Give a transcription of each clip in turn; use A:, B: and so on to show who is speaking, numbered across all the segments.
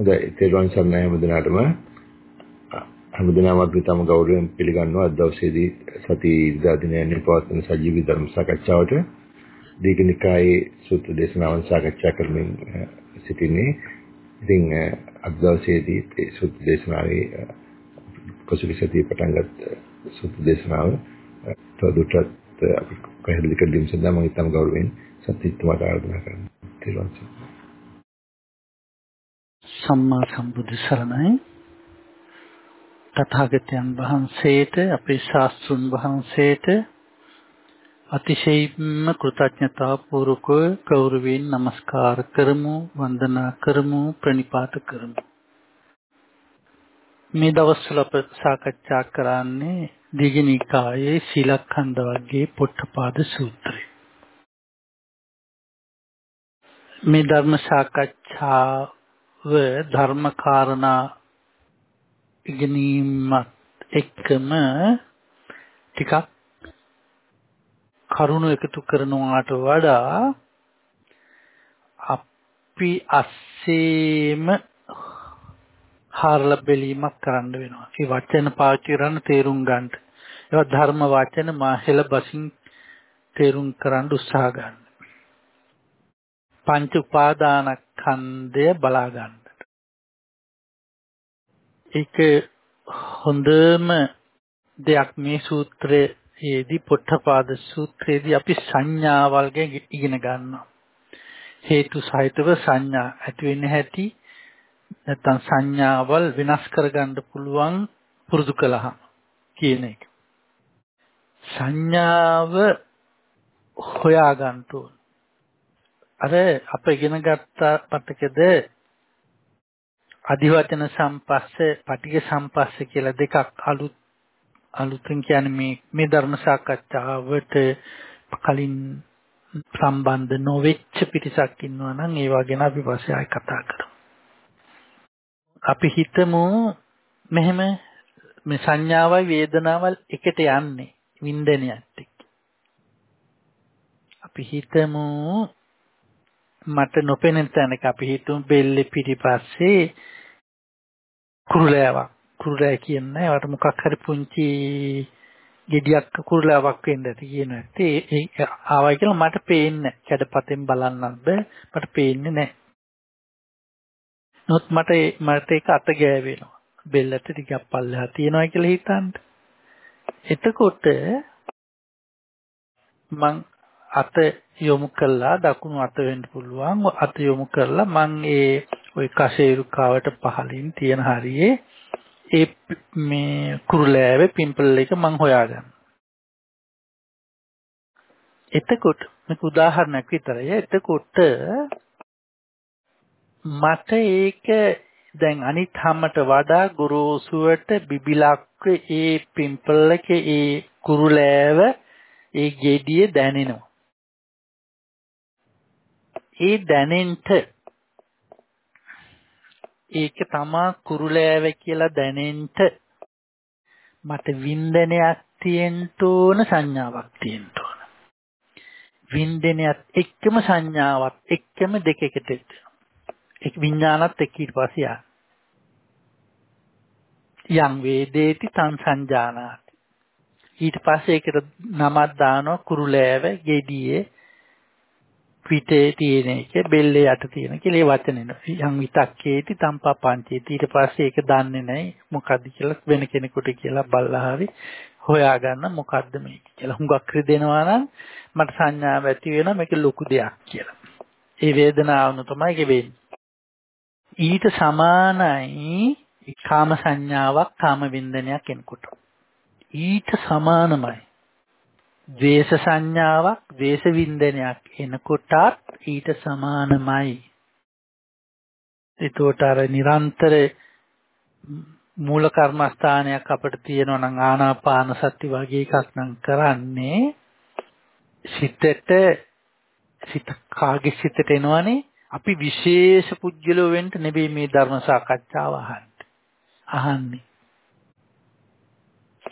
A: හොඳයි තෙරුවන් සරණයි හැමදිනාටම හැමදිනම අපි තම ගෞරවයෙන් පිළිගන්නවා අද දවසේදී සති ඉරිදා දිනයන්නේ පවත්වන සජීවී ධර්ම සාකච්ඡාවට දීඝනිකායේ සූත්‍ර දේශනාවන් සාකච්ඡා කරමින් සිටින්නේ ඉතින් අද දවසේදී මේ සූත්‍ර දේශනාවේ පසුගිය සතියේ පටන් ගත්ත සූත්‍ර දේශනාව තවදුරටත් අපි පැහැදිලි කර දීම සඳහා මම ඉතාම ගෞරවයෙන් සත්‍යත්වයට ආරාධනා කරනවා. ත්‍රිවංශ.
B: සම්මා සම්බුදු සරණයි. තථාගතයන් වහන්සේට අපේ ශාස්ත්‍රුන් වහන්සේට අතිශයින්ම කෘතඥතා පූර්වකව ගෞරවයෙන් নমස්කාර කරමු වන්දනා කරමු ප්‍රණිපාත කරමු මේ දවස්වල අප සාකච්ඡා කරන්නේ දීඝනිකායේ සීලඛණ්ඩ වර්ගයේ පොට්ටපාද සූත්‍රය. මේ ධර්ම සාකච්ඡාව ධර්ම කාරණා ඉගෙනීමත් එක්කම ටිකක් කරුණු එකතු කරනවාට වඩා අපි අස්සේම හාරලා බැලීමක් කරන්න වෙනවා. ඒ වචන පාවිච්චි කරන්න තේරුම් ගන්න. ඒවා ධර්ම වචන මාහෙල බසින් තේරුම් කරන්න උත්සාහ ගන්න. පංච උපාදානස්කන්ධය බලා ගන්න. ඒක හොඳම දෙයක් මේ සූත්‍රයේදී පොට්ටපාද සූත්‍රයේදී අපි සංඥාවල් ගැන ඉගෙන ගන්නවා. හේතු සහිතව සංඥා ඇති වෙන්නේ හැටි නැත්තම් සංඥාවල් වෙනස් කරගන්න පුළුවන් පුරුදු කළාම කියන එක. සංඥාව හොයා ගන්න ඕන. අර අප ඉගෙන ගත්ත පතකද අධිවචන සම්පස්ස පටිඝ සම්පස්ස කියලා දෙකක් අලුත් අලුතෙන් කියන්නේ මේ මේ ධර්ම සාකච්ඡාවට කලින් සම්බන්ධ නොවෙච්ච පිරිසක් ඉන්නවා නම් ඒවා ගැන අපි පස්සේ ආයි කතා කරමු. අපි හිතමු මෙහෙම මේ සංඥාවයි වේදනාවල් එකට යන්නේ වින්දනයත් එක්ක. අපි හිතමු මට නොපෙනෙන තැනක අපි හිතමු බෙල්ලේ පිටිපස්සේ කුරුලෑවක්. කුරුලෑ කියන්නේ ඒවට මොකක් හරි පුංචි ගෙඩියක් කුරුලෑවක් වෙන්න ඇති කියන ඇත්තේ. ඒ ආවයි කියලා මට පේන්නේ කැඩපතෙන් බලන්නත් බෑ. මට පේන්නේ නැහැ නමුත් මට මට ඒක අත ගෑවෙනවා. බෙල්ලට ටිකක් පල්ලෙහා තියනවා කියලා හිතන්න. එතකොට මං අත යොමු කළා දකුණු අත වෙන්න පුළුවන් අත යොමු කරලා මං ඒ ওই කශේරුකාවට පහලින් තියෙන හරියේ ඒ මේ කුරුලෑවේ පිම්පල් එක මං හොයාගන්න. එතකොට මේක උදාහරණයක් විතරයි. එතකොට මට ඒක දැන් අනිත් හැමට වඩා ගොරෝසුවට බිබිලක්ක ඒ පිම්පල් එක ඒ කුරුලෑව ඒ ගෙඩිය දැනෙනවා. ඒ දැනෙන්ට ඒක තමා කුරුලෑව කියලා දැනෙන්ට මට වින්දනයක් තියෙන්න ඕන සංඥාවක් තියෙන්න ඕන. වින්දනයත් එක්කම සංඥාවත් එක්කම දෙක එකට වෙනවා. එක් විඥානත් එක්ක ඊට පස්සේ යම් වේදේති තං සංජානාති ඊට පස්සේ ඒකට නමක් දානවා කුරුලෑව ගෙඩියේ පිටේ තියෙන එක බෙල්ලේ යට තියෙන කියලා ඒ වචනේ යම් විතක්කේති තම්පා පංචේති ඊට පස්සේ ඒක දන්නේ නැහැ මොකද්ද කියලා වෙන කෙනෙකුට කියලා බලලා හරි හොයාගන්න මොකද්ද මේක කියලා හුඟක් රිදෙනවා නම් මට සංඥාව ඇති වෙනවා මේක ලොකු දෙයක් කියලා ඒ වේදනාවන තමයි ඒක වෙන්නේ ඊට සමානයි කාම සංඥාවක් කාම වින්දනයක් එනකොට. ඊට සමානමයි. ද්වේෂ සංඥාවක් ද්වේෂ වින්දනයක් එනකොටත් ඊට සමානමයි. ඒතකොට අර නිරන්තර මූල කර්මස්ථානයක් අපිට තියෙනවා නම් ආනාපාන සති වගේ එකක් නම් කරන්නේ සිතට සිත කාගේ සිතට එනවනේ අපි විශේෂ පුජ්‍යලෝ වෙන්න නෙවෙයි මේ ධර්ම සාකච්ඡාව අහන්නේ.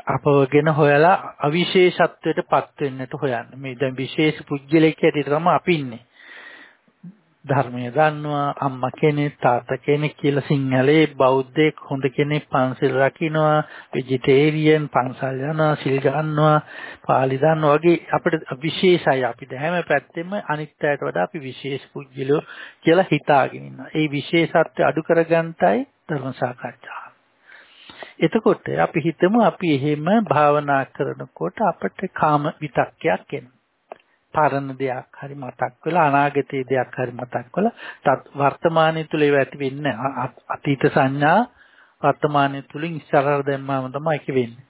B: අහන්නේ. අපවගෙන හොයලා අවිශේෂත්වයට පත් වෙන්නට හොයන්නේ. මේ දැන් විශේෂ පුජ්‍යලෙක් හැටියට තමයි අපි ඉන්නේ. ධර්මය දන්නවා අම්මා කෙනෙක් තාත්තා කෙනෙක් කියලා සිංහලේ බෞද්ධයෙක් හොඳ කෙනෙක් පන්සල් රකින්නවා වෙජිටේරියන් පන්සල් යනවා සිල් ගන්නවා පාලි දන්නවා වගේ අපිට විශේෂයි අපිට හැම පැත්තෙම අනිත් අයට වඩා අපි විශේෂ පුජ්‍යලෝ කියලා හිතාගෙන ඉන්නවා. ඒ විශේෂත්වය අඩු කරගන්නටයි ධර්ම සාකච්ඡා. එතකොට අපි හිතමු අපි එහෙම භාවනා කරනකොට අපිට කාම විතක්කයක් එනවා. පරණ දෙයක් හරි මතක් වෙලා අනාගතයේ දෙයක් හරි මතක් වෙලා වර්තමානයේ තුල ඒව ඇති වෙන්නේ අතීත සංඥා වර්තමානයේ තුලින් ඉස්සරහට දැම්මම තමයි ඒක වෙන්නේ.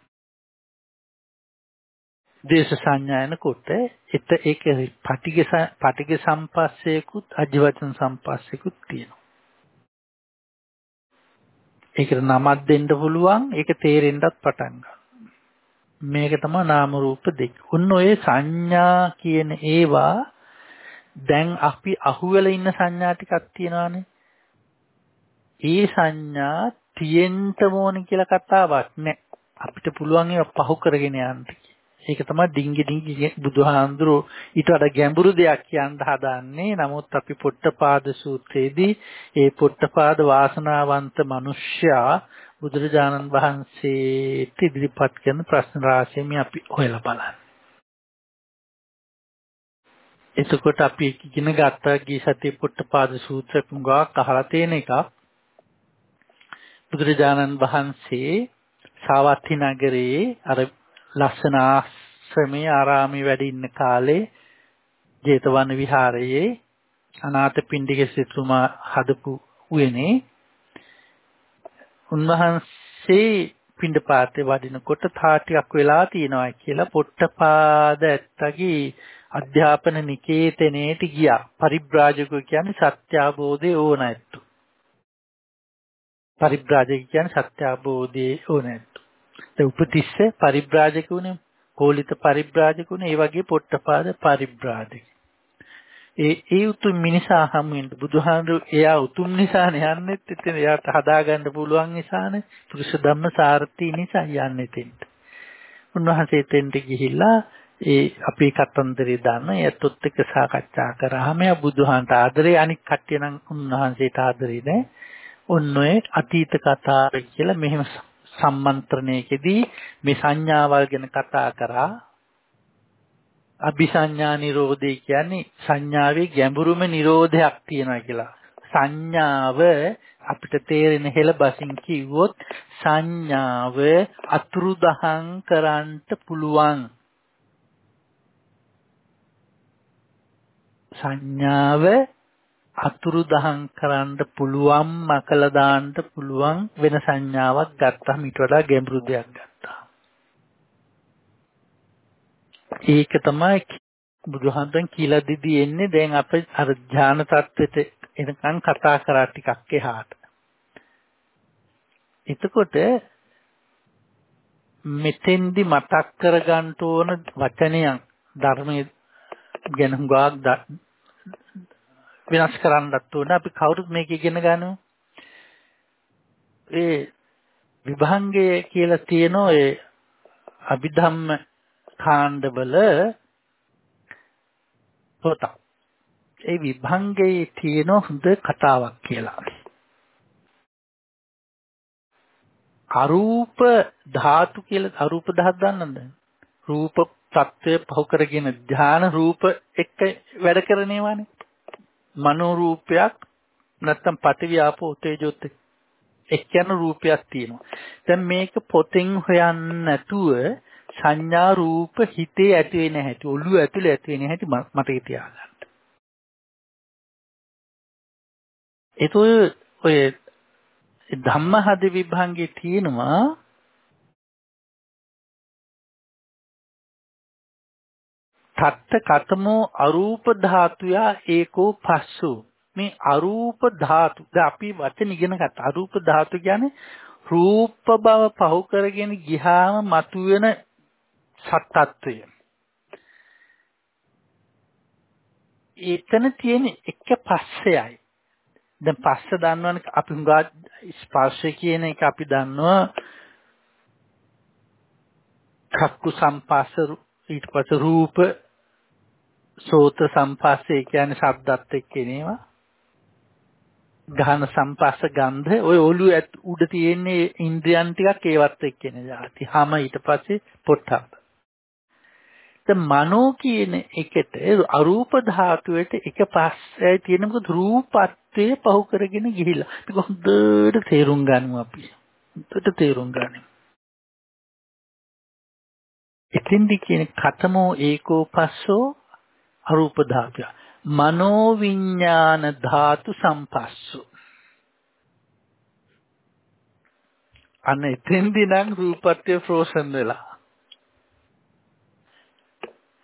B: දේශ සංඥා එනකොට එත ඒක පටිග පටිග සම්පස්සේකුත් අජවචන සම්පස්සේකුත් තියෙනවා. ඒකට නමක් දෙන්න පුළුවන් ඒක තේරෙන්නත් පටන් ගන්නවා. මේක තමයි නාම රූප දෙක. උන්න ඔය සංඥා කියන ඒවා දැන් අපි අහුවෙලා ඉන්න සංඥා ටිකක් තියෙනවානේ. ඒ සංඥා තියෙන්න ඕන කියලා කතාවක් නැහැ. අපිට පුළුවන් ඒවා පහු කරගෙන යන්න. ඒක තමයි ඩිංගි ඩිංගි බුදුහාඳුරෝ ඊට වඩා ගැඹුරු දෙයක් කියන්න හදාන්නේ. නමුත් අපි පොට්ටපාද සූත්‍රයේදී ඒ පොට්ටපාද වාසනාවන්ත මිනිසයා බුදුරජාණන් වහන්සේට ඉදිරිපත් කරන ප්‍රශ්න රාශියම අපි හොයලා බලන්න. එතකොට අපි ඉගෙන ගත්ත ගී සතිය පුට්ටපාද සූත්‍ර මුගක් අහලා තියෙන එක බුදුරජාණන් වහන්සේ සාවත්ති නගරයේ අර ලස්සන ආශ්‍රමයේ ආරාමයේ වැඩ ඉන්න කාලේ ජේතවන විහාරයේ අනාථපිණ්ඩික සිතුමා හදපු උයනේ උන්වහන්සේ පිණ්ඩපාතේ වඩිනකොට තා ටිකක් වෙලා තියෙනවා කියලා පොට්ටපාද ඇත්තගේ අධ්‍යාපන නිකේතනයේට ගියා. පරිබ්‍රාජකෝ කියන්නේ සත්‍ය අවබෝධය ඕන ඇත්තු. පරිබ්‍රාජක කියන්නේ සත්‍ය අවබෝධය ඕන ඇත්තු. ඒ උපතිස්ස පරිබ්‍රාජකුනේ කෝලිත පරිබ්‍රාජකුනේ ඒ වගේ පොට්ටපාද පරිබ්‍රාජක. ඒ ඒ උතුම් මිනිසා හමු වෙන බුදුහාමුදුරු එයා උතුම් නිසානේ යන්නෙත් එතන එයාට හදාගන්න පුළුවන් නිසානේ පුරුෂ ධම්ම සාර්ථි නිසා යන්නේ එතෙන්ට. උන්වහන්සේ එතෙන්ට ගිහිල්ලා ඒ අපේ කතන්දරේ දාන්න එයත්ොත් එක්ක සාකච්ඡා කරාම එයා බුදුහාන්ට ආදරේ අනික් කට්ටිය නම් උන්වහන්සේට ආදරේ නෑ. ඔන්න ඔය අතීත කතා කියලා මෙහෙම සම්මන්ත්‍රණයකදී මේ සංඥාවල් ගැන කතා කරා අபிසඤ්ඤා නිරෝධය කියන්නේ සංඥාවේ ගැඹුරුම නිරෝධයක් තියෙනවා කියලා. සංඥාව අපිට තේරෙන හෙළ බසින් කිව්වොත් සංඥාව අතුරුදහන් කරන්නට පුළුවන්. සංඥාව අතුරුදහන් කරන්න පුළුවන් මකල දාන්න පුළුවන් වෙන සංඥාවක් ගත්තාම ඊට වඩා ගැඹුරු දෙයක් ගත්තා. ඒක තමයි බුදුහන්සන් කියලා දීදී එන්නේ දැන් අපේ අර ඥාන tattවෙට එනකන් කතා කරා ටිකක් එහාට. එතකොට මෙතෙන්දි මතක් කරගන්න ඕන වචනයන් ධර්මයේ ගැන හුඟක් වෙනස් කරන්නත් ඕන අපි කවුරුත් මේක ඉගෙන ගන්නවා. ඒ විභංගය කියලා තියෙන ඔය අභිධම්ම කාණ්ඩවල පොත. ඒ විභංගයේ තියෙන හොඳ කතාවක් කියලා. අරූප ධාතු කියලා අරූප ධාතු දන්නවද? රූප తත්වය පහු කරගෙන ධාන රූප එක්ක වැඩ කරන ඒවානේ. මනෝ රූපයක් නැත්තම් පඨවි ආපෝ තේජොත් එක්කන රූපයක් තියෙනවා. දැන් මේක පොතෙන් හොයන්න නැතුව සංඥා රූප හිතේ ඇති වෙන හැටි ඔළුව ඇතුලේ ඇති වෙන හැටි මතක තියාගන්න. ඒතොය ඔය ධම්මහද විභංගේ තියෙනවා තත්ත කතමෝ අරූප ධාතුයා ඒකෝ පස්සු මේ අරූප ධාතු දැන් අපි වචන ඉගෙන ගත්ත අරූප ධාතු කියන්නේ රූප බව පහු කරගෙන ගියාම මතුවෙන සත්‍යත්වය. එතන තියෙන එක පස්සෙයි. දැන් පස්ස දන්නවනේ අපි හුඟා ස්පර්ශය කියන එක අපි දන්නවා කක්කු සම්පස්ස ඊට පස්සේ රූප සෝත සම්පස්සේ කියන්නේ ශබ්දත් එක්ක එනේවා ගහන සම්පස්ස ගන්ධ ඔය ඔළුව උඩ තියෙන්නේ ඉන්ද්‍රියන් ටිකක් ඒවත් එක්ක එන જાති. හැම ඊට පස්සේ පොට්ටබ්බ. දැන් මනෝ කියන එකට අරූප ධාතුවට එක පස්සේ තියෙන මොකද රූපත්වයේ පහු කරගෙන ගිහිලා. ඒක හොඳට තේරුම් ගන්නවා අපි. හොඳට තේරුම් ගන්න. එතෙන්දි කියන කතමෝ ඒකෝ පස්සෝ අරූප ධාතුය. මනෝ විඥාන ධාතු සම්පස්සු. අන්න එතෙන්දි නම් රූපත්වයේ ෆ්‍රෝසන් වෙලා.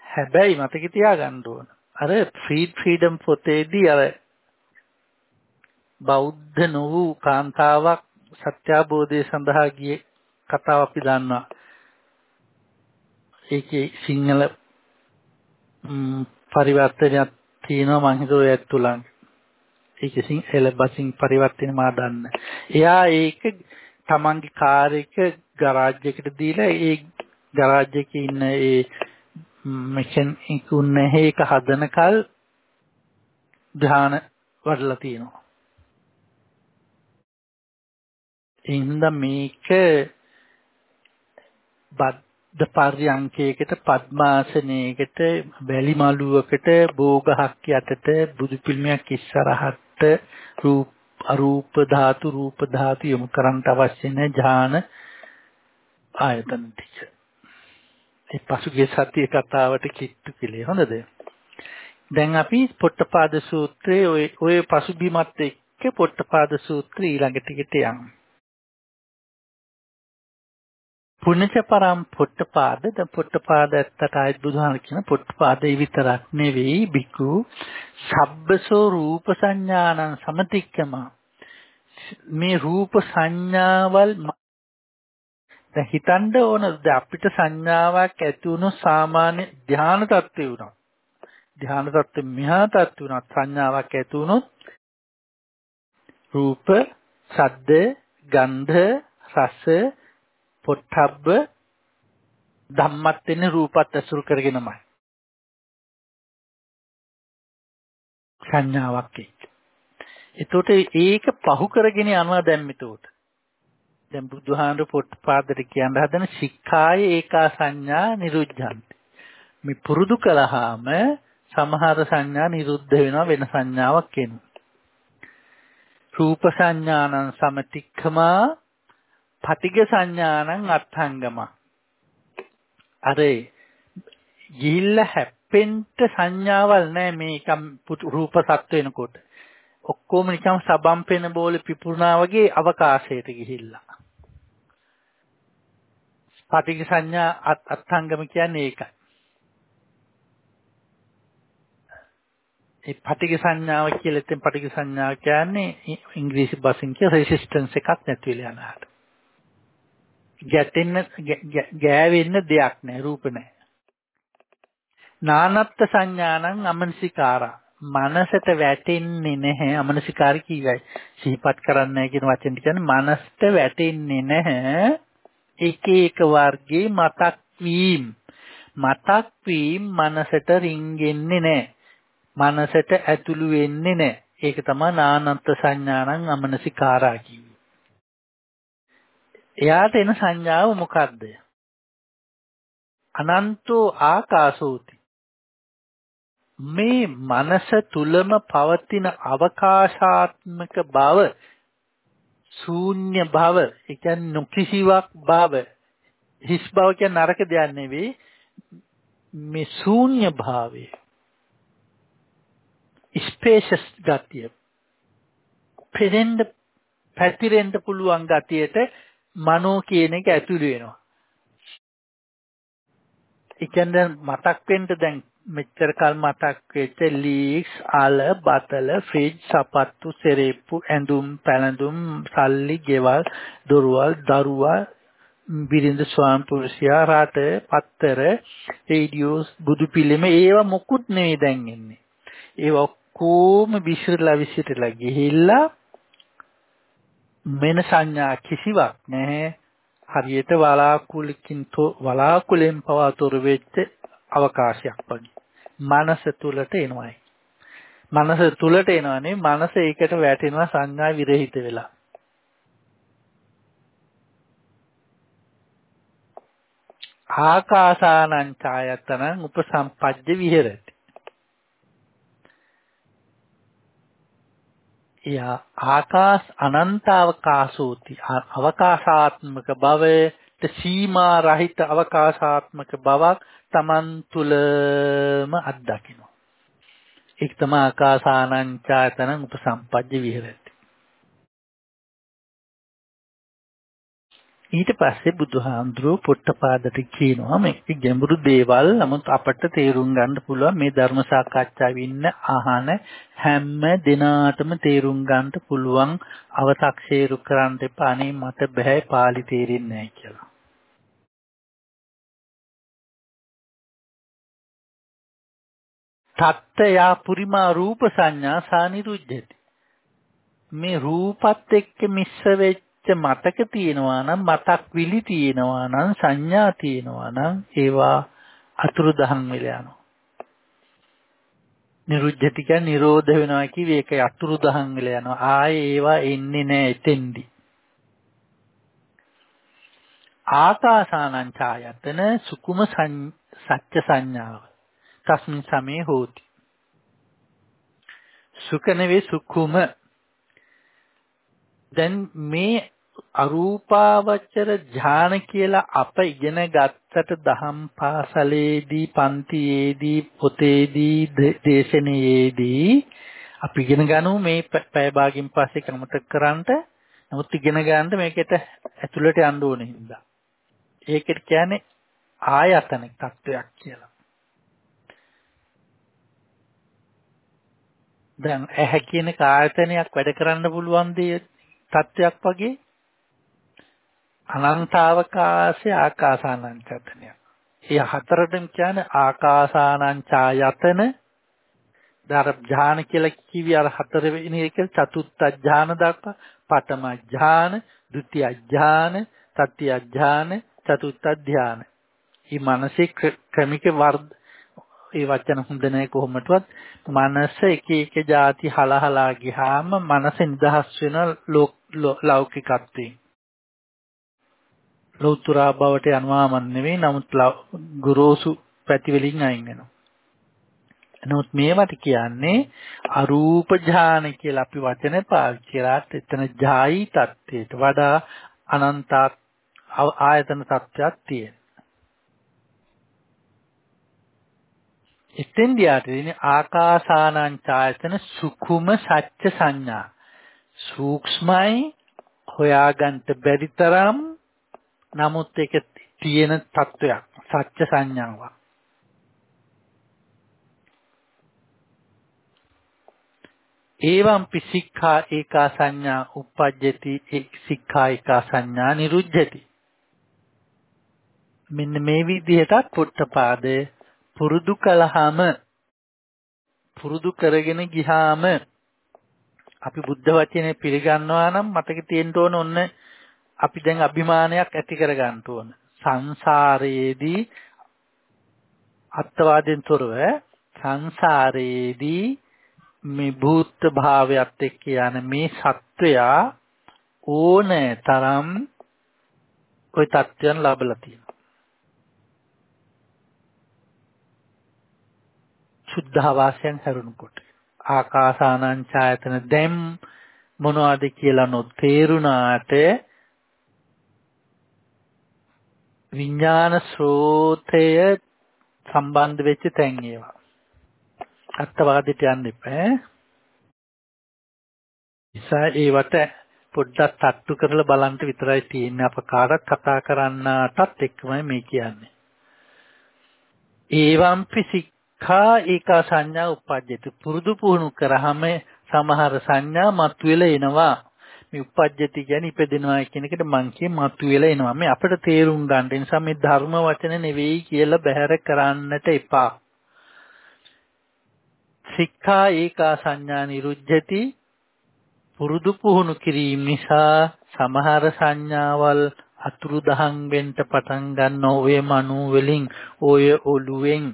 B: හැබැයි මතක තියාගන්න ඕන. අර ෆ්‍රීඩ් ෆ්‍රීඩම් පොතේදී අර බෞද්ධ නොවූ කාන්තාවක් සත්‍යාබෝධය සඳහා ගියේ කතාව අපි දන්නවා. ඒකේ සිංහල පරිවර්තනයක් තියෙනවා මං හිතුවා ඒත් තුලන්. ඒක සිංහල බසින් පරිවර්තන මා දන්න. එයා ඒක තමන්ගේ කාර් එක ගරාජ් එකට දීලා ඒ ගරාජ් එකේ ඉන්න ඒ මෙෂන් ඉක්ුන්න ඒක හදනකල් ධාන වඩලා තියෙනවා. ඉන්ද මේක බද්ද පර්යංකයකට පద్මාසනයකට වැලි මළුවකට භෝගහක් යටට බුදු පිළිමයක් ඉස්සරහට රූප අරූප ධාතු රූප ධාතු යොමු කරන්නට අවශ්‍ය නැ ඥාන ආයතන ටික. ඒ පසුගිය සතියේ කතාවට කිට්ටු කළේ හොඳද? දැන් අපි පොට්ටපාද සූත්‍රයේ ඔය ඔය පසුබිමත් එක්ක පොට්ටපාද සූත්‍රය ඊළඟ ටිකට යමු. පුණ්‍යච පරම් පොට්ටපාද දැන් පොට්ටපාද ඇත්තට ආයත් බුදුහාම කියන පොට්ටපාදේ විතරක් නෙවෙයි බිකු සබ්බසෝ රූප සංඥානං සමතික්කම මේ රූප සංඥාවල් දැන් හිතන්න ඕන අපිට සංඥාවක් ඇති වුණු සාමාන්‍ය ධ්‍යාන තත්ත්වේ වුණා. ධ්‍යාන තත්ත්වෙ මෙහා තත්ත්ව වුණා සංඥාවක් ඇති වුණොත් රූප, ශබ්ද, ගන්ධ, රස, පොට්ටබ්බ ධම්මත් වෙන්නේ රූපත් ඇසුරු කරගෙනමයි. සංඥාවක් එක්ක. එතකොට ඒක පහු කරගෙන යනවා දැන් මෙතකොට. දැන් බුදුහාමුදුරු පොට්ටපාදට කියන්න හදන සික්ඛාය ඒකා සංඥා නිරුද්ධಂತಿ. මේ පුරුදු කළාම සමහර සංඥා නිරුද්ධ වෙනවා වෙන සංඥාවක් එනවා. රූප සංඥානං සමතික්ඛමා පටිඝ සංඥානං අත්ංගම. අර ගිහිල්ලා හැප්පෙන්න සංඥාවල් නැහැ මේක රූප සත්ව වෙනකොට. ඔක්කොම නිකන් සබම් පෙන බෝලේ පිපුණා වගේ අවකාශයට ගිහිල්ලා. පටිඝ සංඥා අත්ංගම කියන්නේ ඒකයි. ඒ පටිඝ සංඥාව කියලා එතෙන් පටිඝ සංඥාව කියන්නේ ඉංග්‍රීසි භාෂෙන් කිය රෙසිස්ටන්ස් එකක් නැති වෙලා යනවා. ගැටෙන්න ගෑවෙන්න දෙයක් නැහැ රූප නැහැ. නානත්ත් සංඥානං අමනසිකාරා. මනසට වැටෙන්නේ නැහැ. අමනසිකාර කීවයි සිහිපත් කරන්නේ නැහැ කියන වචෙන් කියන්නේ මනසට වැටෙන්නේ නැහැ. එක එක වර්ගයේ මතක් වීම. මතක් වීම මනසට රින්ගෙන්නේ නැහැ මනසට ඇතුළු වෙන්නේ නැහැ ඒක තමයි නානන්ත සංඥානං අමනසිකාරා කියන්නේ. එයාට එන සංඥාව මොකද්ද අනන්තෝ ආකාශෝති මේ මනස තුලම පවතින අවකාශාත්මක බව ශූන්‍ය බව ඒ කියන්නේ නොකිසිවක් බව හිස් බව කියන්නේ නරක දෙයක් නෙවෙයි. මේ ශූන්‍ය භාවය ස්පේෂස් ගතිය පෙරෙන්න පැතිරෙන්න පුළුවන් ගතියට මනෝ කියන එක ඇතුළු වෙනවා. ඒ කියන්නේ මතක් වෙන්න දැන් මෙච්චර කල් මතක් වෙච්ච ලීක්ස් ආල බතල ෆ්‍රිජ් සපත්තු සෙරෙප්පු ඇඳුම් පැළඳුම් සල්ලි ගෙවල් දොරවල් දරුවා බිරිඳ ස්වාම පුරුෂයා රට පත්තර රේඩියෝස් බුදු පිළිම ඒවා මොකුත් නෙවෙයි දැන් එන්නේ ඒවා ඔක්කොම විසිරලා විසිරලා ගිහිල්ලා මෙන සංඥා කිසිවක් නැහැ හරියට වලාකුලකින් වලාකුලෙන් පවා තොර වෙච්ච අවකාශයක් වගේ මනස තුලට එනවායි. මනස තුලට එනවනේ මනස ඒකට වැටෙනවා සංඥා විරහිත වෙලා. ආකාසානං ඡායතනං උපසම්පජ්ජ විහෙරති. යා ආකාශ අනන්ත අවකාශෝති අවකාශාත්මක භවයට සීමා රහිත අවකාශාත්මක බවක් Taman තුලම අත්දකිනවා. ඒක තමයි ආකාසානං ඡායතනං උපසම්පජ්ජ විහෙරති. ඊට පස්සේ බුදුහාඳුරෝ පොට්ටපාදට කියනවා මේක ගැඹුරු දේවල් නමුත් අපට තේරුම් ගන්න පුළුවන් මේ ධර්ම සාකච්ඡාවේ ඉන්න අහන හැම දිනාටම තේරුම් ගන්න පුළුවන් අව탁සේරු කරන්න එපා අනේ මට බෑ පාලි තේරෙන්නේ නැහැ කියලා. තත්තයා පුරිමා රූප සංඥා සානිරුද්ධති. මේ රූපත් එක්ක මිශ්‍ර වෙච්ච මතක තියෙනවා නම් මතක් විලි තියෙනවා නම් සංඥා තියෙනවා නම් ඒවා අතුරුදහන් වෙලා යනවා. නිරුද්ධති කියන්නේ නිරෝධ වෙනවා කිව්වේ ඒක අතුරුදහන් වෙලා යනවා. ආයේ ඒවා එන්නේ නැහැ එතෙන්දි. ආකාසානං ඡායතන සුකුම සත්‍ය සංඥාව. තස්මින් සමේ හෝති. සුඛ නෙවේ සුකුම දැන් මේ අරූපාවචර ඥාන කියලා අප ඉගෙන ගත්තට දහම් පාසලේදී පන්තියේදී පොතේදී දේශනාවේදී අපි ඉගෙන ගනු මේ පැය භාගින් පස්සේ කමතක් කරන්ට නමුත් ඉගෙන ගන්නට මේකට ඇතුළට යන්න ඕනේ හින්දා. ඒකට කියන්නේ ආයතනික තත්වයක් කියලා. දැන් ඇහැ කියන කායතනයක් වැඩ කරන්න පුළුවන් දේ තත්වයක් වගේ අනන්තාවකාශය ආකාසානංචතනය. ඒ හතරටම කියන්නේ ආකාසානංචායතන දර ඥාන කියලා කිවි අර හතර වෙනි එක චතුත්ථ ඥාන දක්වා පඨම ඥාන, ဒုတိ ය ඥාන, තත්ත්‍ය ඥාන, චතුත්ථ ඥාන. මේ මානසික ක්‍රමික වර්ධ ඒ වචන හොඳ නැහැ කොහොමදවත් මනස එක එක જાති හලහලා ගියාම මනස නිදහස් වෙන ලෞකිකත්වයෙන් ලෞතුරා බවට යනවාම නෙවෙයි නමුත් ගුරුසු පැති වලින් අයින් වෙනවා නමුත් මේවට කියන්නේ අරූප ඥාන කියලා අපි වචන පාවිච්චි කරාත් එතන ජායි தත්ත්වයට වඩා අනන්ත ආයතන තත්ත්වයක් තියෙනවා එතෙන්දියාට දෙන්නේ ආකාසානං ඡායතන සුකුම සත්‍ය සංඥා. සූක්ෂමයි හොයාගන්න බැරි තරම් නමුත් ඒක තියෙන තත්වයක් සත්‍ය සංඥාවක්. ඒවම් පිසික්ඛා ඒකා සංඥා uppajjati සික්ඛා ඒකා සංඥා නිරුද්ධති. මෙන්න මේ විදිහටත් පොට්ටපාදේ පුරුදු කළාම පුරුදු කරගෙන ගියාම අපි බුද්ධ වචනේ පිළිගන්නවා නම් මතක තියෙන්න ඕන ඔන්න අපි දැන් අභිමානයක් ඇති කරගන්න ඕන. සංසාරයේදී අත්වාදයෙන් තොරව සංසාරයේදී මේ භූත භාවයත් එක්ක යන මේ සත්වයා ඕනෑ තරම් ওই தත්ත්වයන් ලබලා තියෙනවා. සුද්ධවාසයන් හැරුණකොට ආකාසානං ඡායතන දැම් මොනවද කියලා නොතේරුණාට විඥාන ස්රෝතය සම්බන්ධ වෙච්ච තැන් ඒවා. අත්වාදයට යන්න එපා. නිසා ඒවට පොඩ්ඩක් තට්ටු කරලා බලන්න විතරයි තියෙන්නේ. අප කාටත් කතා කරන්නටත් එක්කමයි මේ කියන්නේ. ඒවම්පි කා ඒකා සංඥා උප්පජ්ජති පුරුදු පුහුණු කරාම සමහර සංඥා මතුවෙලා එනවා. මේ උප්පජ්ජති කියන්නේ ඉපදෙනවා කියන එකට මං කිය මතුවෙලා එනවා. මේ අපිට තේරුම් ගන්න නිසා මේ ධර්ම වචන නෙවෙයි කියලා බැහැර කරන්නට එපා. සික්ඛා ඒකා සංඥා නිරුද්ධති පුරුදු පුහුණු කිරීම නිසා සමහර සංඥාවල් අතුරුදහන් වෙන්න පටන් ගන්න ඔය මනෝ වලින් ඔය ඔළුවෙන්.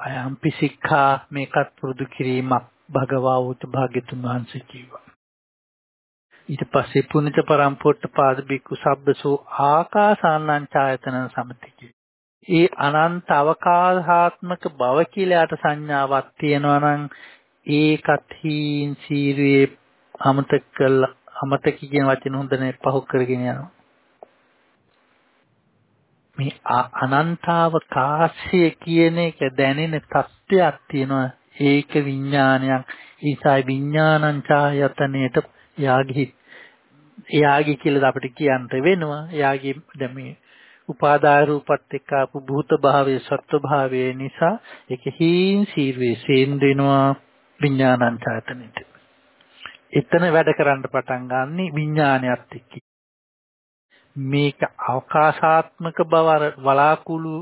B: අයම්පි සික්ඛා මේකත් පුරුදු කිරීමක්. භගවා වූ භාග්‍යතුන් වහන්සේ කිව්වා. ඊට පස්සේ පුනිත පරම්පොට්ට පාද බික්කු සබ්බසෝ ආකාසානං ඡායතන සමතිකේ. ඒ අනන්ත අවකාශාත්මක භව කියලා යට සංඥාවක් තියෙනවා නම් ඒකත් හීන් සීරුවේ අමතක කළා අමතක කියන වචන හොඳ නැහැ පහු කරගෙන යනවා. මේ අනන්තාවකාශය කියන එක දැනෙන තත්ත්වයක් තියෙනවා ඒක විඥානයක්. ඒසයි විඥානං ඡායතනෙට යාගි. යාගි කියලා අපිට කියන්න වෙනවා. යාගි දැන් මේ උපාදාය රූපත් එක්ක ආපු භූත භාවයේ සත්ව භාවයේ නිසා ඒක හීන් සීරුවේ සේන් දෙනවා විඥානං ඡායතනෙට. එතන වැඩ කරන්න පටන් ගන්න විඥානයත් එක්ක. මේක අවකාශාත්මක බව වලාකුළු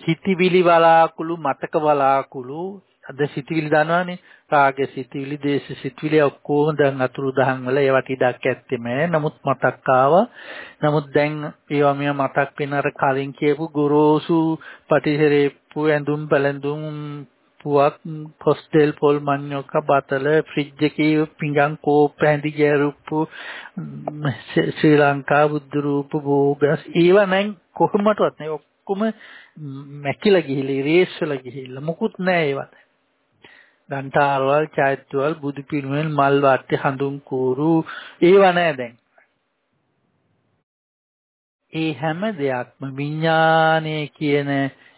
B: හිතවිලි වලාකුළු මතක වලාකුළු අද සිතවිලි දනවනේ. රාග සිතවිලි දේශ සිතවිලි ඔක්කොම දැන් අතුරු දහන් වල ඒවට ඉඩක් ඇත්තෙම. නමුත් මතක් ආවා. නමුත් දැන් ඒවා මෙයා මතක් වෙන අර කලින් කියපු ගොරෝසු පටිසරේප්පු ඇඳුම් පැළඳුම් පුවක් පොස්ටල් පොල් මඤ්ඤොක බතල ෆ්‍රිජ් එකේ පිඟන් කෝප්ප හැඳි ගැරුප්පු ශ්‍රී ලංකා බුද්ධ රූප භෝගස් ඒව නම් කොහොමටවත් නේ. ඔක්කොම මැකිලා ගිහිලි රේස් වල ගිහිල්ලා. මුකුත් නැහැ ඒවත්. දන්තාරවල් චෛත්‍යවල් බුදු පිළිමෙල් මල් වාට්ටි හඳුන් කూరు ඒව නැහැ දැන් ඒ හැම දෙයක්ම විඥානය කියන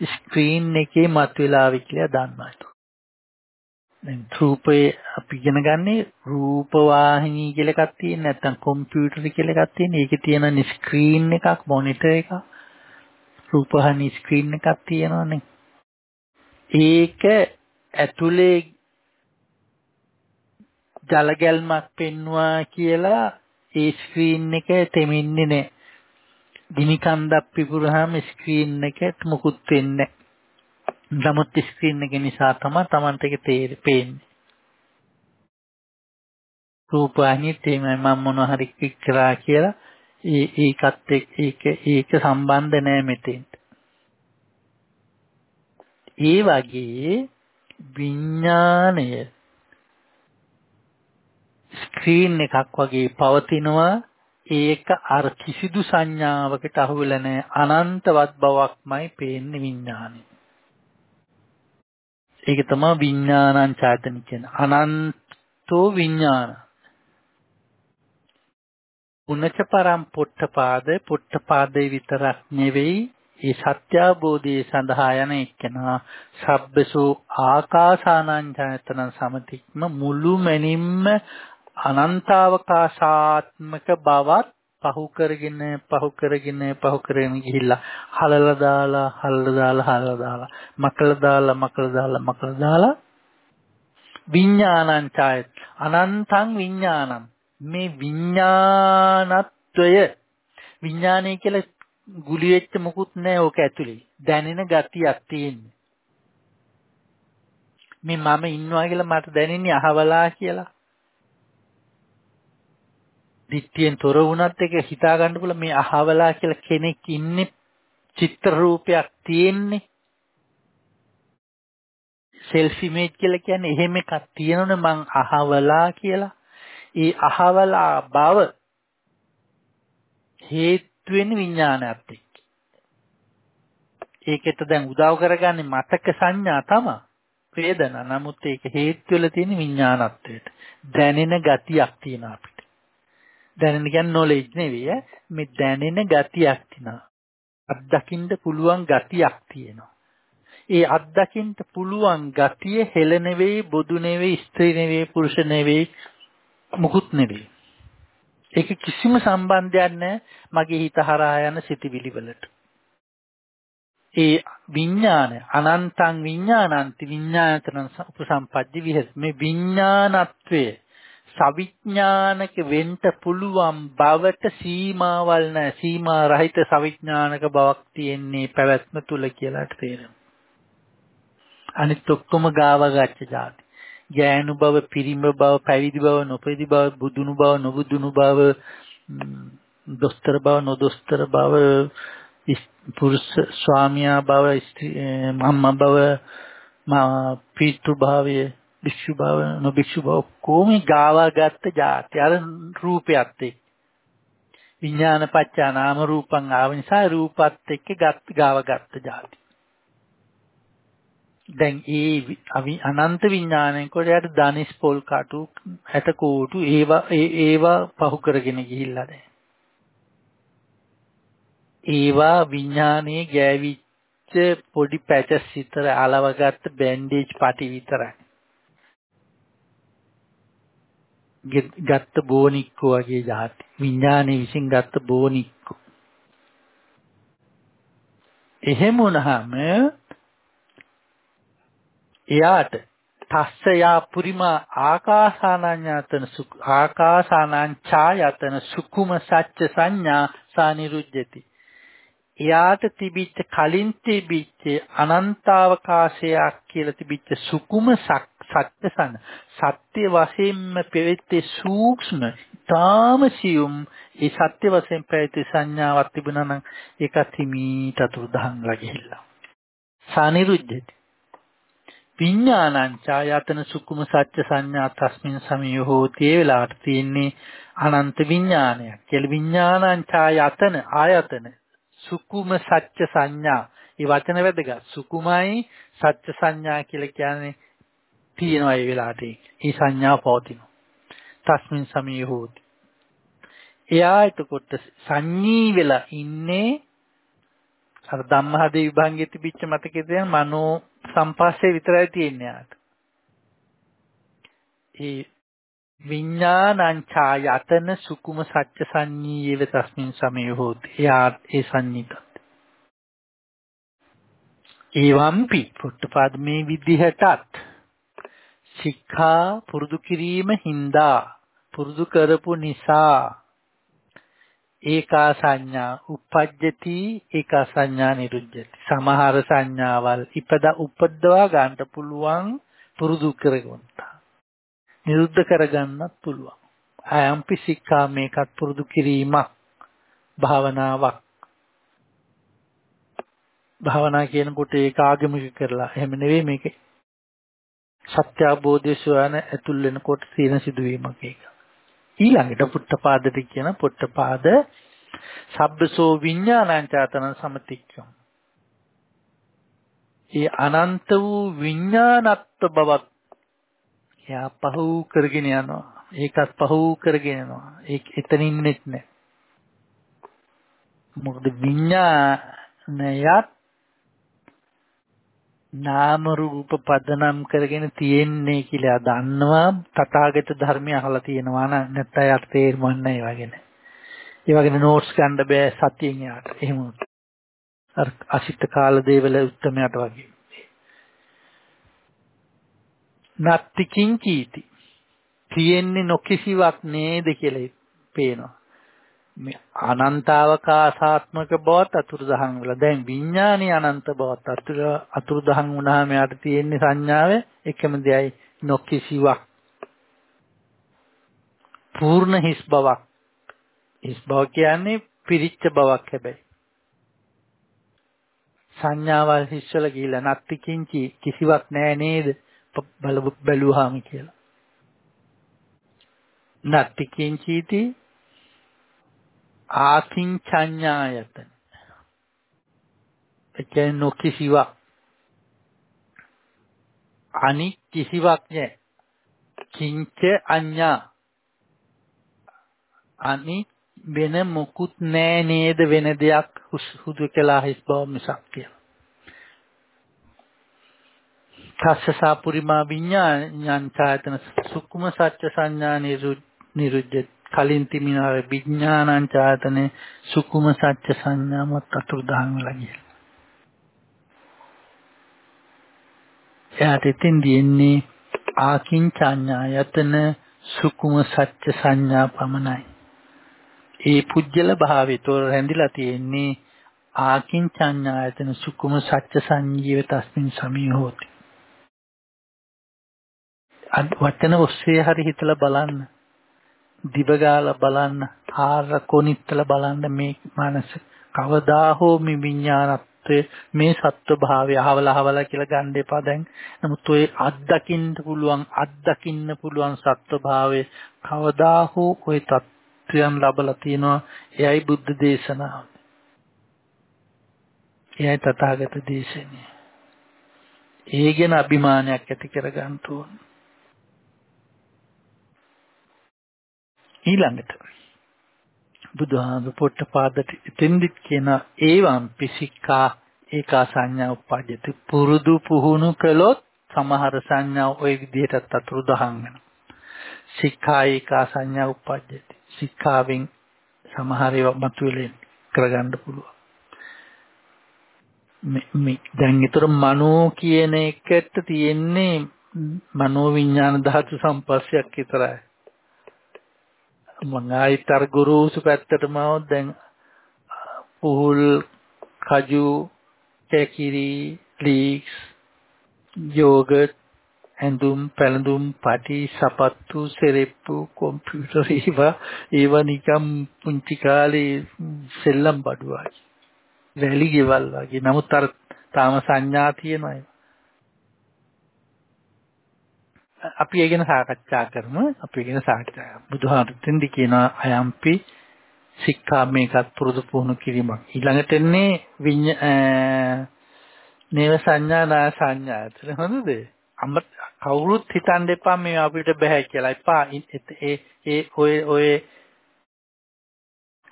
B: ස්ක්‍රීන් එකේ මතුවලාවි කියලා දන්නවා. දැන් රූපේ අපි ඉගෙන ගන්නේ රූප වාහිනී කියලා එකක් තියෙන නැත්නම් කම්පියුටර් කියලා එකක් තියෙන. ඒකේ තියෙන ස්ක්‍රීන් එකක් මොනිටර් එකක් රූප වාහිනී ස්ක්‍රීන් එකක් තියෙනවානේ. ඒක ඇතුලේ ජල ගැල්මක් පෙන්වුවා කියලා ඒ ස්ක්‍රීන් එක තෙමින්නේ නැහැ. ගිනි කන්දක් පිපුරාම ස්ක්‍රීන් එකට මුකුත් වෙන්නේ නමුත් ස්ක්‍රීන් එක නිසා තමයි Tamanට ඒක තේරෙන්නේ. රූපానిත් එහෙමයි මම මොන හරි කරා කියලා ඒ ඒකත් ඒක ඒක සම්බන්ධ නෑ මෙතෙන්ට. ඒ වගේ විඥාණය ස්ක්‍රීන් එකක් වගේ පවතිනවා ඒක අර කිසිදු සංඥාවකට අහු වෙලා නැහැ අනන්තවත් බවක්මයි පේන්නේ විඥානෙ. ඒක තමයි විඥානං ඡායතන කියන්නේ. අනන්තෝ විඥාන. උනච පරම් පොට්ටපාද පොට්ටපාදේ විතරක් නෙවෙයි ඒ සත්‍ය අවබෝධයේ සඳහා යන එක්කෙනා සබ්බසෝ ආකාසානං ඡායතන සමතික්ම මුළු මැනින්ම අනන්තාවකාශාත්මක බවත් පහු කරගෙන පහු කරගෙන පහු කරගෙන ගිහිල්ලා හලලා දාලා හලලා දාලා හලලා දාලා මකලා දාලා මකලා දාලා මකලා දාලා විඥානං ඡායත්. අනන්තං විඥානං. මේ විඥානත්වය. විඥානය කියලා ගුලි වෙච්ච මොකුත් නැහැ ඕක ඇතුලේ. දැනෙන ගතියක් තියෙන්නේ. මේ මම ඉන්නවා කියලා මට දැනෙන්නේ අහවලා කියලා. දිට්ඨියෙන් තොර වුණත් ඒක හිතා ගන්න පුළුවන් මේ අහවලා කියලා කෙනෙක් ඉන්නේ චිත්‍ර රූපයක් තියෙන්නේ. සෙල්ෆ් ඉමේජ් කියලා කියන්නේ එහෙම එකක් තියෙනවනේ මං අහවලා කියලා. ඒ අහවලා බව හේතු වෙන විඥානයත් එක්ක. ඒකෙත් දැන් උදව් කරගන්නේ මතක සංඥා තමයි. වේදනා. නමුත් ඒක හේතු වෙලා තියෙන විඥානත්වයට දැනෙන ගතියක් තියෙනවා අපිට. දැනෙන කියන්නේ knowledge නෙවෙයි මේ දැනෙන ගතියක් තියෙනවා. අත්දකින්න පුළුවන් ගතියක් තියෙනවා. ඒ අත්දකින්න පුළුවන් ගතිය හෙළ නෙවෙයි, බොදු නෙවෙයි, ස්ත්‍රී නෙවෙයි, පුරුෂ නෙවෙයි, මුකුත් නෙවෙයි. ඒක කිසිම සම්බන්ධයක් නැහැ මගේ හිත හරහා යන සිතිවිලි වලට. ඒ විඥානය අනන්තං විඥානන්ති විඥානතන උපසම්පද්දි විහෙත් මේ විඥානත්වයේ සවිඥානික වෙන්න පුළුවන් බවට සීමාවල් නැහැ. සීමා රහිත සවිඥානික බවක් තියෙන්නේ පැවැත්ම තුල කියලාට තේරෙනවා. අනිත් ඔක්කොම ගාව ගච්ඡ જાති. ගෑනු බව, පිරිම බව, පැවිදි බව, නොපැවිදි බව, බුදුනු බව, නොබුදුනු බව, දොස්තර බව, නොදොස්තර බව, පුරුෂ ස්වාමියා බව, අම්මා බව, මා පීතෘ භාවය භික්ෂු භාව නොභික්ෂු භාව කොහොම ගාවා ගත්ත જાති. අර රූපයත් එක්ක. විඥාන පත්‍යා නාම රූපං ආව නිසා රූපත් එක්ක ගත් ගාව ගත්ත જાති. දැන් ඒ අනන්ත විඥාණයෙන් කොටයට ධනිස් පොල් කටු හැට කෝටු ඒවා ඒවා පහු කරගෙන ගිහිල්ලා දැන්. ඒවා විඥානයේ ගෑවිච්ච පොඩි පැචස් විතර අලවගත්ත බෑන්ඩේජ් පටි විතරයි. ගත්ත බෝනික්කෝ වගේ જાති. විඥානයේ විසින් ගත්ත බෝනික්කෝ. එහෙම වුණාම එයාට තස්සයා පුරිමා ආකාසානඤ්ඤතන ආකාසානං ඡායතන සුකුම සච්ච සංඥා සානිරුජ්ජති එයාට තිබිච්ච කලින් තිබිච්ච අනන්තාවකාශයක් කියලා තිබිච්ච සුකුම සත්‍ය සන. සත්‍ය වශයෙන්ම පෙවෙත්තේ සූක්ෂම තාම සියුම්. ඒ සත්‍ය වශයෙන් පැවති සංඥාවක් තිබුණා නම් ඒකත් හිමීට අතුරුදහන්ලා ගිහිල්ලා. සානිරුද්ධති. විඥානං ඡායතන සුකුම සත්‍ය සංඥා තස්මින් සමිය හෝති. ඒ වෙලාවට තියෙන්නේ අනන්ත විඥානයක්. කියලා විඥානං ඡායතන ආයතන. සුකුම සත්‍ය සංඥා. මේ වචන වැදගත්. සුකුමයි සත්‍ය සංඥා කියලා කියන්නේ තියෙනවා ඒ වෙලාවට. මේ සංඥාව පවතිනවා. තස්මින් සමී හෝති. එයා එතකොට සංඤී වෙලා ඉන්නේ අර ධම්මහදේ විභංගයේ තිබිච්ච මතකයේ තියෙන මනෝ සම්පස්සේ විතරයි තියෙන්නේ යාට. ඒ විඥානං ඡායතන සුකුම සත්‍ය සංඤීයව තස්මින් සමේ හෝති. එයා ඒ සංඤිතත්. ඒවම්පි පුට්ටපාද මේ විදිහටත් ශික්ෂා පුරුදු කිරීම හින්දා පුරුදු කරපු නිසා. ඒකා සංඥා uppajjati ඒකා සංඥා නිරුද්ධති සමහර සංඥාවල් ඉපදා උපද්දවා ගන්නට පුළුවන් පුරුදු කරගන්නා නිරුද්ධ කරගන්නත් පුළුවන්. අයම්පි සික්ඛා මේකත් පුරුදු කිරීමක්. භාවනාවක්. භාවනා කියනකොට ඒක ආගමික කරලා. එහෙම නෙවෙයි මේක. සත්‍ය අවබෝධය සොයන ඇතුල් වෙනකොට තියෙන සිදුවීමක් ඒක. ඊළඟට පුට්ටපාදට කියන පුට්ටපාද සබ්බසෝ විඥානං චාතන සමතික්කම්. ඒ අනන්ත වූ විඥානත්ව බවක් එයා පහු කරගෙන යනවා. ඒකත් පහු කරගෙන යනවා. ඒක එතනින්නෙත් නෑ. මොකද විඥානයත් නාම රූප පදනම් කරගෙන තියෙන්නේ කියලා දන්නවා තථාගත ධර්මය අහලා තියෙනවා නම් නැත්නම් යට තේරුම් නැහැ ඒ වගේ නෑ. ඒ වගේ නෝට්ස් ගන්න බෑ සතියෙන් යාට. එහෙම අර අසිත කාල දේවල උත්තරමයට වගේ. නත්ති කිංචීති තියෙන්නේ නොකිසිවක් නේද කියලා පේනවා මේ අනන්තාවකාශාත්මක බවත් අතුරුදහන් වෙලා. දැන් විඥානීය අනන්ත බවත් අතුරු අතුරුදහන් වුණාම යාට තියෙන්නේ සංඥාවේ එකම දෙයයි නොකිසිවක්. පූර්ණ හිස් බවක්. හිස් බව කියන්නේ පිරිච්ච බවක් හැබැයි. සංඥාවල් හිස්සල ගිහිල්ලා නැත්ති කිංචි කිසිවක් නෑ නේද? බලු බැලුවාම කියලා. නත්ති කිංචීති ආකින්චඤ්ඤායතන. ඒ කියන්නේ නොකිසිවක් අනි කිසිවක් නෑ. කිංච අඤ්ඤා අනි වෙන මොකුත් නෑ නේද වෙන දෙයක් හුදු කියලා හිස් බව මිසක් කියලා. තස්සසා පුරිමා විඥානං ඡායතන සුක්කුම සත්‍ය සංඥා නිරුද්ධ කලින් තිමිනාර විඥානං ඡායතනේ සුක්කුම සත්‍ය සංඥාමත් අතුරුදහන් වෙලා ගියා. එයාට එතෙන් දින්නේ ආකින්චඤ්ඤායතන සුකුම සත්‍ය සංඥා පමණයි. ඒ පුජ්‍යල භාවිතෝ රැඳිලා තියෙන්නේ ආකින්චඤ්ඤායතන සුකුම සත්‍ය සංජීව තස්මින් සමී හෝති. වචන ඔස්සේ හරි හිතලා බලන්න. දිවගාලා බලන්න, ආර කොනිත්තලා බලන්න මේ මනස කවදා හෝ මේ විඥානත්ව සත්වය මේ සත්ව භාවය අහවල අහවල කියලා ගන්න එපා දැන්. නමුත් ඔය අත්දකින්න පුළුවන් අත්දකින්න පුළුවන් සත්ව භාවය කවදා හෝ ඔය තත්ත්වයන් ලැබලා තියෙනවා. එයයි බුද්ධ දේශනාව. එයයි තථාගත දේශනේ. ඒ ගැන අභිමානයක් ඇති කරගන්න ඕන. ඊළඟට බුදුහාමුදුර පොට්ටපාදට එතෙන්දිත් කියන ඒවම් පිසිකා ඒකා සංඥා උපජ්ජති පුරුදු පුහුණු කළොත් සමහර සංඥා ওই විදිහටත් අතුරුදහන් වෙනවා. සික්ඛා ඒකා සංඥා උපජ්ජති. සික්ඛාවෙන් සමහර ඒවා මතුවෙලෙන් කරගන්න පුළුවන්. මේ දැන් ඊතර මනෝ කියන එකට තියෙන්නේ මනෝ විඥාන ධාතු සම්පස්සයක් විතරයි. මම ආයිත් අර ගුරුසු පැත්තටම આવොත් දැන් පුහුල් කජු කැකිරි ලීක්ස් යෝගට් ඇඳුම් පැළඳුම් පටි සපත්තු සෙරෙප්පු කොම්පියුටර් ඒවා ඒවා නිකම් පුංචි කාලේ සෙල්ලම් බඩුවා වැලි ගෙවල් වගේ. නමුත් අර තාම සංඥා තියෙනවා අපි ඒ ගැන සාකච්ඡා කරමු. අපි ඒ ගැන සාකච්ඡා බුදුහාමුදුරුවෝ කියනවා අයම්පි සික්ඛා මේකත් පුරුදු පුහුණු කිරීමක්. ඊළඟට එන්නේ නේව සංඥා නා සංඥා. ඒක හොඳද? අම්ම කවුරුත් හිතන්න එපා මේ අපිට බෑ කියලා. එපා. ඒ ඒ ඔය ඔය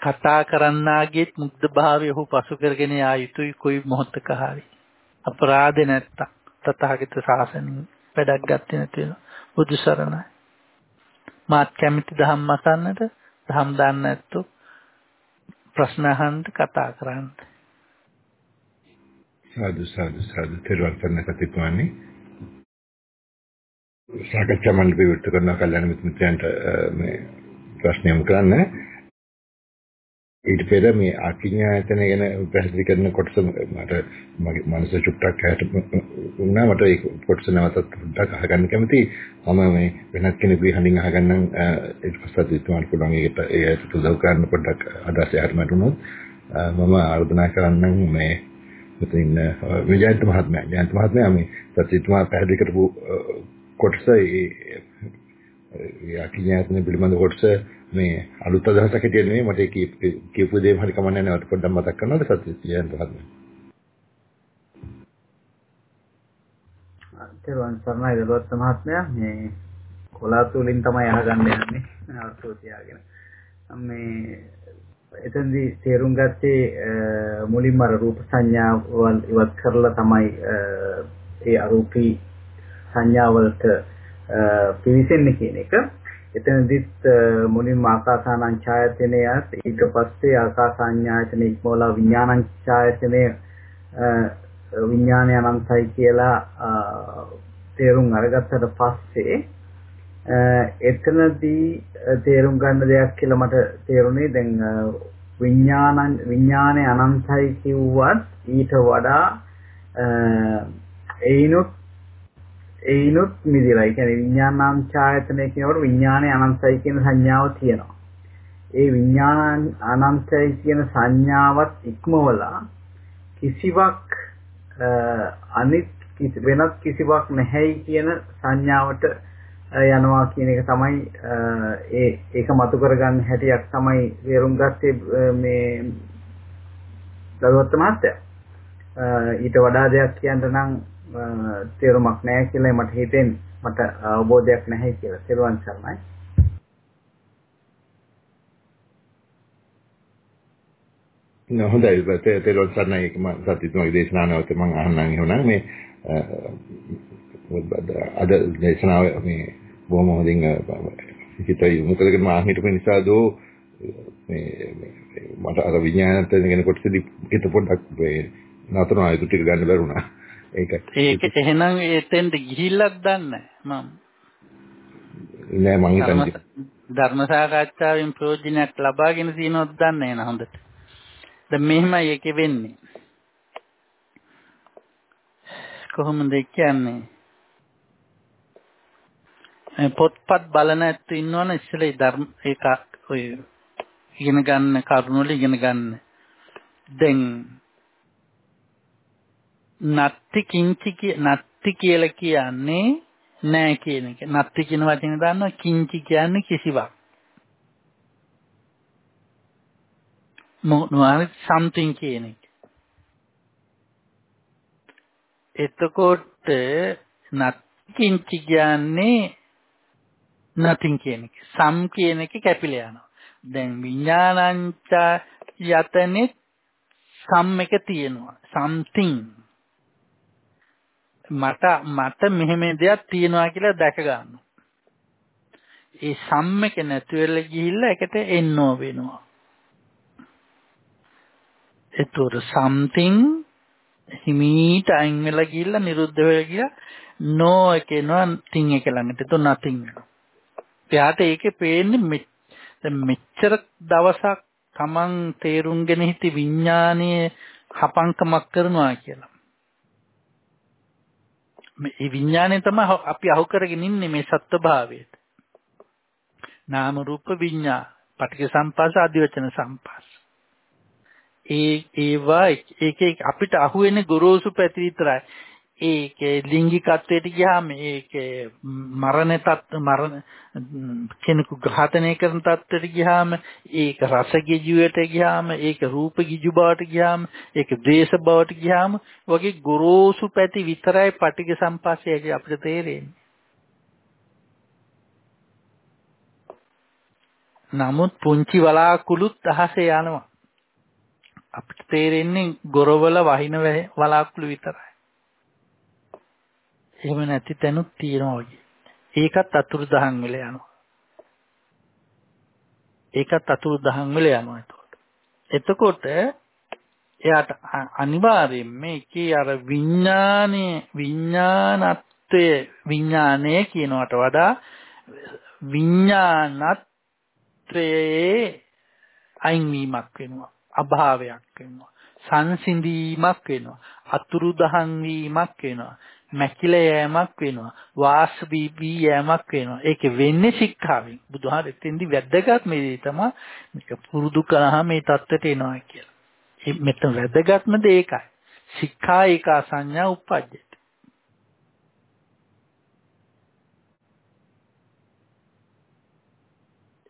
B: කතා කරන්නාගේත් මුග්ධ භාවය ඔහු පසු කරගෙන යා යුතුයි කොයි මොහොතක හරි. අපරාධ නැත්තම් තථාගත ශාසනය වැඩක් ගත්තේ නැති වෙනවා. බුදු සරණයි. මාත් කැමති ධම්ම අසන්නට ධම් දන්නේ නැත්තු ප්‍රශ්න අහන්න කතා කරන්න.
A: සාදු සාදු සාදු තෙරුවන් සරණ කතිපවන්නේ. සාකච්ඡා මණ්ඩපය විවෘත කරන කල්යනා මිත්‍රයන්ට මේ ප්‍රශ්න යොමු කරන්න. ඊට පෙර මේ අකිඤ්ඤායතන ගැන පැහැදිලි කරන කොටස මට මගේ මනස චුට්ටක් හැට වුණා. මට ඒ කොටස නැවතත් පොඩ්ඩක් අහගන්න කැමතියි. මම මේ වෙනත් කෙනෙකුගේ හඳින් අහගන්නම්. ඊට පස්සෙත් ඉතුමාට පුළුවන් ඒකට ඒකට උදව් කරන්න පොඩ්ඩක් අදහස් යාට මතුනොත් මම ආරාධනා කරන්නම් මේ මෙතන විජයන්ත මහත්මයා. ජයන්ත මහත්මයා මේ සත්‍යතුමා පැහැදිලි කරපු කොටස ඒ අකිඤ්ඤායතන පිළිබඳ කොටස මේ අලුත් අදහසක් හිටියේ නෙමෙයි මට කියපු දේ හරි කමන්නේ නැවත පොඩ්ඩක් මතක් කරනවද සත්‍ය කියන්න පහදන්න.
C: අත්තරවන් සර්ණයි දලුවත් මහත්මයා මේ කොලාතු වලින් තමයි අහගන්න යන්නේ අර්ථෝ තියාගෙන. මේ එතෙන්දී තේරුම් ගත්තේ මුලින්ම අර රූප සංඥාවල් ඉවත් කරලා තමයි ඒ අරූපී සංඥාවලට පිවිසෙන්නේ කියන එක. එතනදිත් මුලින්ම ආකාසානං ඡායතනයත් ඊට පස්සේ ආකාසාඤ්ඤායතන ඉක්මවලා විඥානං ඡායතනය විඥානය අනන්තයි කියලා තේරුම් අරගත්තට පස්සේ එතනදී තේරුම් ගන්න දෙයක් කියලා මට තේරුනේ දැන් විඥානං විඥානය අනන්තයි කිව්වත් ඊට වඩා ඒනොත් ඒනොත් මිදිලා. ඒ කියන්නේ විඥානාම් ඡායතනය කියනකොට විඥානය අනන්තයි කියන සංඥාව තියෙනවා. ඒ විඥාන අනන්තයි කියන සංඥාවත් ඉක්මවලා කිසිවක් අනිත් වෙනත් කිසිවක් නැහැයි කියන සංඥාවට යනවා කියන එක තමයි ඒ ඒක මතු කරගන්න හැටියක් තමයි තේරුම් ගත්තේ මේ දරුවත් මහත්තයා. ඊට වඩා දෙයක් කියන්න නම් තේරුමක් නැහැ කියලා මට හිතෙන්නේ. මට අවබෝධයක් නැහැ කියලා. තේරුවන් සරණයි.
A: නෝ හොඳයි තේරුවන් සරණයි මම සත්‍යතුමාගේ දේශනාව නැවත මම අහන්නම් එහෙනම් මේ අද දේශනාව මේ බොහොම හොඳින් හිතයි මොකද මම හිතපු නිසා දෝ මේ මට අර විඥානත් ගැන කොටසදී හිත පොඩ්ඩක් නතර ආයුතු ටික ගන්න බැරුණා.
B: ඒක ඒක එහෙනම් එතෙන්ට ගිහිල්ලක් දන්නේ මම
A: නෑ මං හිතන්නේ
B: ධර්ම සාකච්ඡාවෙන් ප්‍රයෝජනයක් ලබාගෙන තියෙනවද දන්නේ නැහැ හොඳට. දැන් මෙහෙමයි ඒකේ වෙන්නේ. කොහොමද කියන්නේ? පොත්පත් බලන ඇත්තු ඉන්නවනේ ඉස්සෙල්ලා ධර්ම ඒක ඔය ඉගෙන ගන්න කරුණු වල ඉගෙන ගන්න. දැන් නත්ති කිංචි නත්ති කියලා කියන්නේ නෑ කියන එක. නත්ති කියන වචනේ දන්නවා කිංචි කියන්නේ කිසිවක්. මොනවාරි something කියන එක. එතකොට නත්කින්චි කියන්නේ nothing කියන එක. සම් කියන එක කැපිලා යනවා. දැන් විඥානංච යතනේ සම් එක තියෙනවා. something මට මට මෙහෙම දෙයක් තියෙනවා කියලා දැක ගන්නවා. ඒ සම් එක නැති වෙලා ගිහිල්ලා එකට එන්නෝ වෙනවා. ඒතොර something හිමීට අයින් වෙලා ගිහිල්ලා නිරුද්ධ වෙලා ගියා no එකේනවා thing එක ළඟට. ඒතොර nothing වෙනවා. එයාට ඒකේ පේන්නේ දැන් මෙච්චර දවසක් Taman තේරුම්ගෙන හිටි විඥානීය හපංකමක් කරනවා කියලා. මේ විඥානය තමයි අපි අහු කරගෙන ඉන්නේ මේ සත්වභාවයට. නාම රූප විඥා, පටික සම්පස්ස ආදි වචන සම්පස්ස. ඒ ඒවා ඒක අපිට අහු වෙන්නේ ගොරෝසු පැති විතරයි. ඒකේ ලිංගිකත්වයට ගියාම ඒකේ මරණ තත් මරණ කෙනෙකු ඝාතනය කරන තත්ත්වයට ගියාම ඒක රස ගිජුවට ගියාම ඒක රූප ගිජු බවට ගියාම ඒක ද්වේෂ බවට ගියාම වගේ ගොරෝසු පැති විතරයි පටිඝ සම්පස්සේ අපිට තේරෙන්නේ. නමුත් පුංචි වලාකුළුත් අහසේ යනවා. අපිට තේරෙන්නේ ගොරවල වහින වලාකුළු විතරයි. එහෙම නැති තැනුත් තියෙනවා වගේ. ඒකත් අතුරු දහන් වෙලා යනවා. ඒකත් අතුරු දහන් වෙලා යනවා එතකොට. එතකොට එයාට අනිවාර්යයෙන් මේකේ අර විඥානයේ විඥානත්වයේ විඥානය කියනවට වඩා විඥානත්වයේ අයින් වීමක් වෙනවා අභාවයක් වෙනවා සංසිඳීමක් වෙනවා අතුරුදහන් වීමක් වෙනවා. මැකිලා යෑමක් වෙනවා. වාස් බීබී යෑමක් වෙනවා. ඒක වෙන්නේ ශික්ෂාවෙන්. බුදුහාර එතෙන්දි වැද්දගත් මේ දේ තමයි මේක පුරුදු කළාම මේ தත්ත්වයට එනවා කියලා. මෙතන වැදගත්ම දේ ඒකයි. ශික්ෂා ඒක සංඥා උප්පජ්ජති.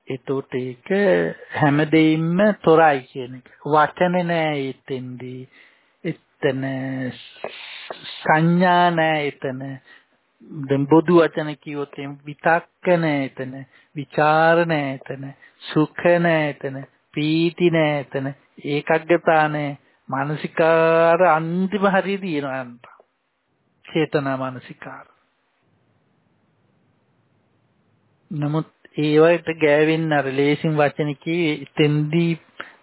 B: එතකොට ඒක හැමදෙයින්ම තොරයි කියන එක. වචන නෑ එතෙන්දී. එතන සංඥා නැහැ එතන. දැන් බොදු වචන කිව්වොත් විතක්ක නැහැ එතන. ਵਿਚාර නැහැ එතන. සුඛ නැහැ එතන. පීති නැහැ එතන. ඒකග්ගතා නැහැ මානසිකාර අන්තිම හරිය දිනනවා චේතනා මානසිකාර. නමුත් ඒවට ගෑවෙන්න අර ලේසින් වචන කී තෙන්දී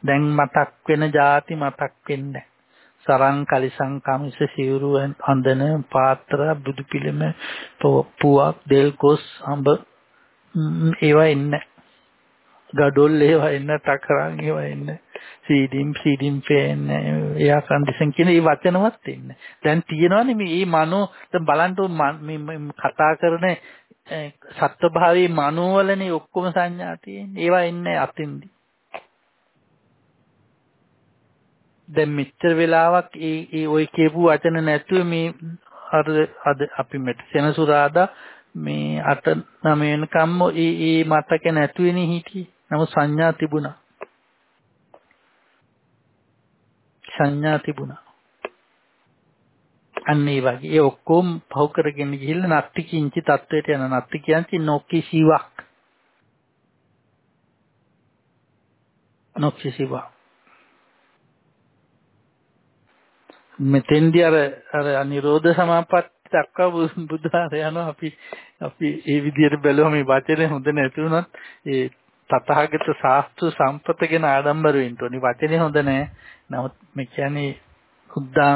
B: දැන් මතක් වෙන જાති මතක් වෙන්නේ සරං කලිසං කමිස සිවුරු හඳන පාත්‍ර බුදු පිළිම පුවක් දෙල් කොස් අඹ. ඒවා එන්න. ගඩොල් ඒවා එන්න ටකරන් ඒවා එන්න. සීඩිම් සීඩිම් ෆෑන් එයා කන්ඩිෂන් කියන මේ වචනවත් එන්නේ. දැන් තියෙනවානේ මේ මේ මනෝ දැන් බලන්න මේ කතා කරන සත්ව භාවයේ මනෝ වලනේ ඔක්කොම සංඥා තියෙන්නේ. ඒවා එන්නේ අතින්දී. දැන් මෙච්චර වෙලාවක් ඒ ඒ ওই කියපු වචන නැතුව මේ අර අද අපි මෙට සෙනසුරාදා මේ 8 9 වෙනකම්ම ඒ ඒ මතක නැතුවෙනේ හිටියේ. නමුත් සංඥා තිබුණා. සංඥා තිබුණා. අන්න ඒ වගේ ඒ ඔක්කොම පහු කරගෙන ගිහිල්ලා නත්ති කිංචි තත්වයට යන නත්ති කියන්නේ නොකිසිවක්. නොකිසිවක්. මෙතෙන්දී අර අර නිරෝධ සමාපatti දක්වා බුදුහාර යනවා. අපි අපි ඒ විදිහට බැලුවම මේ වචනේ හොඳ නැති වුණත් ඒ තථාගත ශාස්ත්‍ර සම්පත ගැන ආඩම්බර වෙන්න ඕනේ. වචනේ හොඳ නැහැ. නමුත් මේ කියන්නේ උද්දා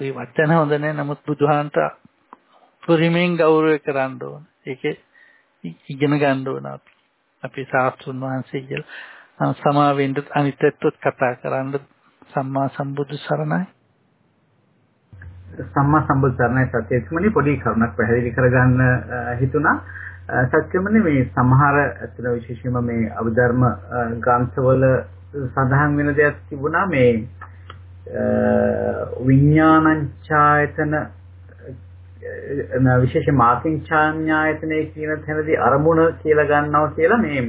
B: ඒ වචන හොඳ නැහැ. නමුත් බුදුහාන්ට පුරිමෙන් ගෞරව කරන්න ඕන. ඒකේ ඉගෙන ගන්න ඕන අපි. අපේ ශාස්ත්‍රුන් වහන්සේ කියලා. සමාවෙන්න අනිත්‍යත්වත් කතා කරන්න සම්මා සම්බුදු සරණයි.
C: සම්මා සම්බුද්ධරණයි සත්‍යත්මනි පොඩි කරුණක් පැහැදිලි කරගන්න හිතුණා. සත්‍යමනේ මේ සමහර අතන විශේෂයෙන්ම මේ අභිධර්ම ග්‍රන්ථවල සඳහන් වෙන දෙයක් තිබුණා මේ විඥානංචායතන විශේෂ මාකින් ඡාඥායතනයේ කියන තැනදී අරමුණ කියලා ගන්නවා කියලා මේ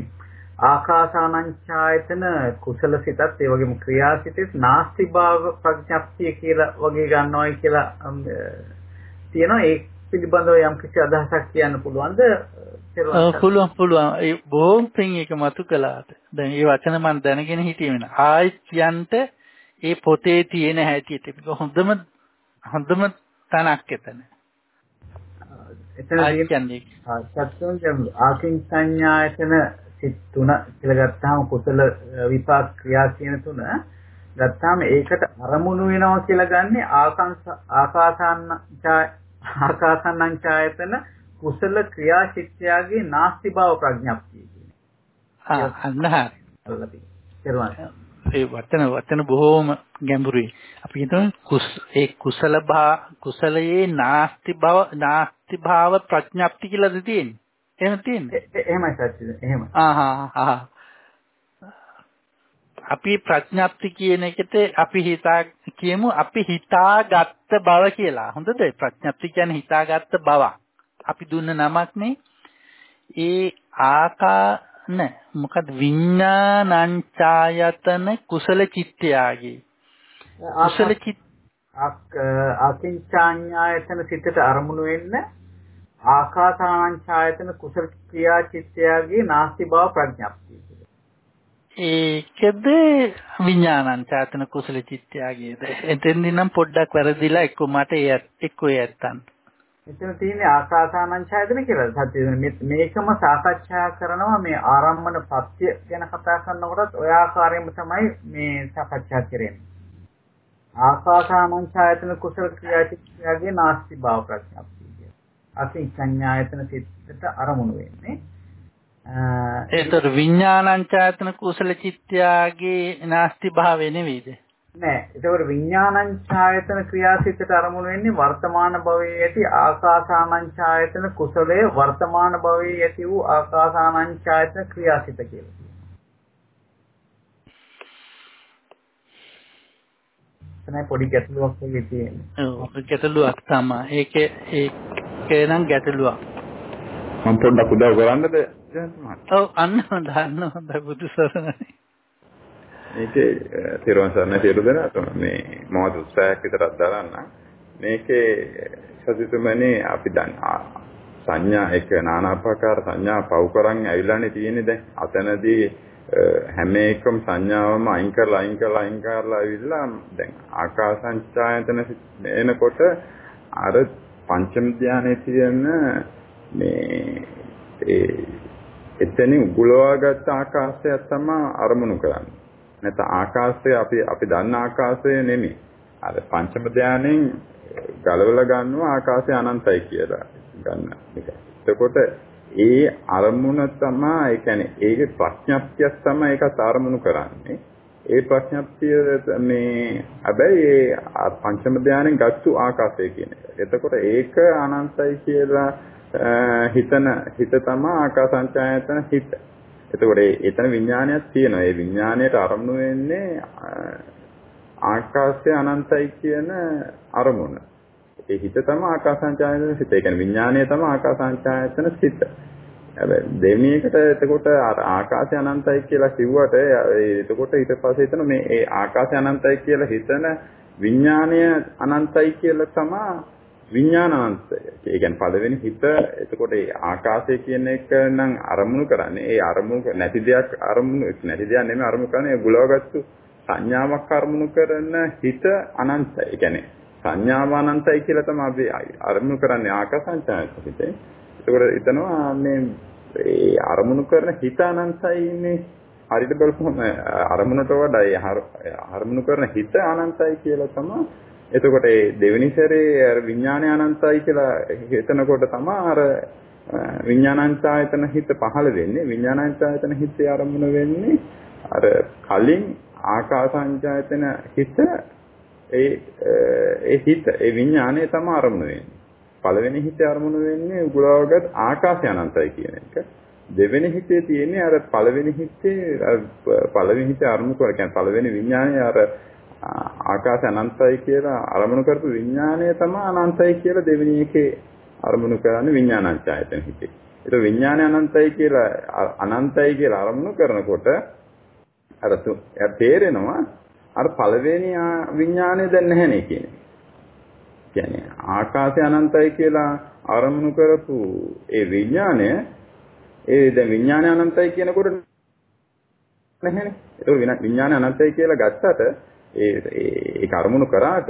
C: ආකාසානංචායතන කුසල සිතත් ඒ වගේම ක්‍රියාසිතෙත් නාස්ති භාව ප්‍රඥප්තිය කියලා වගේ ගන්නවායි කියලා තියෙනවා. ඒ පිළිබඳව යම් කිසි අදහසක් කියන්න පුළුවන්ද?
B: පුළුවන් පුළුවන්. ඒ බොහොම පින් එක මතු කළාට. දැන් මේ වචන මම දැනගෙන හිටියේ වෙන ආයිත් කියන්ට ඒ පොතේ තියෙන හැටියට මේක හොඳම හොඳම තැනක් එතන.
C: එතන කියන්නේ සත්‍යෝන් ආකින් සංඥායතන තුන කියලා ගත්තාම කුසල විපාක ක්‍රියා කියන තුන ගත්තාම ඒකට අරමුණු වෙනවා කියලා ගන්නෙ ආකාංශ ආකාසාන්න ආකාසන්නං ඡායතන කුසල ක්‍රියා චිත්තයගේ නාස්ති භාව ප්‍රඥප්තිය කියන්නේ.
B: ඒ වචන වචන බොහෝම ගැඹුරුයි. අපි හිතමු කුස් ඒ කුසල භා කුසලයේ නාස්ති භව නාස්ති භාව ප්‍රඥප්ති කියලාද තියෙන්නේ? එහෙම තියෙන්නේ?
C: එහෙමයි සත්‍යද? එහෙමයි.
B: ආහා. අපි ප්‍රඥප්ති කියන එකට අපි හිතා කියමු අපි හිතාගත්ත බව කියලා. හොඳද? ප්‍රඥප්ති කියන්නේ හිතාගත්ත බවක්. අපි දුන්න නමක් නේ. ඒ ආකා නෑ මොකද විඥානංචායතන කුසල චිත්තයාගේ කුසල චිත්
C: අකින්චාඤ්ඤායතන සිතට අරමුණු වෙන්න ආකාසානංචායතන කුසල ක්‍රියා චිත්තයාගේ නාස්ති බව ප්‍රඥප්තිය
B: ඒකද විඥානංචායතන කුසල චිත්තයාගේද එතෙන්දී නම් පොඩ්ඩක් වැරදිලා එක්ක මට ඒ එක්ක ඒ ඇත්තන්
C: මෙතන තියෙන්නේ ආකාසානංචායතන කියලා. සත්‍ය මේකම සාකච්ඡා කරනවා මේ ආරම්මන පත්‍ය ගැන කතා කරනකොටත් ඔය ආකාරයෙන්ම තමයි මේ සාකච්ඡා කරන්නේ. ආකාසානංචායතන කුසල ක්‍රියාචිත්තයගේ නාස්ති භාව ප්‍රඥාප්තිය. අසින් සංඥායතන සිත්තට අරමුණු වෙන්නේ.
B: ඒතර විඥානංචායතන කුසල චිත්තයගේ නාස්ති භාවය නෙවෙයිද?
C: නෑ. ඒකවල විඥානං ඡායතන ක්‍රියාසිතට අරමුණු වෙන්නේ වර්තමාන භවයේ ඇති ආකාසානං ඡායතන කුසලයේ වර්තමාන භවයේ ඇති වූ ආකාසානං ඡායතන ක්‍රියාසිත කියලා. එතනයි පොඩි ගැටලුවක් වගේ තියෙන්නේ.
B: ඔව් ගැටලුවක් තමයි. ඒකේ ඒක නම් ගැටලුවක්.
D: මම පොඩ්ඩක් උදව් කරන්නද?
B: ඔව් අන්න හොඳ අන්න හොඳ බුදු සරණයි.
D: මේකේ තිරුවන් සරණ සියලු දෙනාට මේ මම උත්සාහයක් විතරක් දරන්න මේකේ සතිතුමනි අපි දැන් සංඥා එක නානාපාකාර සංඥා පව් කරන් ඇවිල්ලානේ තියෙන්නේ දැන් අතනදී හැම එකම සංඥාවම අයින් කරලා අයින් කරලා අයින් කරලා ඇවිල්ලා දැන් ආකාසංචායතන එනකොට අර පංචම ධානයේ තියෙන මේ ඒ එතනින් උගලවාගත් ආකාශය තමයි අරමුණු කරන්නේ නැත්නම් ආකාශය අපි අපි දන්න ආකාශය නෙමෙයි. අර පංචම ධානයෙන් ගලවලා ගන්නවා ආකාශය අනන්තයි කියලා ගන්න එක. එතකොට ඒ අරමුණ තමයි ඒ කියන්නේ ඒකේ ප්‍රඥප්තිය තමයි ඒකත් අරමුණු කරන්නේ. ඒ ප්‍රඥප්තිය මේ හැබැයි ඒ පංචම ධානයෙන් ගත්තු ආකාශය කියන එක. එතකොට ඒක අනන්තයි කියලා හිතන හිත තමයි ආකාසංචායතන හිත. එතකොට එතන විඥානයක් තියෙනවා. ඒ විඥාණයට අරමුණු වෙන්නේ ආකාශය අනන්තයි කියන අරමුණ. ඒ හිත තමයි ආකාසංචායතන සිත. ඒ කියන්නේ විඥානය තමයි ආකාසංචායතන සිත. හැබැයි දෙවෙනි එකට එතකොට ආකාශය අනන්තයි කියලා කිව්වට එතකොට ඊට පස්සේ එතන මේ ඒ ආකාශය අනන්තයි කියලා හිතන විඥානය අනන්තයි කියලා තමයි විඥානාන්තය. ඒ කියන්නේ පළවෙනි හිත එතකොට ඒ ආකාශය කියන එක නම් අරමුණු කරන්නේ. ඒ අරමුණු නැති දෙයක් අරමුණු නැති දෙයක් නෙමෙයි අරමුණු කරන්නේ ගුලවගත්තු සංඥාවක් අරමුණු කරන හිත අනන්තයි. ඒ කියන්නේ සංඥාව අනන්තයි කියලා තමයි අපි අරමුණු කරන්නේ ආකාසංචායත හිතේ. එතකොට එතනවා මේ ඒ අරමුණු කරන හිත අනන්තයිනේ හරියට බලපුවම අරමුණට වඩා අරමුණු කරන හිත අනන්තයි කියලා තමයි. එතකොට ඒ දෙවෙනි සැරේ අර විඥානය අනන්තයි කියලා හිතනකොට තමයි අර විඥානංචායතන හිත පහළ වෙන්නේ. විඥානංචායතන හිතේ ආරම්භන වෙන්නේ අර කලින් ආකාසංචායතන හිත ඒ ඒ හිත ඒ විඥානය තමයි ආරම්භන වෙන්නේ. පළවෙනි හිතේ ආරම්භන වෙන්නේ උගලවගත් ආකාශය අනන්තයි කියන එක දෙවෙනි හිතේ තියෙන්නේ අර පළවෙනි හිතේ පළවෙනි හිතේ ආරම්භ කර කියන්නේ පළවෙනි විඥානය අර ආකාශ අනන්තයි කියලා අරමුණු කරපු විඥානය තමයි අනන්තයි කියලා දෙවෙනි එකේ අරමුණු කරන්නේ විඥානංචායතන හිතේ. ඒක විඥානය අනන්තයි කියලා අනන්තයි කියලා අරමුණු කරනකොට අර තේරෙනවා අර පළවෙනි විඥානය දැන් නැහැනේ කියන්නේ. කියන්නේ ආකාශය අනන්තයි කියලා අරමුණු කරපු ඒ විඥානය ඒ දැන් විඥානය අනන්තයි කියනකොට නැහැනේ. ඒක විඥානය අනන්තයි කියලා ගත්තට ඒ ඒ අරමුණු කරාට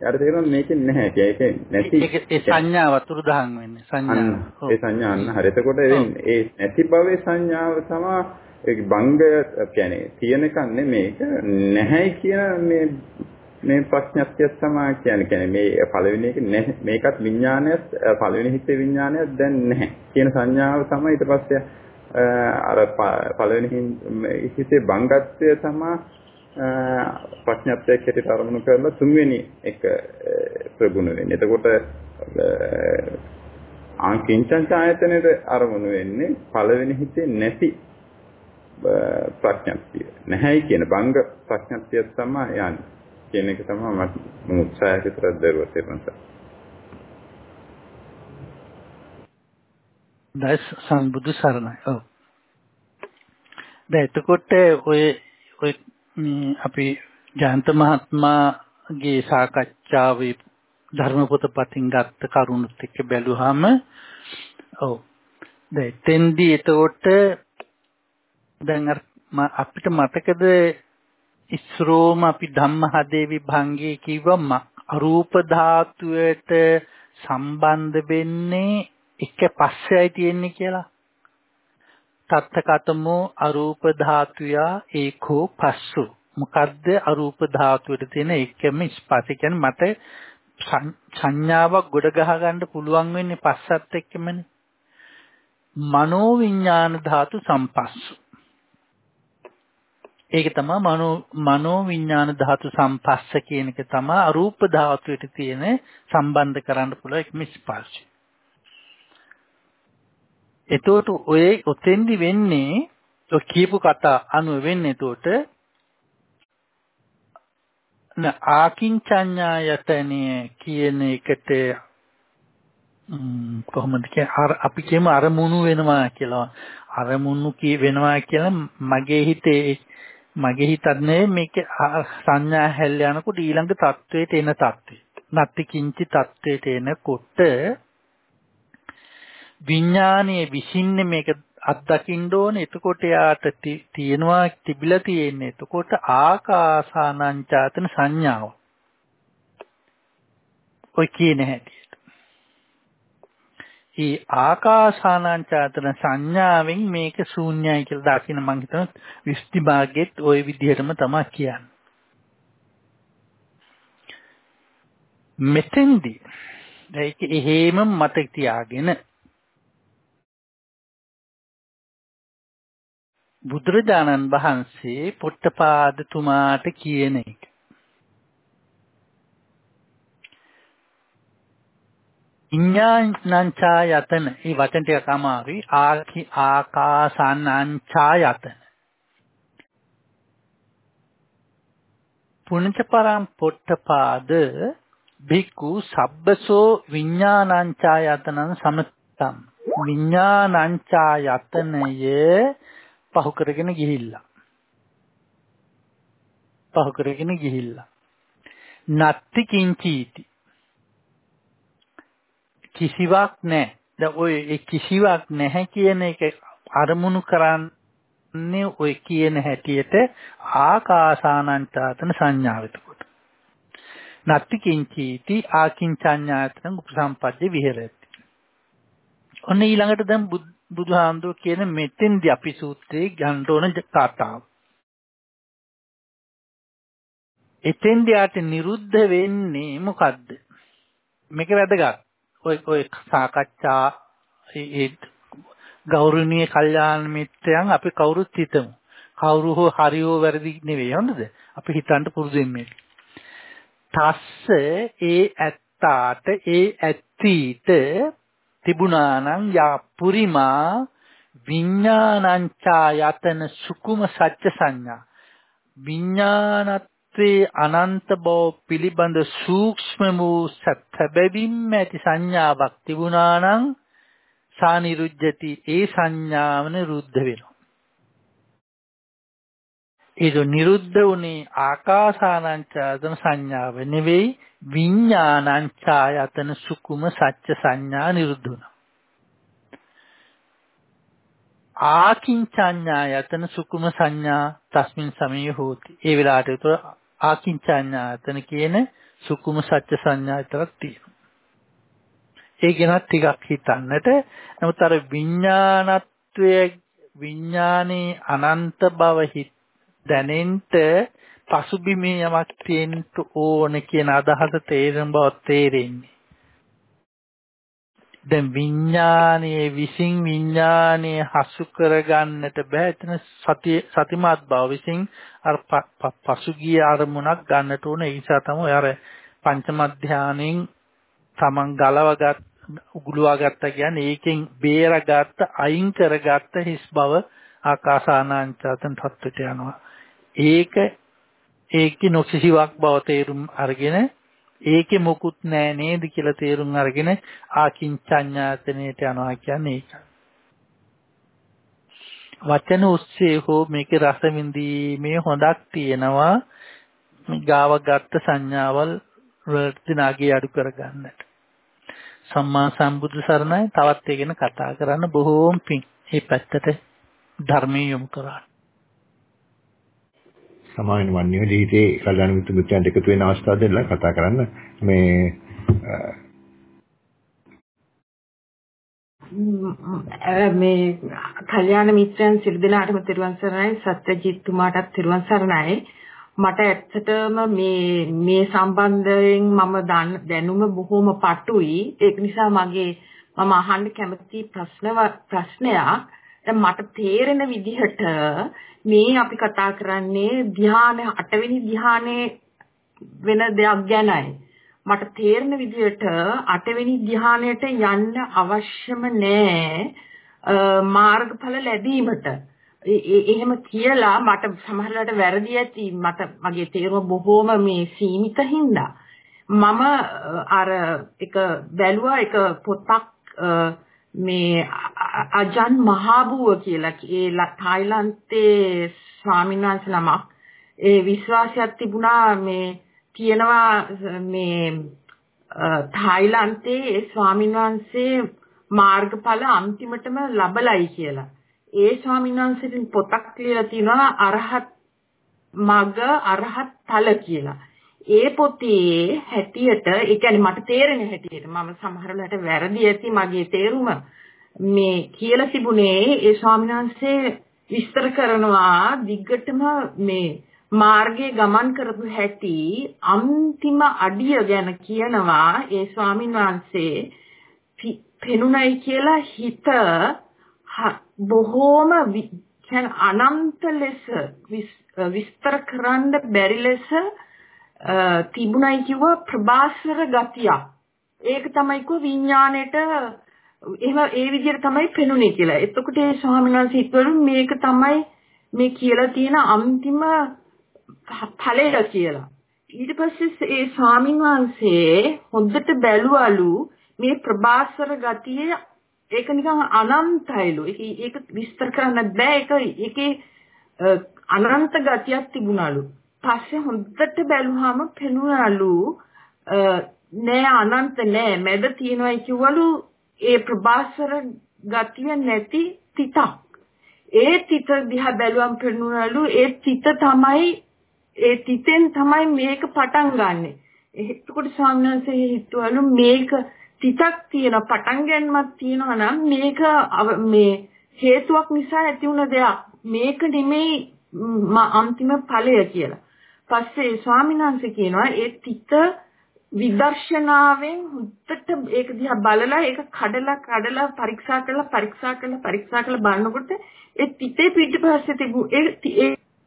D: යාට තේරෙනවා මේකේ නැහැ. ඒක නැති
B: ඒ සංඥාව අතුරු දහන් වෙන්නේ. සංඥා.
D: ඒ සංඥා අන්න හරි. එතකොට ඒ නැති භවයේ සංඥාව තමයි ඒ බංගය කියන්නේ තියෙන එකක් නෙමේක නැහැයි කියන මේ මේ ප්‍රශ්නයක් තමයි කියන්නේ. කියන්නේ මේ පළවෙනි එක මේකත් විඥානයත් පළවෙනි හිතේ විඥානයත් දැන් නැහැ කියන සංඥාව තමයි ඊට පස්සේ අර පළවෙනි හිතේ බංගත්වය තමයි ප්‍රඥප්තියක් හැටියට අරමුණු කරලා තුන්වෙනි එක ප්‍රගුණ වෙන්නේ. එතකොට ආකින්චං ආයතනෙට අරමුණු වෙන්නේ පළවෙනි හිතේ නැති ප්‍රඥප්තිය. නැහැයි කියන බංග ප්‍රඥප්තිය තමයි යන්නේ. කියන එක තමයි මම උත්සාහය විතර දරුවා තේරුම්ස.
B: දැස් සම්බුදු සරණයි. ඔව්. දැන් එතකොට ඔය ඔය අපි ජයන්ත මහත්මයාගේ සාකච්ඡාවේ ධර්ම පොතපතින් ගත්ත කරුණුත් එක්ක බැලුවාම ඔව් දැන් එතෙන්දී එතකොට දැන් අපිට මතකද ඉස්රෝම අපි ධම්මහදේ විභංගේ කිව්වම අරූප ධාතුවට සම්බන්ධ වෙන්නේ එක පස්සෙයි තියෙන්නේ කියලා. තත්තකතමෝ අරූප ධාතුයා ඒකෝ පස්සු. මොකද්ද අරූප ධාතුවට තියෙන එකම ස්පර්ශ? කියන්නේ මට සංඥාවක් ගොඩ ගහ ගන්න පුළුවන් වෙන්නේ පස්සත් එක්කමනේ. මනෝ විඥාන ධාතු සම්පස්සු. ඒක තමයි මනෝ මනෝ විඥාන ධාතු සම්පස්ස කියන එක තමයි අරූප ධාතුවට තියෙන සම්බන්ධ කරන්න පුළුවන් එකම ස්පර්ශය එතකොට ඔය ඔතෙන්දි වෙන්නේ ඔය කියපු කතා අනුව වෙන්නේ එතකොට න ආකින්චඤ්ඤායතනය කියන එකට කොහොමද කියන්නේ? අපි කියමු අරමුණු වෙනවා කියලා. අරමුණු කී වෙනවා කියලා මගේ හිතේ මගේ හිතන්නේ මේක සංඥා හැල්ල යනකොට ඊළඟ தത്വයට එන தത്വෙ. නැති කිංචි தത്വයට එනකොට විඥානයේ විසින්නේ මේක අත්දකින්න ඕනේ. එතකොට යාට තියෙනවා තිබිලා තියෙන්නේ. එතකොට ආකාසානංචාතන සංඥාව. ඔය කියන හැටි. ඒ ආකාසානංචාතන සංඥාවෙන් මේක ශූන්‍යයි කියලා දකින්න මම හිතනවා විස්ති භාගෙත් ওই විදිහටම තමයි කියන්නේ. මෙතෙන්දී ඒක එහෙම මතක තියාගෙන බුදුරජාණන් වහන්සේ පොට්ටපාද තුමාට කියන එක. ඉඤ්ඤාණංචායතන මේ වචන ටික අමාරුයි ආකි ආකාසානංචායතන පුණ්‍ය පරම් පොට්ටපාද බිකු සබ්බසෝ විඥානංචායතනං සමත්තම් විඥානංචායතනයේ පහු කරගෙන ගිහිල්ලා. පහු කරගෙන ගිහිල්ලා. නත්ති කිංචීති. කිසිවක් නැහැ. දැන් ඔය ඒ කිසිවක් නැහැ කියන එක අරමුණු කරන්නේ ඔය කියන හැටියට ආකාසානන්තාතන සංඥාව එතකොට. නත්ති කිංචීති ආකින්චඤ්ඤායතන උපසම්පද්ද විහෙරති. ඔන්න ඊළඟට දැන් බුදුහාමුදුරුවෝ කියන මෙතෙන්දී අපි සූත්‍රයේ ගන්න ඕන කතාව. එතෙන්දී ආට නිරුද්ධ වෙන්නේ මොකද්ද? මේක වැදගත්. ඔය ඔය සාකච්ඡා ඒ ගෞරවනීය කල්යාණ මිත්‍රයන් අපි කවුරුත් හිතමු. කවුරු හෝ හරි හෝ වැරදි නෙවෙයි හොඳද? අපි හිතන්න පුරුදු වෙන්නේ. තස්ස ඒ ඇත්තාට ඒ ඇත්තීට තිබුණා නම් යා පුරිමා විඥානංචා යතන සුකුම සත්‍ය සංඥා විඥානත්ව තත්ත්වයේ අනන්ත බව පිළිබඳ සූක්ෂම වූ සත්‍යබැවින්ම ඇති සංඥාවක් තිබුණා නම් සානිරුද්ධති ඒ සංඥාව නිරුද්ධ වෙනවා. ඒක නිරුද්ධ වුණේ ආකාසානංචායතන සංඥාව නෙවෙයි විඥානංචායතන සුකුම සත්‍ය සංඥා නිරුද්ධ වුණා. ආකින්චඤ්ඤායතන සුකුම සංඥා තස්මින් සමයේ හෝති. ඒ වෙලාවට උතර ආකින්චඤ්ඤායතන කියන සුකුම සත්‍ය සංඥා විතරක් තියෙනවා. ඒ ගැන ටිකක් හිතන්නට. නමුත් අර විඥානත්වයේ විඥානේ අනන්ත බව දැනෙන්න පසුබිමේ යමක් තියෙන්න ඕන කියන අදහස තේරෙන බව තේරෙන්නේ. දැන් විඥානයේ විසින් විඥානයේ හසු කරගන්නට බෑ. එතන සතිය සතිමත් බව විසින් අර පසුගිය අරමුණක් ගන්නට ඕන. ඒ නිසා තමයි අර පංචම ධානයෙන් තමන් ගලවගත් උගුලවාගත්ත කියන්නේ ඒකෙන් බේරගත්ත අයින් කරගත්ත හිස් බව ආකාසානාංචතන් තත්ත්වයට යනවා. ඒක ඒකේ නොකිසිවක් බව තේරුම් අරගෙන ඒකේ මොකුත් නෑ නේද කියලා තේරුම් අරගෙන ආකින්චඤ්ඤාතනෙට යනවා කියන්නේ ඒක. වචන ඔස්සේ හෝ මේකේ රස විඳීමේ හොඳක් තියෙනවා ගාව ගත්ත සංඥාවල් වලට නාගේ අඩු කරගන්නට. සම්මා සම්බුදු සරණයි තවත් ඒ ගැන කතා කරන්න බොහෝම පිං. මේ පැත්තට ධර්මයේ යොමු කරා.
A: සමාන වන්නේ. ජීවිතේ කල්යාණ මිත්‍ර මිත්‍රයන්ට එකතු වෙන අවස්ථාව දෙන්න කතා කරන්න. මේ
E: මේ කල්යාණ මිත්‍රයන් සිල් දිනාටම තිරුවන් සරණයි සත්‍යජිත් තුමාටත් තිරුවන් සරණයි මට ඇත්තටම මේ මේ සම්බන්ධයෙන් මම දැනුම බොහොම පටුයි. ඒක නිසා මගේ මම අහන්න කැමති ප්‍රශ්න ප්‍රශ්නයක්. මට තේරෙන විදිහට මේ අපි කතා කරන්නේ ධ්‍යාන අටවෙනි ධ්‍යානයේ වෙන දෙයක් ගැනයි. මට තේරෙන විදිහට අටවෙනි ධ්‍යානයට යන්න අවශ්‍යම නෑ මාර්ගඵල ලැබීමට. එහෙම කියලා මට සමහරවිට වැරදි ඇති මට මගේ තේරුම බොහෝම මේ සීමිත හින්දා මම අර එක බැලුවා එක පොතක් මේ අජන් මහබුව කියලා ඒ තායිලන්තේ ස්වාමීන් වහන්සේ නමක් ඒ විශ්වාසයක් තිබුණා මේ කියනවා මේ තායිලන්තේ ඒ ස්වාමීන් වහන්සේ මාර්ගඵල අන්තිමටම ලබලයි කියලා. ඒ ස්වාමීන් වහන්සේගෙන් පොතක් ලියලා තිනවා අරහත් මග අරහත් ඵල කියලා. ඒ පොතේ හැටියට ඒ කියන්නේ මට තේරෙන හැටියට මම සමහර වෙලාවට වැරදි ඇති මගේ තේරුම මේ කියලා තිබුණේ ඒ ස්වාමීන් වහන්සේ විස්තර කරනවා දිග්ගටම මේ මාර්ගයේ ගමන් කරපු හැටි අන්තිම අඩිය ගැන කියනවා ඒ ස්වාමීන් වහන්සේ. පෙනුනයි කියලා හිත බොහෝම කියන්නේ අනන්ත ලෙස විස්තර කරන්න බැරි ලෙස තිබුණයි කිව්ව ප්‍රබාස්වර ගතියක්. ඒක තමයි කිව්ව විඥාණයට එහෙම ඒ විදිහට තමයි පෙනුනේ කියලා. එතකොට ඒ ස්වාමීන් වහන්සේ හිතවලු මේක තමයි මේ කියලා තියෙන අන්තිම ඵලය කියලා. ඊට පස්සේ ඒ ස්වාමීන් වහන්සේ හොඳට බැලුවලු මේ ප්‍රබාස්වර ගතිය ඒක නිකන් අනන්තයිලු. ඒක විස්තර කරන්න බෑ. ඒක ඒකේ අනන්ත ගතියක් තිබුණලු. පස්සේ හොඳට බැලුවාම පෙනුනලු නෑ අනන්ත නෑ. මැද තියෙනවයි කිව්වලු ඒ ප්‍රභාස්වර ගතිය නැති තිතක්. ඒ තිත දිහා බැලුවම පෙනුනලු ඒ තිත තමයි ඒ තිතෙන් තමයි මේක පටන් ගන්නෙ. එතකොට ස්වාමීන් වහන්සේ හිතුවලු මේක තිතක් තියෙන පටන් ගැනීමක් තියෙනවා නම් මේක මේ හේතුවක් නිසා ඇති වුණ දෙයක්. මේක නෙමෙයි අන්තිම ඵලය කියලා. පස්සේ ස්වාමීන් වහන්සේ කියනවා ඒ තිත විදර්ශනාවෙන් හුත්තට ඒක දිහා බලලා ඒක කඩලා කඩලා පරීක්ෂා කරලා පරීක්ෂා කරලා පරීක්ෂා කරලා බලනකොට ඒ තිතේ පිටිපස්සේ තිබු ඒ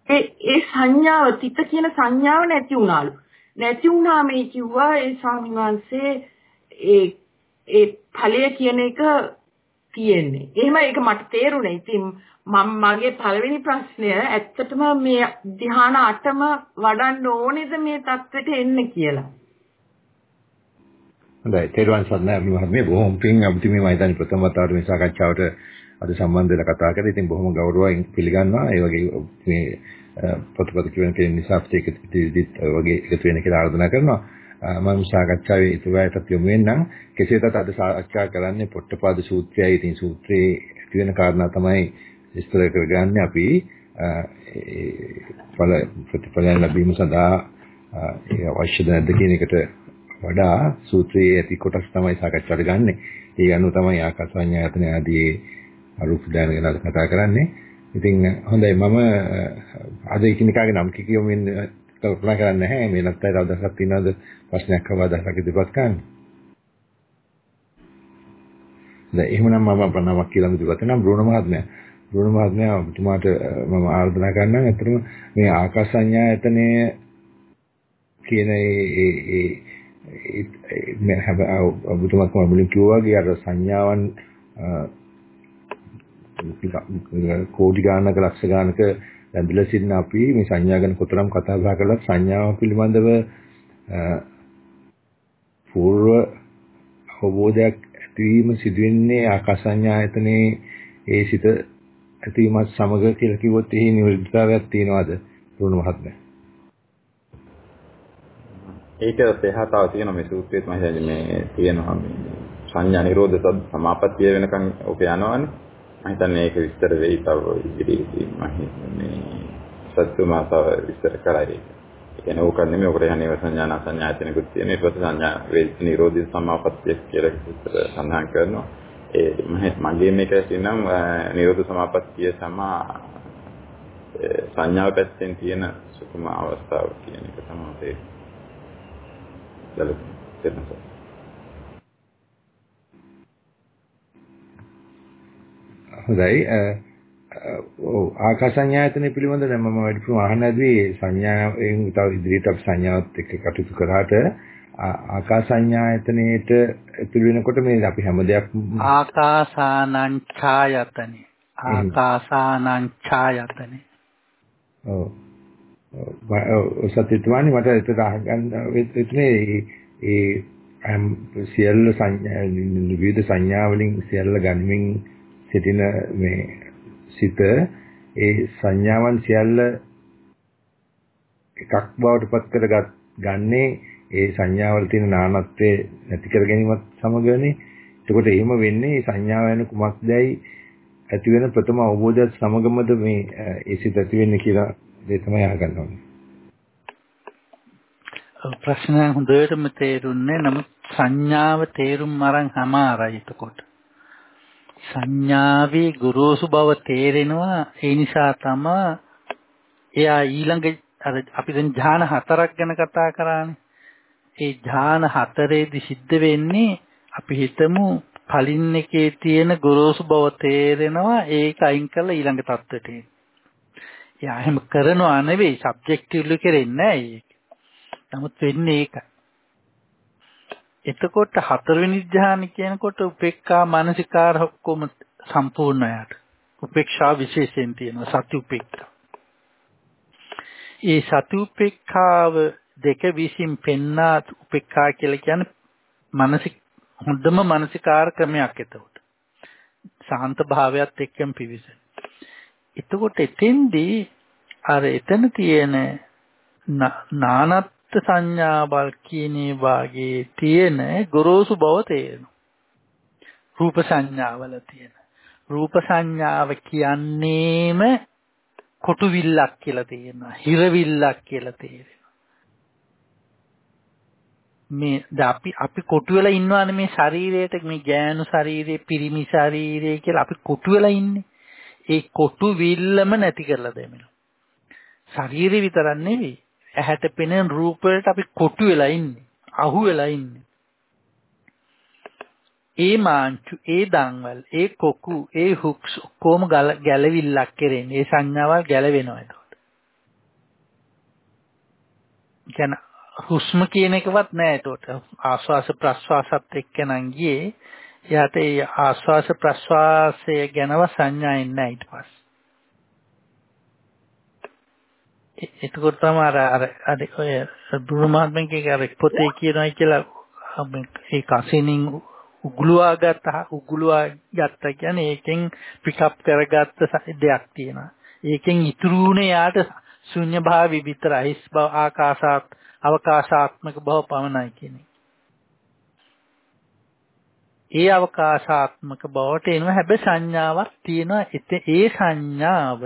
E: ඒ සංඥාව තිත කියන සංඥාව නැති වුණාලු. නැති වුණාම ඒ කිව්වා ඒ ස්වාමීන් වහන්සේ ඒ ඒ ඵලය කියන එක තියෙන්නේ. එහෙම ඒක මට තේරුණේ. ඉතින් මම මගේ පළවෙනි ප්‍රශ්නය ඇත්තටම මේ ධ්‍යාන අටම වඩන්න ඕනේද මේ தත්වෙට එන්න කියලා.
A: හොඳයි. තේරුවන් සරණයි අපි මහත්මිය බොහොම පිං අපිට මේ මම හිතන්නේ ප්‍රථම වතාවට මේ සාකච්ඡාවට අද සම්බන්ධ වෙලා කතා කරලා ඉතින් බොහොම ගෞරවයෙන් පිළිගන්නවා. ඒ වගේ මේ පොතපත කියවන කෙනෙක් නිසා අපිට ඒක ඉදිරියට වගේ එකතු වෙන්න කියලා ආරාධනා කරනවා. මම සාකච්ඡාවේ ඉතුරුයටත් යොමු වෙන්නම්. කෙසේතත් අද සාකච්ඡා කරන්නේ පොට්ටපාද සූත්‍රයයි. ඉතින් සූත්‍රයේ තියෙන කාරණා තමයි විස්තර කරගන්නේ අපි ඵල ප්‍රතිඵලයන් ලැබීම සඳහා ඒ අවශ්‍ය නැද්ද කියන එකට වඩා සූත්‍රයේ ඇති කොටස් තමයි සාකච්ඡාට ගන්නෙ. ඒ අනුව තමයි ආකාසඤ්ඤායතන ආදී අරූප දාන ගැන කතා කරන්නේ. ඉතින් හොඳයි මම අද එකිනෙකාගේ නම් කියමින් කල්පනා කරන්නේ නැහැ මේ නැත්තයි තව දවසක් තියෙනවද ප්‍රශ්නයක් කවදා දවසක් ඉදිරිපත් කරන්න. දැන් එහෙමනම් මම ප්‍රණාමක් කියලා ඉදිරිපත් කරනවා බ්‍රුණ මහත්මයා. බ්‍රුණ මහත්මයා ඔබතුමාට මම ආරාධනා කරනවා ඇත්තටම මේ ආකාශ සංඥායතනය කියන ඒ ඒ මේ හැබ ඔබතුමාත් මුලින් කිව්වා වගේ අර සංඥාවන් කෝටි ගානක ලක්ෂ ගානක ඇඳලා සිටින අපි මේ සංඥා ගැන කොතරම් කතා බහ කළත් සංඥාව පිළිබඳව పూర్ව අවබෝධයක් ඇතිවීම සිදුවෙන්නේ ආකාශ සංඥායතනයේ ඒ සිත ඇතිවීමත් සමග කියලා කිව්වොත් එහි නිර්විද්‍යාවයක් තියනවාද? රුණ මහත්මයා.
D: ඒක තේහතාව තියෙන මේ සූත්‍රයේත් මම හිතන්නේ මේ තියෙනවා මේ සංඥා නිරෝධ සමාපත්තිය වෙනකන් ඔක යනවනේ. මම හිතන්නේ ඒක විස්තර වෙයි තව ඉදිරියේදී මම හිතන්නේ සත්‍ය මාතාව විස්තර කරයි. ඒ කියන්නේ ඕක නෙමෙයි ඔකට යන්නේ සංඥාන සංඥායතනෙකුත් තියෙන ඊට පස්සේ සංඥා වේද නිරෝධී සමාපත්තිය කියලා විස්තර සඳහන් කරනවා. ඒ මගේ මේක කියනම් නිරෝධ සමාපත්තිය සමා සංඥාව පැත්තෙන් තියෙන සුකුම අවස්ථාව කියන එක තමයි තේරෙන්නේ.
A: හොඳයි. ඔව්. ආකාසඤ්ඤායතනෙ පිළිබඳව දැන් මම වැඩිපුර අහන්න ඇදුවේ සංඥාවෙන් තව ඉදිරියට අපි සංඥාවත් එක්ක කටයුතු කරාට ආකාසඤ්ඤායතනෙට ඇතුළු වෙනකොට මේ අපි හැම දෙයක්
B: ආකාසානං ඡායතනෙ ආකාසානං ඡායතනෙ
A: ඔව්. සත්‍යත්වani මට ඒක අහගන්න වෙන්නේ ඒ සියල්ල සංඥා විවිධ සංඥා වලින් සියල්ල ගනිමින් සිටින මේ සිත ඒ සංඥාවන් සියල්ල එකක් බවට පත් කරගත් ගන්නේ ඒ සංඥාවල තියෙන නානත්වයේ නැති කර ගැනීමත් සමගනේ. එතකොට එහෙම වෙන්නේ මේ සංඥාව යන කුමක්දයි ඇති වෙන ප්‍රථම අවබෝධයත් සමගමද මේ ඒ සිත ඇති වෙන්නේ කියලා ඒ තමයි අහගන්න ඕනේ.
B: ප්‍රශ්න හොඳටම තේරුන්නේ නමුත් සංඥාව තේරුම් අරන් හමාරයි එතකොට. සංඥාවේ ගොරෝසු බව තේරෙනවා ඒ නිසා තමයි එයා ඊළඟ අර අපි දැන් ඥාන හතරක් ගැන කතා කරානේ ඒ ඥාන හතරේදී සිද්ධ වෙන්නේ අපි හිතමු පලින් එකේ තියෙන ගොරෝසු බව තේරෙනවා ඒක අයින් කරලා ඊළඟ தත්ත්වයට එන්න. එයා එහෙම කරනවා නෙවෙයි සබ්ජෙක්ටිව්ලි කරන්නේ නැහැ ඒක. නමුත් වෙන්නේ ඒකයි. එතකොට හතරවෙනි ධ්‍යාන කියනකොට උපේක්ඛා මානසිකාර ඔක්කොම සම්පූර්ණ යට. උපේක්ෂා විශේෂයෙන් තියෙනවා සති උපේක්ඛා. ඒ සති උපේක්ඛාව දෙක විසින් පෙන්නා උපේක්ඛා කියලා කියන්නේ මානසික හොඳම මානසිකාර ක්‍රමයක් එතකොට. සාන්ත භාවයත් එක්කම පිවිසෙන. එතකොට එතෙන්දී අර එතන තියෙන නානත් සංඥාවල් කියන වාගේ තියෙන ගොරෝසු බව තේරෙනවා. රූප සංඥාවල තියෙන. රූප සංඥාව කියන්නේම කොටු විල්ලක් කියලා තියෙනවා. හිර විල්ලක් කියලා තේරෙනවා. මේ අපි අපි කොටු වෙලා ඉන්නවානේ මේ ශරීරයට මේ ගෑනු ශරීරේ පිරිමි ශරීරේ කියලා අපි කොටු වෙලා ඉන්නේ. ඒ කොටු විල්ලම නැති කරලා දෙමිනවා. ශරීරේ විතරක් නෙවෙයි ඇහැට පෙනෙන රූප වලට අපි කොටු වෙලා ඉන්නේ. අහු වෙලා ඉන්නේ. ඒ මාංචු, ඒ දන්වල, ඒ කොකු, ඒ හුක්ස් කොහොම ගැලවිල්ලක් කරන්නේ. ඒ සංඥාවල් ගැලවෙනවා එතකොට. කියන හුස්ම කියන එකවත් නෑ එතකොට. ආස්වාස ප්‍රස්වාසත් එක්ක නම් ගියේ එයාට ඒ ආස්වාස ප්‍රස්වාසය ගැනව සංඥා එන්නේ ඊට පස්සේ එතකොට තමයි අර අර අර ඔය බුදු මහත්මයාගේ අර පොතේ කියනවා කියලා ඒ කසිනින් උගුලවා ගත්තා උගුලවා ගත්තා කියන්නේ ඒකෙන් පිකප් කරගත්ත දෙයක් තියෙනවා. ඒකෙන් ඉතුරුනේ යාට ශුන්‍ය භාවි විතරයි හිස් බව ආකාශාත් අවකාශාත්මක බව පමණයි කියන්නේ. ඒ අවකාශාත්මක බවට එනවා හැබැයි සංඥාවක් තියෙනවා ඒ සංඥාව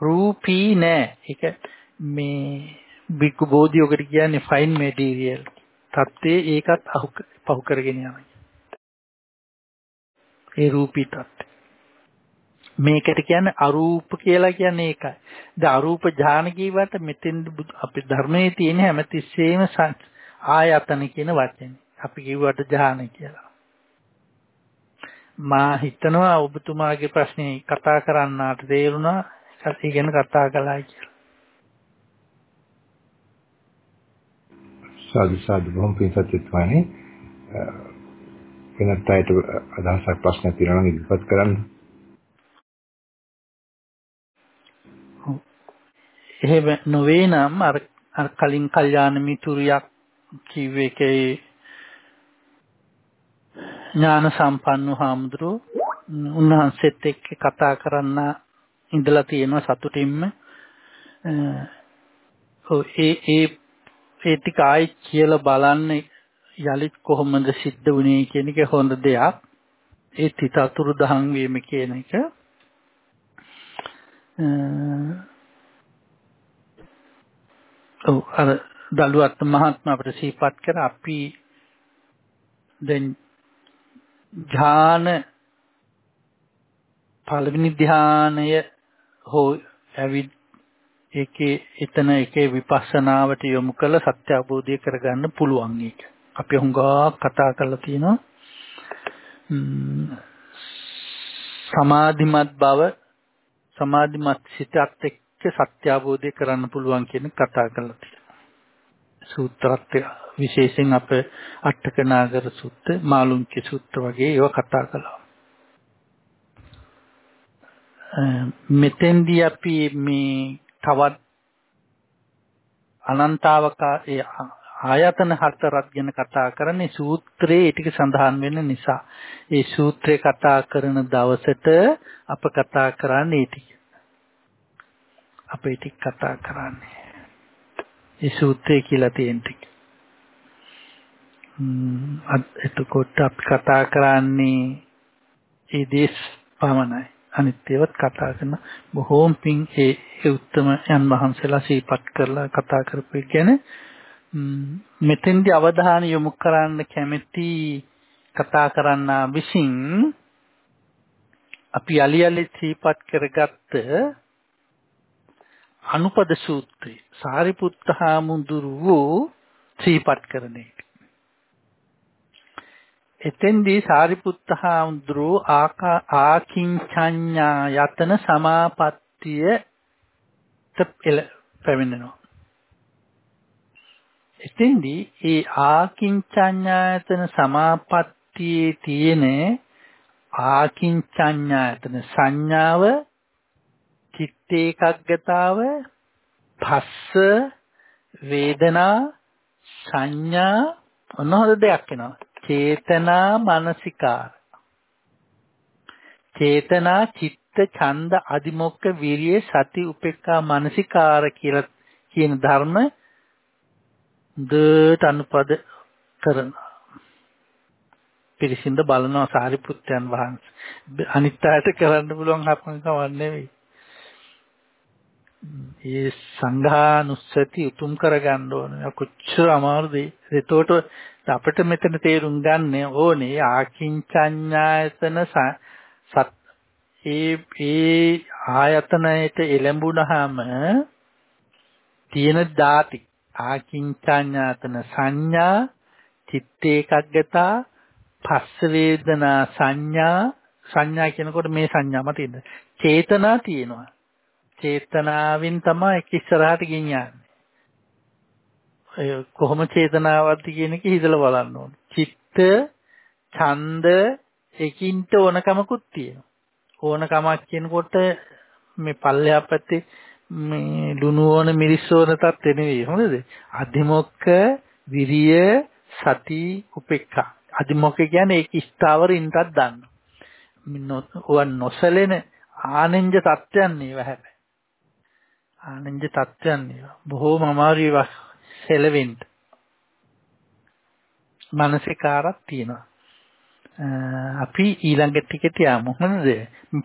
B: රූපී නෑ. ඒක මේ බික්කු බෝධියකට කියන්නේ ෆයින් මැටීරියල්. தත්ත්වයේ ඒකත් පහු කරගෙන යනවා. ඒ රූපී தත්ත්වය. මේකට කියන්නේ අරූප කියලා කියන්නේ ඒකයි. ද අරූප ඥාන කියවට මෙතෙන් අපි ධර්මයේ තියෙන හැමතිස්සෙම ආයතන කියන වචනේ. අපි කිව්වට ඥාන කියලා. මා හිතනවා ඔබතුමාගේ ප්‍රශ්නේ කතා කරන්නාට තේරුණා. ඒ ගැන කතා කළා කියලා.
A: සාදු සාදු බොහොම පිං සත්‍යත්වනේ වෙනත් අයට අදහසක් ප්‍රශ්න තියෙනවා නම් ඉදිරිපත් කරන්න.
B: එහෙම නොවේ නම් අර අර කලින් කල්යාණ මිතුරියක් කිව්ව එකේ ඥාන සම්පන්න හාමුදුරුව උන්වහන්සේත් එක්ක කතා කරන්න ඉඳලා තියෙනවා සතුටින්ම. ඒ ඒ ඒ ටික ආයි කියලා බලන්න යලිත් කොහොමද සිද්ධ වුනේ කියන එක හොඳ දෙයක්. ඒ තිත අතුරු දහන් වීම කියන එක ඔව් අර දලුවත් මහත්මයා අපිට සිහිපත් කර අපි දැන් ධාන පළවෙනි ධානය හෝ ඇවිත් ඒකේ එතන ඒකේ විපස්සනාවට යොමු කළ සත්‍ය අවබෝධය කරගන්න පුළුවන් ඒක. අපි හුඟා කතා කරලා තියෙනවා. සමාධිමත් බව සමාධිමත් සිතත් එක්ක සත්‍ය අවබෝධය කරන්න පුළුවන් කියන කතා කරලා තියෙනවා. සූත්‍රත් විශේෂයෙන් අප අට්ඨක නාගර සූත්‍ර, මාළුන්ගේ සූත්‍ර වගේ ඒවා කතා කළා. මෙතෙන්දී අපි මේ තවත් අනන්තාවකා ඒ ආයතන හතරක් ගැන කතා කරන්නේ සූත්‍රයේ ටික සඳහන් වෙන නිසා. ඒ සූත්‍රේ කතා කරන දවසට අප කතා කරන්නේ ටික. අපේ ටික කතා කරන්නේ. ඒ සූත්‍රය කියලා තියෙන ටික. එතකොට අපි කතා කරන්නේ ඒ දේශ පමණයි. අනිත් ඒවත් කතා කරන බොහෝම පිං ඒ ඒ උත්තම යන් වහන්සේලා සිහිපත් කරලා කතා කරපු ගැන මෙතෙන්දී අවධානය යොමු කරන්න කැමැති කතා කරන්න විසින් අපි යලි යලි සිහිපත් කරගත්ත අනුපද සූත්‍රය සාරිපුත්ත හාමුදුරුවෝ සිහිපත් කරන එක. එතෙන්දී සාරිපුත්ත හාමුදුරුවෝ ආකින්චඤ්ඤා යතන සමාපත්තිය පැමිණෙනවා. එතෙන්දී ඒ ආකින්චඤ්ඤායතන සමාපත්තියේ තියෙන ආකින්චඤ්ඤායතන සංඥාව චිත්ත ඒකග්ගතාව පස්ස වේදනා සංඥා ඔන්නෝද දෙයක් වෙනවා චේතනා මානසිකාර. චේතනා චිත්ත ඡන්ද අදිමොක්ක විරිය සති උපේක්ඛා මානසිකාර කියලා කියන ධර්ම දට අනුපද කරන පිරිසිඳ බලනවා සාරිපුත්තයන් වහන්සේ. අනිත් අයට කරන්න පුළුවන් අපම කවන්නේ නෙවෙයි. ඒ සංඝානුස්සති උතුම් කරගන්න ඕනේ. කොච්චර අමාරුද? ඒතකොට අපිට මෙතන තේරුම් ගන්න ඕනේ ආකින්චඤ්ඤායතන සත් ඒ ඒ ආයතනයට එළඹුණාම තියෙන ධාති ආකින්චඤ්ඤාතන සංඥා චිත්ත ඒකග්ගතා පස්ස වේදනා සංඥා සංඥා කියනකොට මේ සංඥාම තියෙන චේතනා තියෙනවා. චේතනාවෙන් තමයි ඒක ඉස්සරහට ගෙනියන්නේ ඒ කොහොම චේතනාවක්ද කියන එක හිතලා බලන්න ඕනේ චිත්ත ඡන්ද ඒකින්ට ඕනකමකුත් තියෙනවා. ඕනකමක් කියනකොට මේ පල්ලෙහා පැත්තේ මේ ලුණු ඕන මිරිස් ඕන තත්ත්වෙ නෙවෙයි හොඳද? අධිමොක්ක විරිය සති උපේක්ඛා. අධිමොක්ක කියන්නේ ඒක ස්ථාවරින්ටත් දන්නවා. ඕවා නොසලෙන ආනෙන්ජ තත්ත්වයන් නේව හැබැයි. ආනෙන්ජ තත්ත්වයන් නේව. බොහෝම අමාරුයි සෙලවෙන්න. මානසිකාරක් තියෙනවා. අපි ඊළඟ ටිකට යමු හොඳද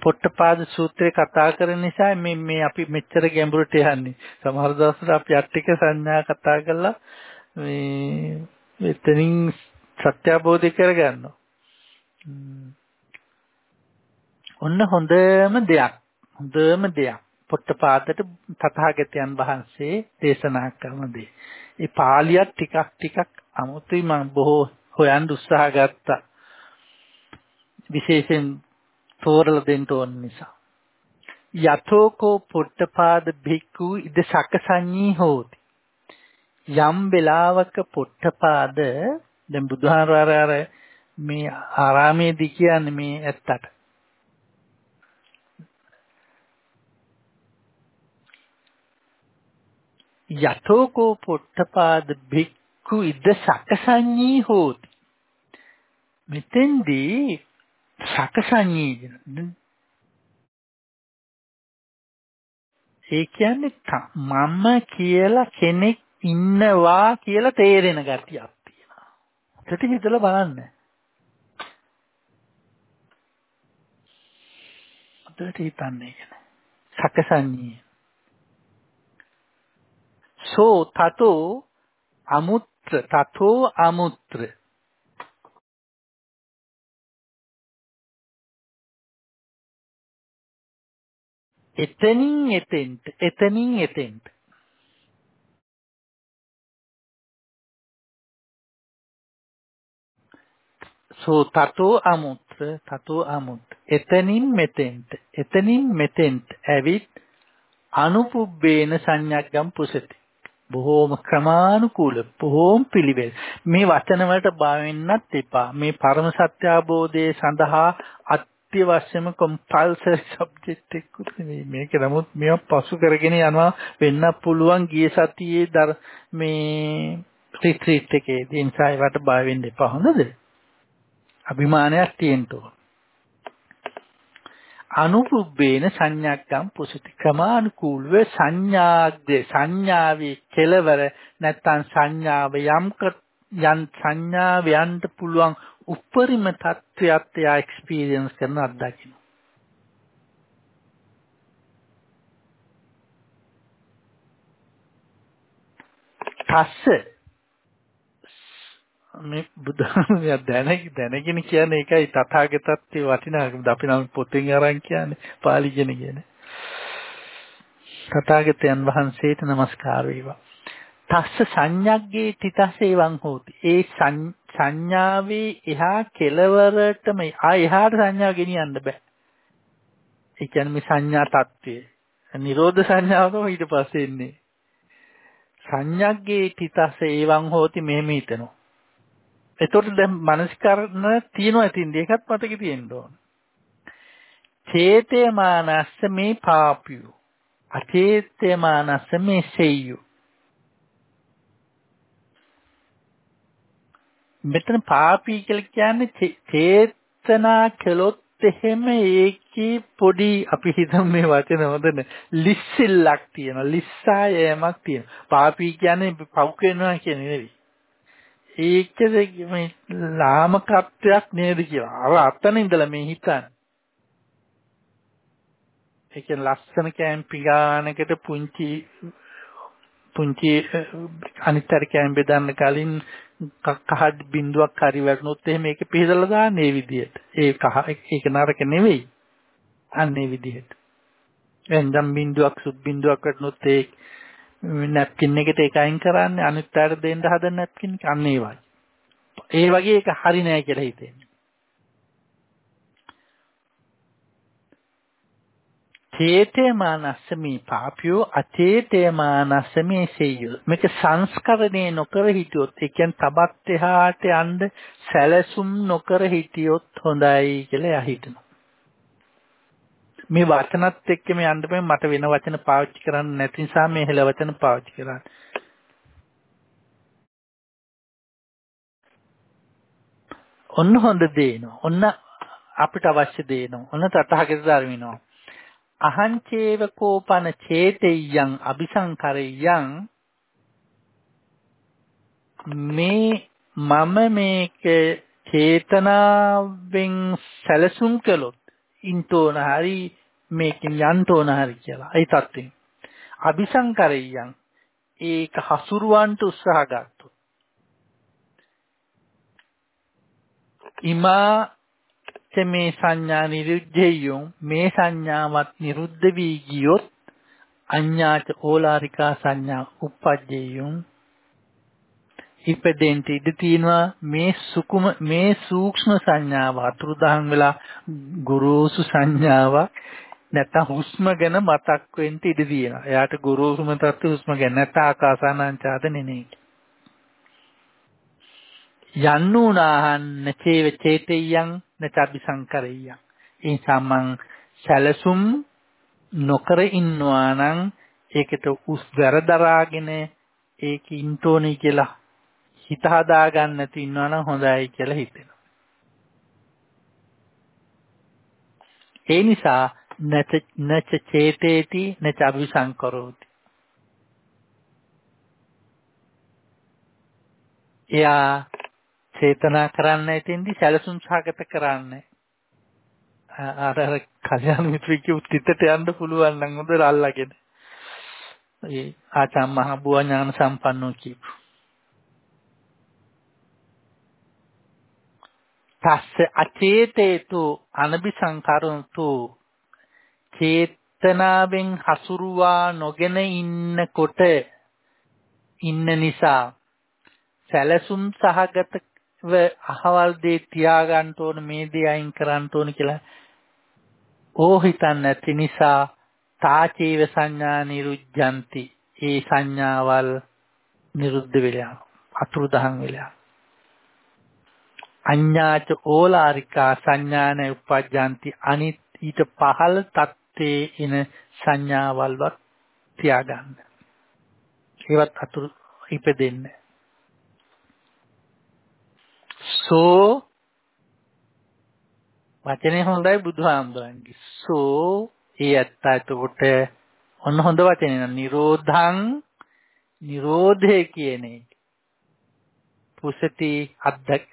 B: පොට්ටපාද සූත්‍රය කතා කරන නිසා මේ මේ අපි මෙච්චර ගැඹුරට යන්නේ. සමහර දවස්වල අපි අට්ටික සංඥා කතා කරලා මේ එතනින් සත්‍ය අවබෝධ කරගන්නවා ඔන්න හොඳම දෙයක්. හොඳම දෙයක්. පොට්ටපාදට තථාගතයන් වහන්සේ දේශනා කරන දේ. ඒ පාලියක් ටිකක් ටිකක් අමුතුයි මම බොහෝ හොයන්න උත්සාහ ගත්තා. විශේෂයෙන් තෝරලා දෙන්න ඕන නිසා. යතෝකෝ පොට්ටපාද භික්ඛු ඉද සකසඤ්ඤී හෝති. යම් වෙලාවක පොට්ටපාද දැන් බුදුහාර අර මේ ආරාමේදී කියන්නේ මේ ඇත්තට. යතෝකෝ පොට්ටපාද භික්ඛු ඉද සකසඤ්ඤී හෝති. මෙතෙන්දී සකසඤ්ඤී ඒ කියන්නේ මම කියලා කෙනෙක් ඉන්නවා කියලා තේරෙන ගතියක් තියෙනවා. ඒකට හිතලා බලන්න. අදට හිතන්නේ කියන්නේ. සකසඤ්ඤී. සෝ තතෝ අමුත්‍ර තතෝ අමුත්‍ර. එතනින් එතෙන්ට එතනින් එතෙන්ට. සෝ තතෝ අමුත්‍ර තතෝ අමුත් එතනින් මෙතෙන්ට එතනින් මෙතෙන්ට ඇවිත් අනුපුබ්බේන සංඥාග්ගම් පුසති. බොහෝම ක්‍රමානුකූල බොහෝම පිළිවෙල. මේ වචන වලට බාවෙන්නත් එපා. මේ පරම සත්‍ය අවබෝධයේ සඳහා අත්‍යවශ්‍යම කම්පල්සරි සබ්ජෙක්ට් එකක් නෙමෙයි. මේක නමුත් මේවා පසු කරගෙන යනවා. වෙන්න පුළුවන් ගිය සතියේ දර මේ රිට්‍රීට් එකේදී. නිසා ඒවට බය වෙන්න එපා. හොඳද? අභිමානයක් තියෙන්න ඕන. අනුපුබ්බේන සංඥාග්ගම් පුසති ක්‍රමානුකූලව සංඥාග්ද සංඥාවේ කෙලවර නැත්තම් සංඥාව යම් යන් සංඥාව යන්න පුළුවන් උපරිම තත්වයක් එයා එක්ස්පීරියන්ස් කරන අත්දකින්න. තස්ස මේ බුදුහාමයා දැන දැනගෙන කියන්නේ ඒකයි තථාගතත්වයේ වටිනාකම. අපි නම් පොතෙන් අරන් කියන්නේ පාලිගෙන කියන්නේ. තථාගතයන් වහන්සේට নমස්කාර වේවා. තස්ස සංඥග්ගේ තිතස් එවං හෝති. ඒ සංඥාවේ එහා කෙලවරටම ආ එහාට සංඥාව ගෙනියන්න බෑ. ඒ කියන්නේ මේ සංඥා తත්වය. නිරෝධ සංඥාවකම ඊට පස්සේ එන්නේ. සංඥග්ගේ තිතස් එවං හෝති මෙහෙම හිතනවා. එතකොට දැන් මනස්කරණ තියෙනවා ඉතින් ඒකත් මතක තියෙන්න ඕන. චේතේ මානස්ස මේ පාපියු. අචේතේ මානස්ස මේ සෙය්‍යු. මෙතන පාපී කියලා කියන්නේ චේතනා කළොත් එහෙම ඒකේ පොඩි අපි හිතමු මේ වචන හොඳ ලිස්සිල්ලක් තියෙනවා ලිස්සා යෑමක් තියෙනවා පාපී කියන්නේ පව් කරනවා කියන්නේ නෙවෙයි ඒක මේ ලාමකත්වයක් නේද කියලා. අර අතන ඉඳලා මේ හිතන්නේ. ඒ කියන්නේ ලස්සන කැම්පි ගානකට පුංචි පුංචි අනිත්තර කැම් බෙදන්න කලින් කහ බින්දුවක් හරි වැටුනොත් එහෙම ඒක පිහදලා දාන්නේ මේ විදිහට. ඒ කහ ඒක නරක නෙවෙයි. අන්න ඒ විදිහට. එන්දම් බින්දුවක් සුබ් බින්දුවක් වැටුනොත් ඒ නැප්කින් එකට ඒක අයින් කරන්නේ අනිත් අයට දෙන්න හදන නැප්කින් එක අන්න ඒ වගේ. ඒ වගේ ඒක හරි නෑ කියලා හිතෙන්නේ. චේතේ මානස්සමේ පාපියෝ අචේතේ මානස්සමේ සෙය්‍යෝ මේක සංස්කරණේ නොකර හිටියොත් ඒ කියන්නේ තබත් එහාට යන්න සැලසුම් නොකර හිටියොත් හොඳයි කියලා එයා හිතනවා මේ වචනත් එක්ක මේ යන්න බෑ. මට වෙන වචන පාවිච්චි කරන්න නැති නිසා මේ හෙළ වචන පාවිච්චි කරන්නේ. ඔන්න හොඳ දේනවා. ඔන්න අපිට අවශ්‍ය දේනවා. ඔන්න තථාගත ධර්මිනවා අහංචේව කෝපන චේතෙය්‍යං අபிසංකරෙය්‍යං. මේ මම මේක චේතනාවෙන් සැලසුම් කළොත් ඉන්තෝන හරි මේකෙන් යන්තෝන හරි කියලා. ඒ தත්ත්වෙන්. අபிසංකරෙය්‍යං ඒක හසුරුවන්ට උත්සාහ ගත්තොත්. ඉමා මේ සංඥා නිරුද්ධෙයොන් මේ සංඥාවත් නිරුද්ධ වී ගියොත් අඤ්ඤාච ඕලාරිකා සංඥා උප්පජ්ජෙයොන් ඉපදෙන්න ඉඩ තියෙනවා මේ සුකුම මේ සූක්ෂම සංඥාව අතුරුදහන් වෙලා ගුරුසු සංඥාවක් නැත්නම් හුස්ම ගැන මතක් වෙන්න ඉඩ තියෙනවා. එයාට ගුරුසුම තත්ත්ව හුස්ම ගැන නැත්නම් ආකාසානංචාද නෙනේ. යන්නුනාහන්න චේව චේතෙය්‍යං නචබි සංකරෙය්‍යං ඒ සම්මන් සැලසුම් නොකර ඉන්නවා නම් ඒකට උස් දරදරාගෙන ඒක ඉන්ටෝනි කියලා හිත හදා ගන්න නැති ඉන්නවා නම් හොඳයි කියලා හිතෙනවා ඒ නිසා නච නච චේතේති නච අபிසංකරෝති එයා චේතනා කරන්න ඇතින්දි සැලසුම් සහගත කරන්න. අර අර කල්‍යාණ මිත්‍රිකේ උත්තිතට යන්න පුළුවන් නම් හොඳට අල්ලගෙන. ඒ ආචාම් මහ බුවා ඥාන සම්පන්නෝ කියපු. තස්ස අචේතේතු අනபிසංකරන්තු චේතනාවෙන් හසුරුවා නොගෙන ඉන්නකොට ඉන්න නිසා සැලසුම් සහගත ව අහවල් දේ තියාගන්න ඕන මේ දේ අයින් කරන්න ඕන කියලා ඕ හිතන්නේ නැති නිසා තාචීව සංඥා නිරුද්ධಂತಿ ඒ සංඥාවල් නිරුද්ධ වෙලා අතුරුදහන් වෙලා. අඤ්ඤාච ඕලාරිකා සංඥාන උපජ්ජಂತಿ අනිත් ඊට පහළ தත්තේ එන සංඥාවල්වත් තියාගන්න. ඒවත් අතුරු ඉපදෙන්නේ. සෝ වචනේ හොඳයි බුදුහාමුදුරන්ගේ. සෝ ඒ ඇත්ත. එතකොට ඔන්න හොඳ වචනේ නේද? නිරෝධං නිරෝධය කියන එක. පුසති අත්දැක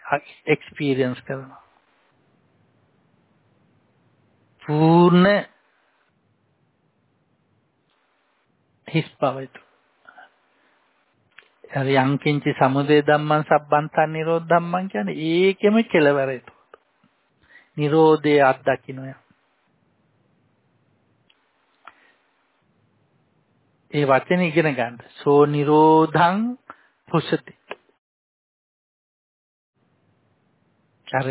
B: එක්ස්පීරියන්ස් කරනවා පූර්ණ හිස් බවට අර යංකින්චි සමුදය ධම්මං සබ්බන්තං නිරෝධ ධම්මං කියන්නේ ඒකෙම කෙලවර ඒක. නිරෝධය අත්දකින්න ඒ වචනේ ඉගෙන ගන්න. සෝ නිරෝධං පුසති. අර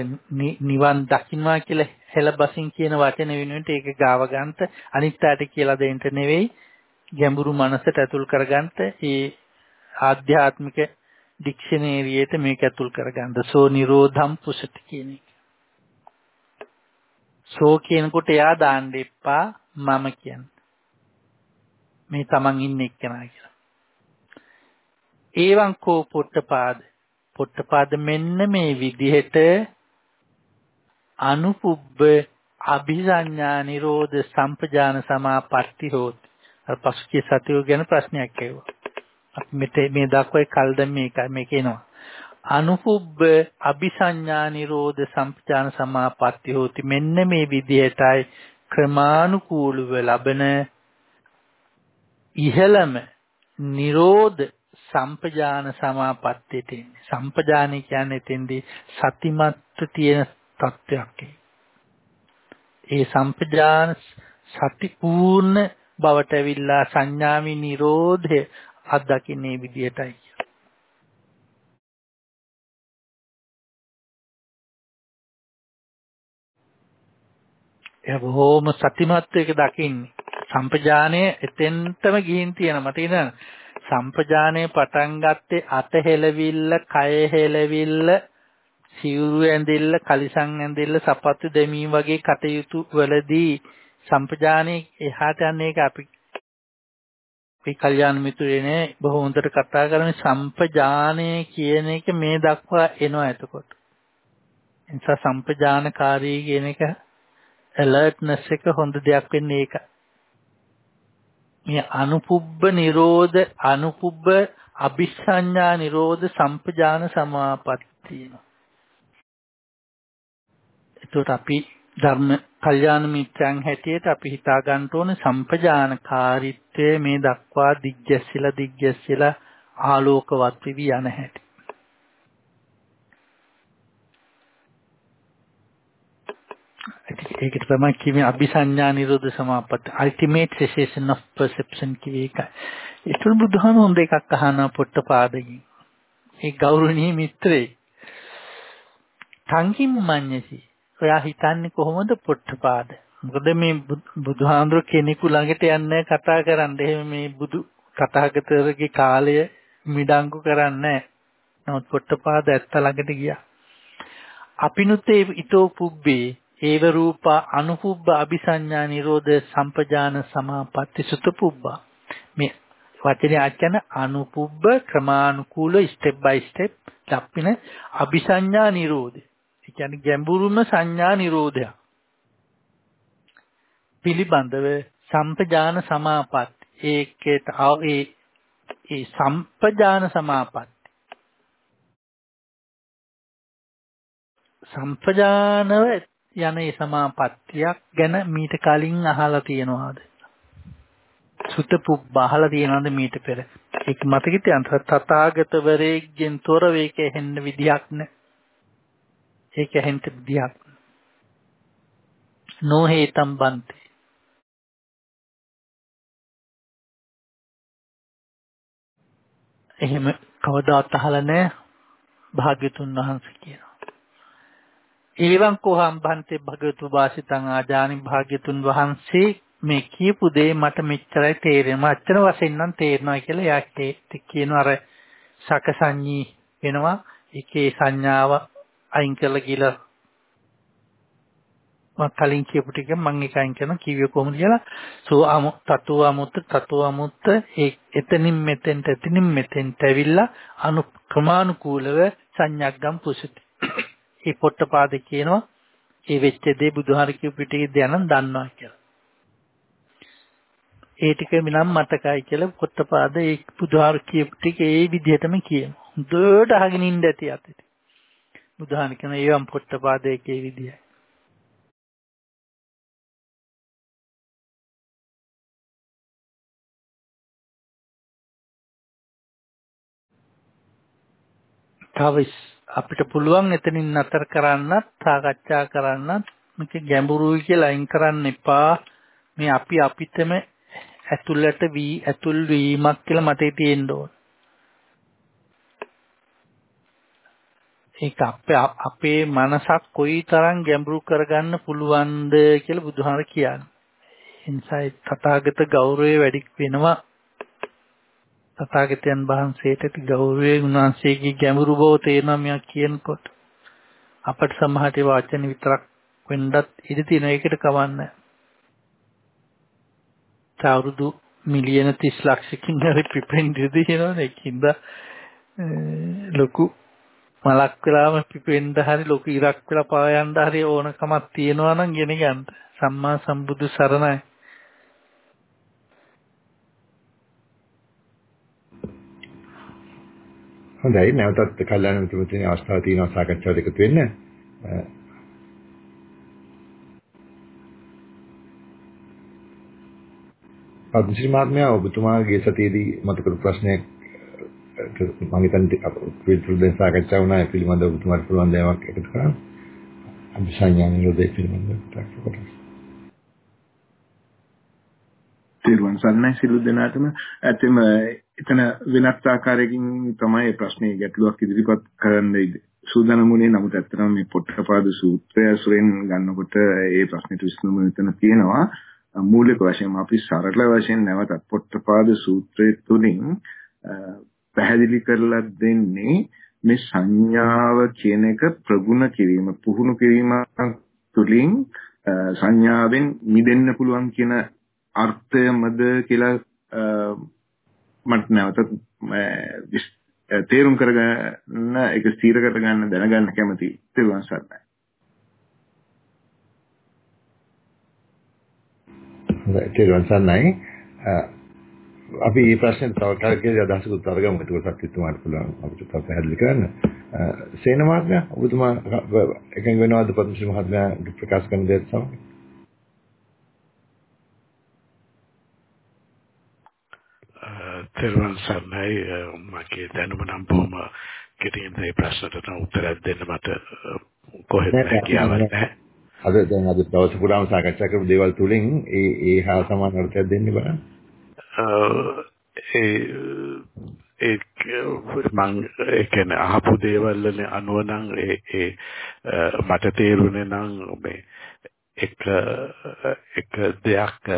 B: නිවන් දකින්නවා කියලා හෙළබසින් කියන වචන වෙනුවට ඒක ගාව ගන්නට අනිත් අයට කියලා දෙන්න නෙවෙයි ගැඹුරු මනසට ඇතුල් කරගන්නට ඒ ආධ්‍යාත්මික ඩික්ෂනරියට මේක ඇතුල් කරගන්න. සෝ නිරෝධම් පුසති කියන එක. සෝ කියනකොට එයා දාන්න එපා මම කියන්නේ. මේ තමන් ඉන්නේ එක්කනා කියලා. ඒවං කෝ පොට්ටපාද පොට්ටපාද මෙන්න මේ විදිහට අනුපුබ්බ අභිසඤ්ඤා නිරෝධ සම්පජාන සමාපatti හෝති. අර පසුගිය සතිය ගැන ප්‍රශ්නයක් ඇහුවා. අපි මෙතේ මේ දක්වයි කල් දැන් මේක මේක එනවා. අනුපුබ්බ අபிසඤ්ඤා නිරෝධ සම්පජාන සමාපatti හෝති මෙන්න මේ විදිහටයි ක්‍රමානුකූලව ලබන ඉහළම නිරෝධ සම්පජාන සමාපත්තියට එන්නේ. සම්පජාන කියන්නේ එතෙන්දී සතිමත්ව තියෙන තත්වයක් ඒ සම්පජාන සතිපූර්ණ බවට ඇවිල්ලා සංඥාවි නිරෝධය අත්දකින්නේ විදියටයි. එයා බොහොම සතිමත්ව ඒක දකින්නේ. සම්පජානයේ එතෙන්ටම ගිහින් තියෙන මට ඉතින් සම්පජානයේ පටන් ගත්තේ අත හෙලවිල්ල, කය හෙලවිල්ල, සිවුරු ඇඳිල්ල, කලිසම් ඇඳිල්ල, සපත්තු දෙමීම වගේ කටයුතු වලදී සම්පජානයේ එහාට යන්නේ ඒක අපි අපි කල්යාණ මිතුරේනේ බොහෝ හොඳට කතා කරන සම්පජානය කියන එක මේ දක්වා එනවා එතකොට. එනිසා සම්පජානකාරී කියන එක ඇලර්ට්නස් එක හොඳ දෙයක් වෙන්නේ ඒකයි. මේ අනුපුබ්බ නිරෝධ අනුපුබ්බ අபிසඤ්ඤා නිරෝධ සම්පජාන සමාපත්තිය. එතකොට අපි ධර්ම කල්යාණ මිත්‍යං හැටියට අපි හිතා ගන්න ඕනේ සම්පජානකාරීත්වය මේ දක්වා දිග්ගැසිලා දිග්ගැසිලා ආලෝකවත් වෙවි යන හැටි. ඒකට තමයි කියන්නේ අபிසඤ්ඤා නිරෝධ සමාපatti ultimate cessation of perception කියේ එකයි. ඒතර බුදුහාම හොඳ එකක් අහනවා පොට්ටපාදකින්. ඒ ගෞරවනීය මිත්‍රේ. තංකින් මඤ්ඤසි. ඔයා හිතන්නේ කොහොමද පොට්ටපාද? මොකද මේ බුදුහාඳුර කෙනෙකු ළඟට යන්නේ කතා කරන්න. එහෙම මේ බුදු තථාගතවරගේ කාලය මිඩංගු කරන්නේ නමුත් පොට්ටපාද ඇත්ත ළඟට ගියා. අපිනුත් ඒ ඊතෝ පුබ්බේ ඒව රූප අනුපුබ්බ අபிසඤ්ඤා නිරෝධ සම්පජාන සමාපatti සුත පුබ්බා මේ වචනේ අචන අනුපුබ්බ ක්‍රමානුකූල ස්ටෙප් බයි ස්ටෙප් ලප්පින අபிසඤ්ඤා නිරෝධය ඒ කියන්නේ ගැඹුරුම සංඥා නිරෝධය පිළිබඳව සම්පජාන සමාපatti ඒකේට ඒ ඒ සම්පජාන සමාපatti සම්පජානව යන ඒ සමාපත්තියක් ගැන මීට කලින් අහලා තියෙනවාද? සුත පුබ්බ අහලා තියෙනවද මීට පෙර? ඒක මතකෙ තියන්න තථාගතවරයෙක්ගෙන් තොර වේක හෙන්න විදියක් නැහැ. ඒක හෙන්න විදියක්. නොහේතම් බන්ති. එහෙම කවදාත් අහලා නැහැ භාග්‍යතුන් වහන්සේ කියන. එවං කොහම් බන්තේ භගවතු වාසිතං ආජානි භාග්‍යතුන් වහන්සේ මේ කියපු දේ මට මෙච්චරයි තේරෙන්නේ. අච්චර වශයෙන් නම් තේරෙනවා කියලා එයා කියන අර සකසඤ්ඤී වෙනවා. ඒකේ සංඥාව අයින් කරලා කියලා මම කලින් කියපු ටික මම එක අයින් කරන කිව්වේ කොහොමද කියලා සෝ අමු තතු අමුත් තතු අමුත් ඒ එතනින් මෙතෙන්ට එතනින් මෙතෙන්ට ඇවිල්ලා අනු ක්‍රමානුකූලව සංඥාග්ගම් පුසති ඒ පොට්ටපාද කියනවා ඒ වෙච්ච දේ බුදුහාර කියපු පිටකේ දැනන් දන්නවා කියලා. ඒ ටික මිනම් මතකයි කියලා පොට්ටපාද ඒ බුදුහාර කියපු ටික ඒ විදිහටම කියනවා. හොඳට අහගෙන ඉන්න ඇති අතේ. බුදුහාර කියන ඒවම් පොට්ටපාද ඒකේ විදියයි. තව අපිට පුළුවන් එතනින් නතර කරන්නත් සාකච්ඡා කරන්නත් මේක ගැඹුරුයි කියලා අයින් කරන්න එපා මේ අපි අපිටම ඇතුළට වී ඇතුල් වීමක් කියලා මතේ තියෙන්න ඕන ඒක අපේ අපේ මනසක් කොයිතරම් ගැඹුරු කරගන්න පුළුවන්ද කියලා බුදුහාම කියන්නේ. එනිසා තථාගත ගෞරවය වැඩි වෙනවා තථාගතයන් වහන්සේට ගෞරවයෙන් උන්වහන්සේගේ ගැඹුරු බව තේරෙනවා මෙයා කියනකොට. අපට සමහරට වචන විතරක් වෙන්නත් ඉඩ තියෙන එකට කවන්න. අවුරුදු මිලියන 30 ලක්ෂකින් හරි පිපෙන්න ඉඩ තියෙනවනේ ඒකින්ද ලොකු මලක් වෙලාම පිපෙන්න හරි ලොකු ඉරක් වෙලා පායන්න හරි ඕනකමක් තියෙනවා නම් ගෙන ගන්න. සම්මා සම්බුදු සරණයි.
A: හොඳයි නැවතත් කල්යාණ මිත්‍රතුන්ගේ අවස්ථාව තියෙනවා සාකච්ඡාවට එකතු වෙන්න. පද්මශ්‍රී මහත්මයා ඔබතුමාගේ සතියේදී මත කරු ප්‍රශ්නයක් මම හිතන්නේ පිළිතුරු සාකච්ඡා වුණා ඒ පිළිබඳව ඔබතුමාට පුළුවන් දේවල් එකතු කරන්න. අභිසඤ්ඤා නිරෝධය පිළිබඳව කතා කරමු.
F: තේරුවන් සරණයි සිළු දෙනාටම ඇත්තම එතන වෙනත් ආකාරයකින් තමයි ප්‍රශ්නේ ගැටලුවක් ඉදිරිපත් කරන්න සූදානම්ුනේ නමුත් ඇත්තටම මේ පොට්ටපාද සූත්‍රය සුරෙන් ගන්නකොට ඒ ප්‍රශ්නෙට විසඳුම එතන තියෙනවා මූලික වශයෙන් අපි සරල වශයෙන් නැවතත් පොට්ටපාද සූත්‍රය තුලින් පැහැදිලි කරලා දෙන්නේ මේ සංඥාව කියන එක ප්‍රගුණ කිරීම පුහුණු කිරීම තුලින් සංඥාවෙන් මිදෙන්න පුළුවන් කියන අර්ථයමද කියලා මට නැවත තේරුම් කරගන්න ඒක ස්ථිර කරගන්න දැනගන්න කැමති තිරුවන් සරණයි.
A: තිරුවන් සරණයි. අපි මේ ප්‍රශ්නෙට තව කල්කේ අදහසක් උත්තර ගමු. ඒක සත්‍යතුමාට පුළුවන් අපිට තව පැහැදිලි කරන්න. සේන මහත්මයා ඔබතුමා එකඟ වෙනවද පද්මශ්‍රී මහත්මයා ප්‍රකාශ කරන දේ සමග?
G: තෙරුවන් සරණයි මගේ දැනුම නම් බොහොම කෙටියෙන් මේ ප්‍රශ්නට උත්තරයක් දෙන්න මට කොහෙද හැකියාවක් නැහැ.
A: අද දැන් අද දවස් පුරාම සාකච්ඡා කරපු දේවල් තුලින් ඒ ඒ හා සමාන අර්ථයක් දෙන්න බලන්න.
G: ඒ ඒ මං ඒ කියන්නේ අහපු දේවල් වල අනුව නම් ඒ ඒ මට තේරුනේ නම් මේ එක එක දෙයක්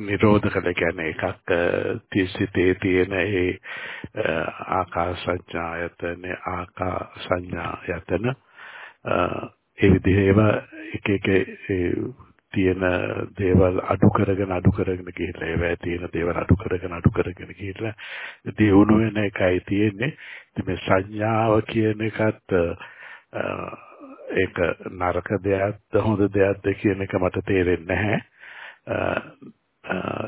G: නිරෝධ කළ කියන්නේ එකක් තිසිතේ තියෙන ඒ ආකාශ සංඥායතන ආකා සංඥායතන ඒ විදිහේම එක එක තියෙන දේවල් අඩු කරගෙන අඩු කරගෙන ගිහිල්ලා ඒවැය තියෙන දේවල් අඩු කරගෙන අඩු කරගෙන ගිහිල්ලා දියුණු වෙන එකයි තියෙන්නේ ඉතින් මේ සංඥාව කියන එකත් ඒක නරක දෙයක්ද හොඳ දෙයක්ද කියන එක මට තේරෙන්නේ නැහැ.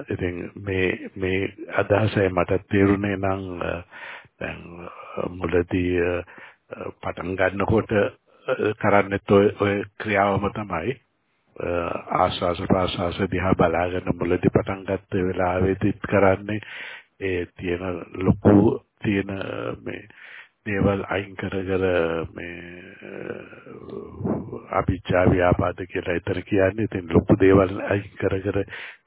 G: ඉතින් මේ මේ අදහසයි මට තේරුනේ නම් දැන් මුලදී පටන් ගන්නකොට කරන්නේත් ඔය ක්‍රියාවම තමයි ආස්වාස ප්‍රාස්වාස දිහා බලාගෙන මුලදී පටන් ගත්ත වෙලාවෙදිත් කරන්නේ ඒ තියෙන ලොකු තියෙන මේ දේවල් අයින් කර කර මේ අභිජ්ජා ව්‍යාපාද කියලා ඊතර කියන්නේ. ඉතින් ලොකු දේවල් අයින් කර කර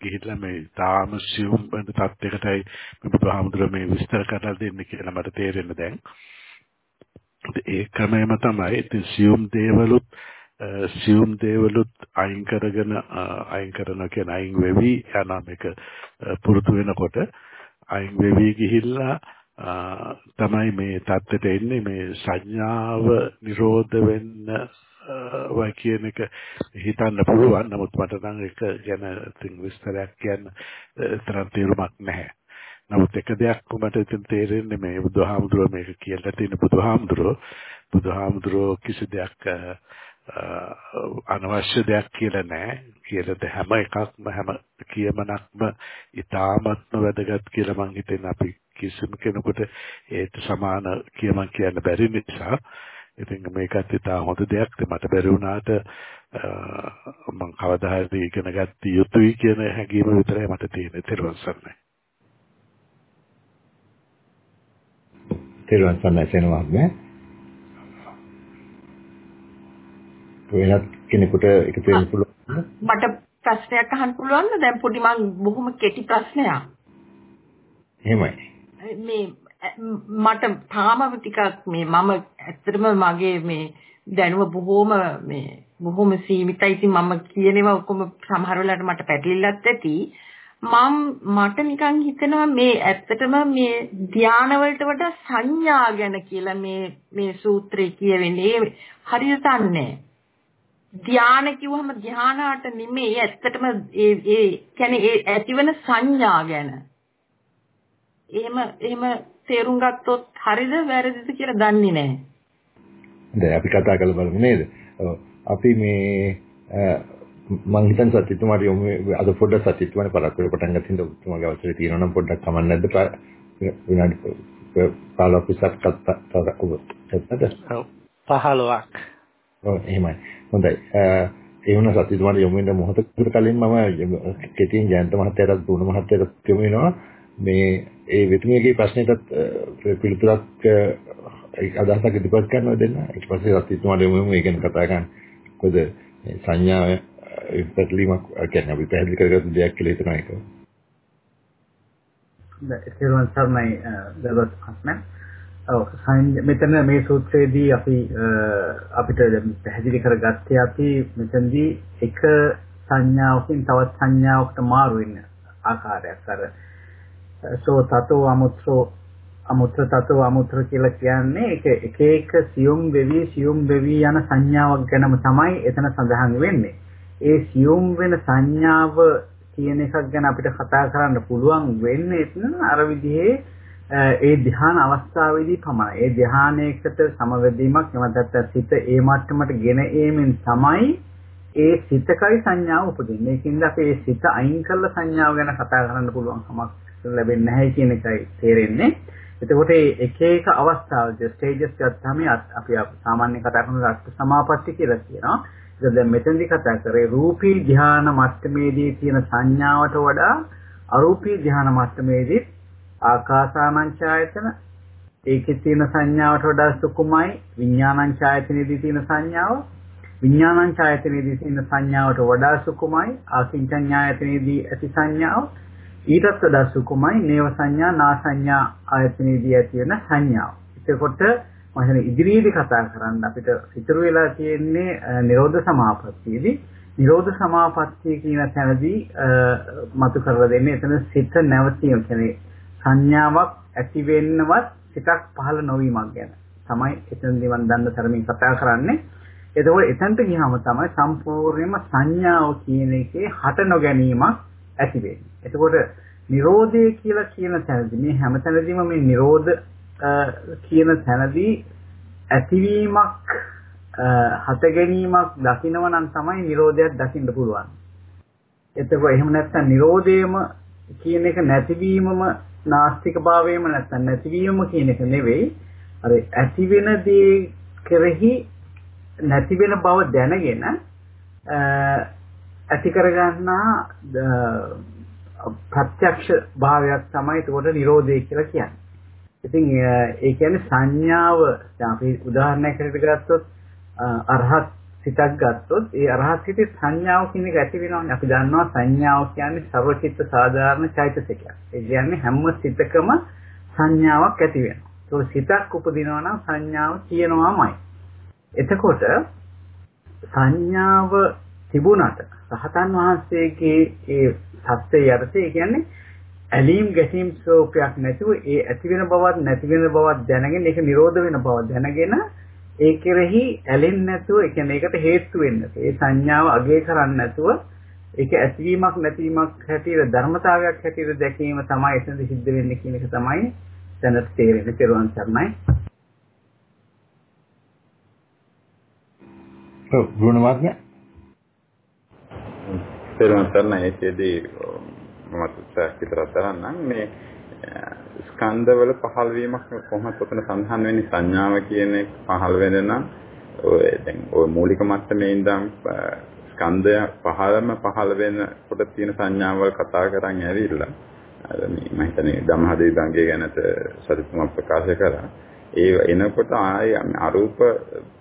G: ගිහිල්ලා මේ තාම සියුම් වෙන තත්යකටයි මේ බුදුහාමුදුර මේ විස්තර කරලා දෙන්නේ කියලා මට තේරෙන්නේ දැන්. ඒ ක්‍රමයම තමයි ඉතින් සියුම් දේවලුත් සියුම් දේවලුත් අයින් කරගෙන අයින් කරන කියන අයින් වෙවි යන මේක පුරුදු වෙනකොට අයින් වෙවි ගිහිල්ලා තමයි මේ தත්ත්වයට එන්නේ. මේ සංඥාව නිරෝධ වෙන්න වයි කියන එක හිතන්න පුළුවන්. නමුත් මට නම් ඒක ගැන ඉතින් විස්තරයක් කියන්න තරම් තේරුමක් නැහැ. නමුත් එක දෙයක් මට ඉතින් තේරෙන්නේ මේ බුදුහාමුදුරුවෝ මේක කියලා තියෙන බුදුහාමුදුරුවෝ. බුදුහාමුදුරුවෝ කිසි දෙයක් අනවශ්‍ය දෙයක් කියලා නෑ. කියලා හැම එකක්ම හැම කියමනක්ම ඊ타මත්ම වැදගත් කියලා මං හිතන්නේ අපි කිසිම කෙනෙකුට ඒට සමාන කියමන් කියන්න බැරි නිසා. ඉතින් මේකත් ඉතා හොඳ දෙයක්. මට බැරි වුණාට මං කවදා හරි ඉගෙන ගත්ත යුතුයි කියන හැඟීම විතරයි මට තියෙන්නේ. තෙරුවන් සරණයි.
A: තෙරුවන් සරණයි සෙනවාග්නේ. වෙනත් කෙනෙකුට එකතු වෙන්න පුළුවන්.
E: මට ප්‍රශ්නයක් අහන්න පුළුවන්ද? දැන් පොඩි මං බොහොම කෙටි ප්‍රශ්නයක්.
A: එහෙමයි.
E: මේ මට තාම ටිකක් මේ මම ඇත්තටම මගේ මේ දැනුම බොහොම මේ බොහොම සීමිතයි. ඉතින් මම කියනවා ඔක්කොම සමහර වෙලාවට මට පැටලිලත් ඇති. මම මට නිකන් හිතෙනවා මේ ඇත්තටම මේ ධාන වලට වඩා සංඥා ගැන කියලා මේ මේ සූත්‍රය කියවෙන්නේ හරියට දන්නේ ධාන කිව්වම ධානාට නෙමෙයි ඇත්තටම ඒ ඒ කියන්නේ ඒ ඇතිවන සංඥා ගැන. එහෙම එහෙම තේරුම් ගත්තොත් හරිද වැරදිද කියලා දන්නේ නැහැ.
A: දැන් අපි කතා කරලා බලමු නේද? අපි මේ මං හිතන සත්‍යතුමාට යමු අද පොඩ්ඩක් සත්‍යතුමාට පරක් වෙලා පටන් ගන්න හින්දා ඔබතුමාගේ අවසරය තියෙනවා නම් පොඩ්ඩක් කමන්න නැද්ද? විනාඩි 15ක් විතර කතා එතනද
B: 15ක්
A: ඔව් එහෙමයි හොඳයි ඒ වුණා සත්‍යතුමාට යමු වෙන මොහොතකට කලින් මම කෙටියෙන් ජයන්ත මහත්තයාට දුණ මහත්තයාට යමු වෙනවා මේ ඒ වෙතුමියගේ ප්‍රශ්නෙටත් පිළිතුරක් අදහසක් ඉදිරිපත් කරනවා දෙන්න. ඊට පස්සේ රත්තුමාට යමු මේ ගැන කතා කරන්න. මොකද සංඥා පැටලීමක් කියන්නේ අපි පැහැදිලි කරගත්තු දෙයක් කියලා හිතනවා ඒක.
C: සිරුවන් සර්ණයි දවස් අස්මන්. ඔව් මෙතන මේ සූත්‍රයේදී අපි අපිට පැහැදිලි කරගත්තේ අපි මෙතනදී එක සංඥාවකින් තවත් සංඥාවකට මාරු වෙන ආකාරයක් අර සෝ තතෝ අමුත්‍රෝ අමුත්‍ර තතෝ අමුත්‍ර කියලා කියන්නේ ඒක එක එක සියුම් වෙවි සියුම් වෙවි යන සංඥාවක් ගැනම තමයි එතන සඳහන් වෙන්නේ. ඒ සියුම් වෙන සංඥාව කියන එකක් ගැන අපිට කතා කරන්න පුළුවන් වෙන්නේ අර විදිහේ ඒ ධ්‍යාන අවස්ථාවේදී පමණයි. ඒ ධ්‍යානයකට සමවැදීමක් එමත් සිත ඒ මට්ටමට ගෙන ඒමෙන් තමයි ඒ සිතකයි සංඥාව උපදින්නේ. ඒකින්ද අපි ඒ සිත අයින් කරලා සංඥාව ගැන කතා කරන්න පුළුවන් කමක් ලැබෙන්නේ නැහැ කියන එකයි තේරෙන්නේ. එතකොට එක එක අවස්ථාවල ස්ටේජස් ගත්තාම අපි සාමාන්‍ය කතා කරන රක්ත සමාපatti කියලා කියනවා. ඒක දැන් මෙතෙන්දි කතා කරේ රූපී ධ්‍යාන මට්ටමේදී තියෙන සංඥාවට වඩා අරූපී ධ්‍යාන මට්ටමේදී ආකාසානංචායතන ඒකේ තියෙන සංඥාවට වඩා සුකුමයි විඥානංචායතනයේදී තියෙන සංඥාව. විඥානංචායතනයේදී තියෙන සංඥාවට වඩා සුකුමයි ආකින්චඤ්ඤායතනයේදී ඇති සංඥාව. ඊටත් වඩා සුකුමයි නේව සංඥා නා සංඥා ආයතනයේදී ඇති වෙන සංඥාව. එතකොට මම හිතන්නේ ඉදිරියේදී කතා කරන්න අපිට ඉතුරු වෙලා තියෙන්නේ නිරෝධ සමාපත්තියේදී. නිරෝධ සමාපත්තිය කියන තැනදී මතු කරලා දෙන්නේ එතන සිත නැවතීම කියන්නේ සංඥාවක් ඇති වෙන්නවත් සිතක් පහළ නොවීමක් ගැන තමයි එතනදී මම දන්න තරමින් කතා කරන්නේ. එතකොට එතනට ගියාම තමයි සම්පූර්ණයෙන්ම සංඥාව කියන එකේ හට නොගැනීමක් ඇති වෙන්නේ. එතකොට Nirodhe කියලා කියන තැනදී මේ හැම තැනදීම මේ Nirodha කියන තැනදී ඇතිවීමක් හත ගැනීමක් දකිනවා නම් තමයි Nirodhaයක් දකින්න පුළුවන්. එතකොට එහෙම නැත්නම් Nirodheම කියන එක නැතිවීමම නාස්තික භාවයම නැත්නම් නැතිවීම කියන එක නෙවෙයි. අර ඇති වෙන දේ කෙරෙහි නැති වෙන බව දැනගෙන ඇති කරගන්නා ප්‍රත්‍යක්ෂ භාවයක් තමයි ඒකට නිරෝධය කියලා කියන්නේ. ඉතින් ඒ කියන්නේ සංඥාව දැන් අපි උදාහරණයකට ගත්තොත් අරහත් සිතක් ගත්තොත් ඒ අරහත් සිතේ සංඥාව කියන එක ඇති වෙනවානේ. අපි දන්නවා සංඥාව කියන්නේ සර්වචිත්ත සාධාරණ චෛතසිකයක්. ඒ කියන්නේ හැම සිතකම සංඥාවක් ඇති වෙනවා. ඒක සිතක් උපදිනවා නම් සංඥාව තියෙනවාමයි. එතකොට සංඥාව තිබුණට රහතන් වහන්සේගේ ඒ සත්‍යය යටතේ කියන්නේ ඇලීම් ගැටීම් ස්වરૂපයක් නැතුව ඒ ඇති වෙන බවත් නැති වෙන බවත් දැනගෙන ඒක නිරෝධ වෙන බව දැනගෙන ඒ කෙරෙහි ඇලෙන්නේ නැතුව ඒ කියන්නේ ඒකට හේතු වෙන්න. ඒ සංඥාව අගය කරන්නේ නැතුව ඒක ඇතිවීමක් නැතිවීමක් හැටියට ධර්මතාවයක් හැටියට දැකීම තමයි එතනදි සිද්ධ වෙන්නේ කියන එක තමයි දැනට තේරෙන්නේ පෙරවන් සර්ණයි.
A: ඔව් ගුණ මාත්‍යා
D: තේරුම් ගන්න ඒකේදී මම උත්සාහ විතරක් කරන්නම් මේ ස්කන්ධවල පහළ වීමක් කොහොමද උතන සඳහන් වෙන්නේ සංඥාව කියන එක පහළ වෙන නම් ඔය දැන් ඔය මූලික මට්ටමේ ඉඳන් ස්කන්ධය පහළම පහළ වෙන කොට තියෙන සංඥාවල් කතා කරන් ඇවිල්ලා අර මේ මම හිතන්නේ ධම්මහදේ දංගේ ගැනත් සරිතුමා ප්‍රකාශ කරා. ඒ එනකොට ආය අරූප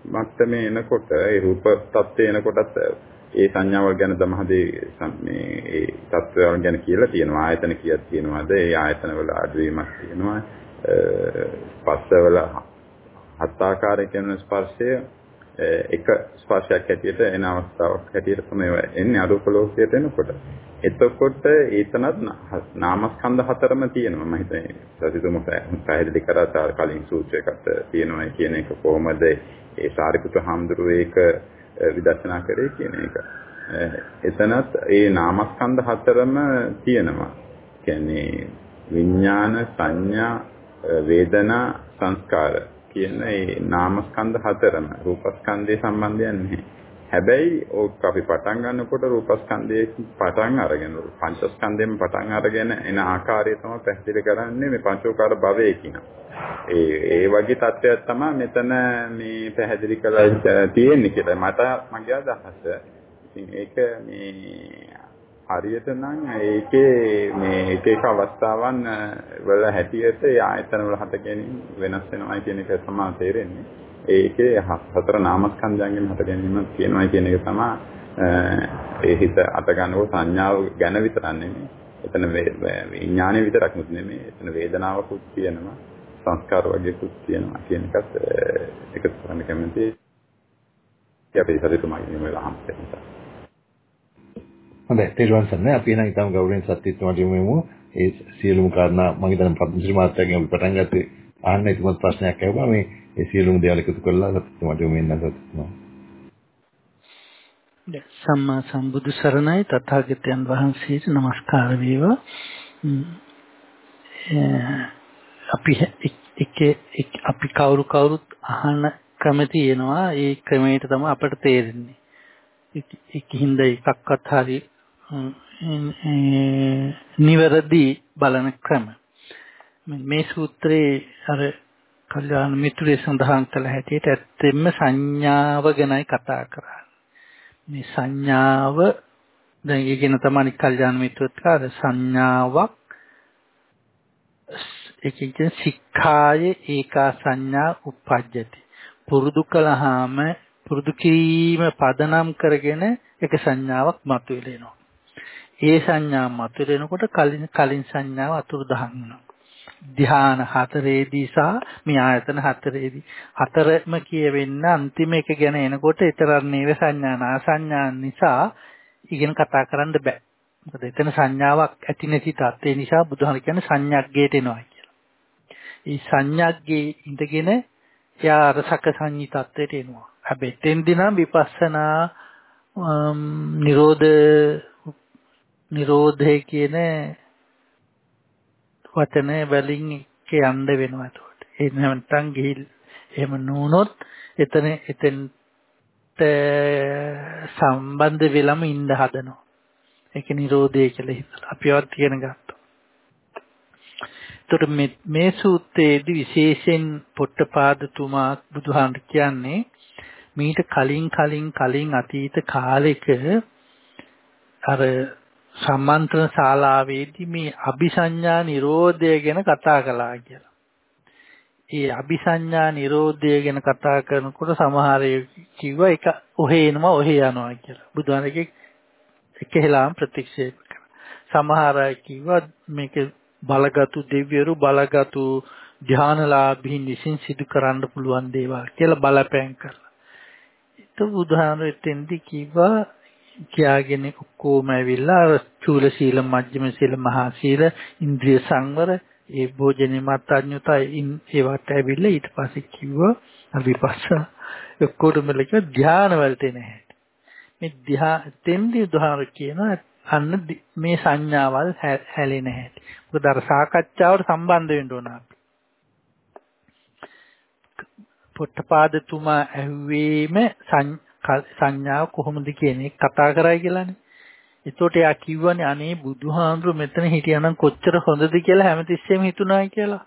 D: මට්ටමේ එනකොට ඒ රූප තත්ත්වේ එනකොටත් ඒ සංඥාවල් ගැන තමහදී මේ ඒ තත්ත්වයන් ගැන කියලා තියෙනවා. ආයතන කීයක් තියෙනවද? ඒ ආයතන වල අඩුවීමක් තියෙනවා. ස්පර්ශවල හත් ආකාරයකින් ස්පර්ශය එක ස්පර්ශයක් හැටියට එන අවස්ථාවක් හැටියට තමයි එන්නේ අරූප ලෝකයට එනකොට. එතකොට ඒතනත් නාමස්කන්ධ හතරම තියෙනවා. මම හිතන්නේ සතිතුම පැහැදිලි කරා කලින් සූත්‍රයකට තියෙනවා කියන එක කොහොමද? ඒ සාරිපුත්‍ර හාමුදුරුවෝ ඒක විදර්ශනා කරේ කියන එක. එතනත් ඒ නාමස්කන්ධ හතරම තියෙනවා. කියන්නේ විඥාන සංඥා වේදනා සංස්කාර කියන ඒ නාමස්කන්ධ හතරම රූපස්කන්ධය සම්බන්ධයක් නැහැ. හැබැයි ඕක අපි පටන් ගන්නකොට රූපස්කන්ධයේ පටන් අරගෙන පංචස්කන්ධයෙන් පටන් අරගෙන එන ආකාරය තමයි පැහැදිලි කරන්නේ මේ පංචෝකාර භවයේ කියන. ඒ ඒ වගේ තත්ත්වයක් තමයි මෙතන මේ පැහැදිලි කරලා තියෙන්නේ කියලා මට මගේ අදහස. ඉතින් ඒක මේ හරියට නම් ඒකේ මේ එක එක අවස්ථාවන් වල හැටියට ඒ ආයතන වල හට ගැනීම වෙනස් වෙනවා කියන එක තමයි තේරෙන්නේ. ඒකේ හතර නාමස්කන්ධයන්ගෙන් හට ගැනීම කියනවා කියන එක තමයි ඒ හිත අට ගන්නකොට සංඥාව ගැන විතරක් නෙමෙයි. එතන විඥානය විතරක් නෙමෙයි. එතන වේදනාවකුත් තියෙනවා. සංස්කාර වගේකුත් තියෙනවා කියන එකත් එකතු කරන්න කැමතියි. අපි සරිතුමාගේ නිම වෙලා හම්බෙන්න නිසා.
A: හොඳයි තේරුවන් සරණයි. අපි එහෙනම් ඊටම ගෞරවයෙන් සත්‍යත්වයට යමු ඒ සියලුම කාරණා මම හිතන්නේ පද්මශ්‍රී මහත්තයාගෙන් අපි පටන් ගත්තේ. අහන්න ඉතිමත් ප්‍රශ්නයක් ඇහුවා. මේ ඒ සියලුම දේවල් එකතු කරලා සත්‍යත්වයට යමු වෙන සත්‍යත්වය
B: සම්මා සම්බුදු සරණයි. තථාගතයන් වහන්සේට নমස්කාර වේවා අපි එක අපි කවුරු කවුරුත් අහන්න ක්‍රම තියෙනවා. ඒ ක්‍රමයට තමයි අපට තේරෙන්නේ. ඒකින්ද එකක්වත් හරි නිවැරදි බලන ක්‍රම. මේ සූත්‍රයේ අර කල්යාණ මිත්‍රයේ සඳහන් කළ හැටියට ඇත්තෙන්ම සංඥාව ගැනයි කතා කරන්නේ. මේ සංඥාව දැන් ඒකෙන තමයි කල්යාණ මිත්‍රත්ව කාර සංඥාවක් ඒකෙන් සික්ඛාය ඒකා සංඥා උප්පජ්ජති පුරුදු කළාම පුරුදු කිරීම පදනම් කරගෙන එක සංඥාවක් මතුවෙලා ඒ සංඥා මතුවෙනකොට කලින් කලින් සංඥාව අතුරුදහන් වෙනවා. ධ්‍යාන හතරේදී සහ මේ ආයතන හතරේදී හතරම කියවෙන්න අන්තිම එක ගැන එනකොට ඊතරම් නේව සංඥා නා සංඥා නිසා ඉගෙන කතා කරන්න බෑ. මොකද එතන සංඥාවක් ඇති නැති තත්ත්වේ නිසා බුදුහාම කියන්නේ සංඥාග්ගයට එනවා කියලා. මේ සංඥාග්ගේ ඉඳගෙන එයා අර සක සංඤී තත්ත්වයට එනවා. හැබැයි එතෙන්දී නම් විපස්සනා නිරෝධ නිරෝධය කියන වචන වලින් කියන්න වෙනවා එතකොට. ඒ නැත්නම් ගිහිල් එහෙම නුනොත් එතන එතෙන්ට සම්බන්ධ වෙලම ඉන්න හදනවා. ඒක නිරෝධය කියලා හිතලා අපිවත් කියන ගත්තා. එතකොට මේ මේ සූත්‍රයේදී විශේෂයෙන් පොට්ටපාදතුමා බුදුහාමර කියන්නේ මීට කලින් කලින් කලින් අතීත කාලෙක අර සම්මන්ත්‍රණ ශාලාවේදී මේ අபிසඤ්ඤා නිරෝධය ගැන කතා කළා කියලා. ඒ අபிසඤ්ඤා නිරෝධය ගැන කතා කරනකොට සමහර කිව්වා එක ඔහේ එනවා ඔහේ යනවා කියලා. බුදුහාමගේ එකහෙලාම ප්‍රතික්ෂේප කරා. සමහර අය කිව්වා මේක බලගතු දෙවියරු බලගතු ධානලාභීන් විසින් සිදු කරන්න පුළුවන් දේවල් කියලා බලපෑම් කරලා. ඒක බුදුහාමර එතෙන්දි කිව්වා කියාගෙන ඔක්කොම ඇවිල්ලා අර චූල සීල මජ්ක්‍ධිම සීල මහා සීල ඉන්ද්‍රිය සංවර ඒ භෝජනේ මත්ඤ්‍යතයි ඒවට ඇවිල්ලා ඊට පස්සේ කිව්වා විපස්සනා ඔක්කොටම ලක ධාන වලට නැහැ මේ ධා තෙන්දි උදාහරණ කියනවා අන්න මේ සංඥාවල් හැලෙන්නේ නැහැ මොකද අර සාකච්ඡාවට සම්බන්ධ වෙන්න ඕන අපි පොට්ටපාදතුමා ඇහුවේම සංඥාව කොහොමද කියන එක කතා කරයි කියලානේ. ඒතකොට එයා කිව්වනේ අනේ බුදුහාමුදුරු මෙතන හිටියානම් කොච්චර හොඳද කියලා හැමතිස්සෙම හිතුණා කියලා.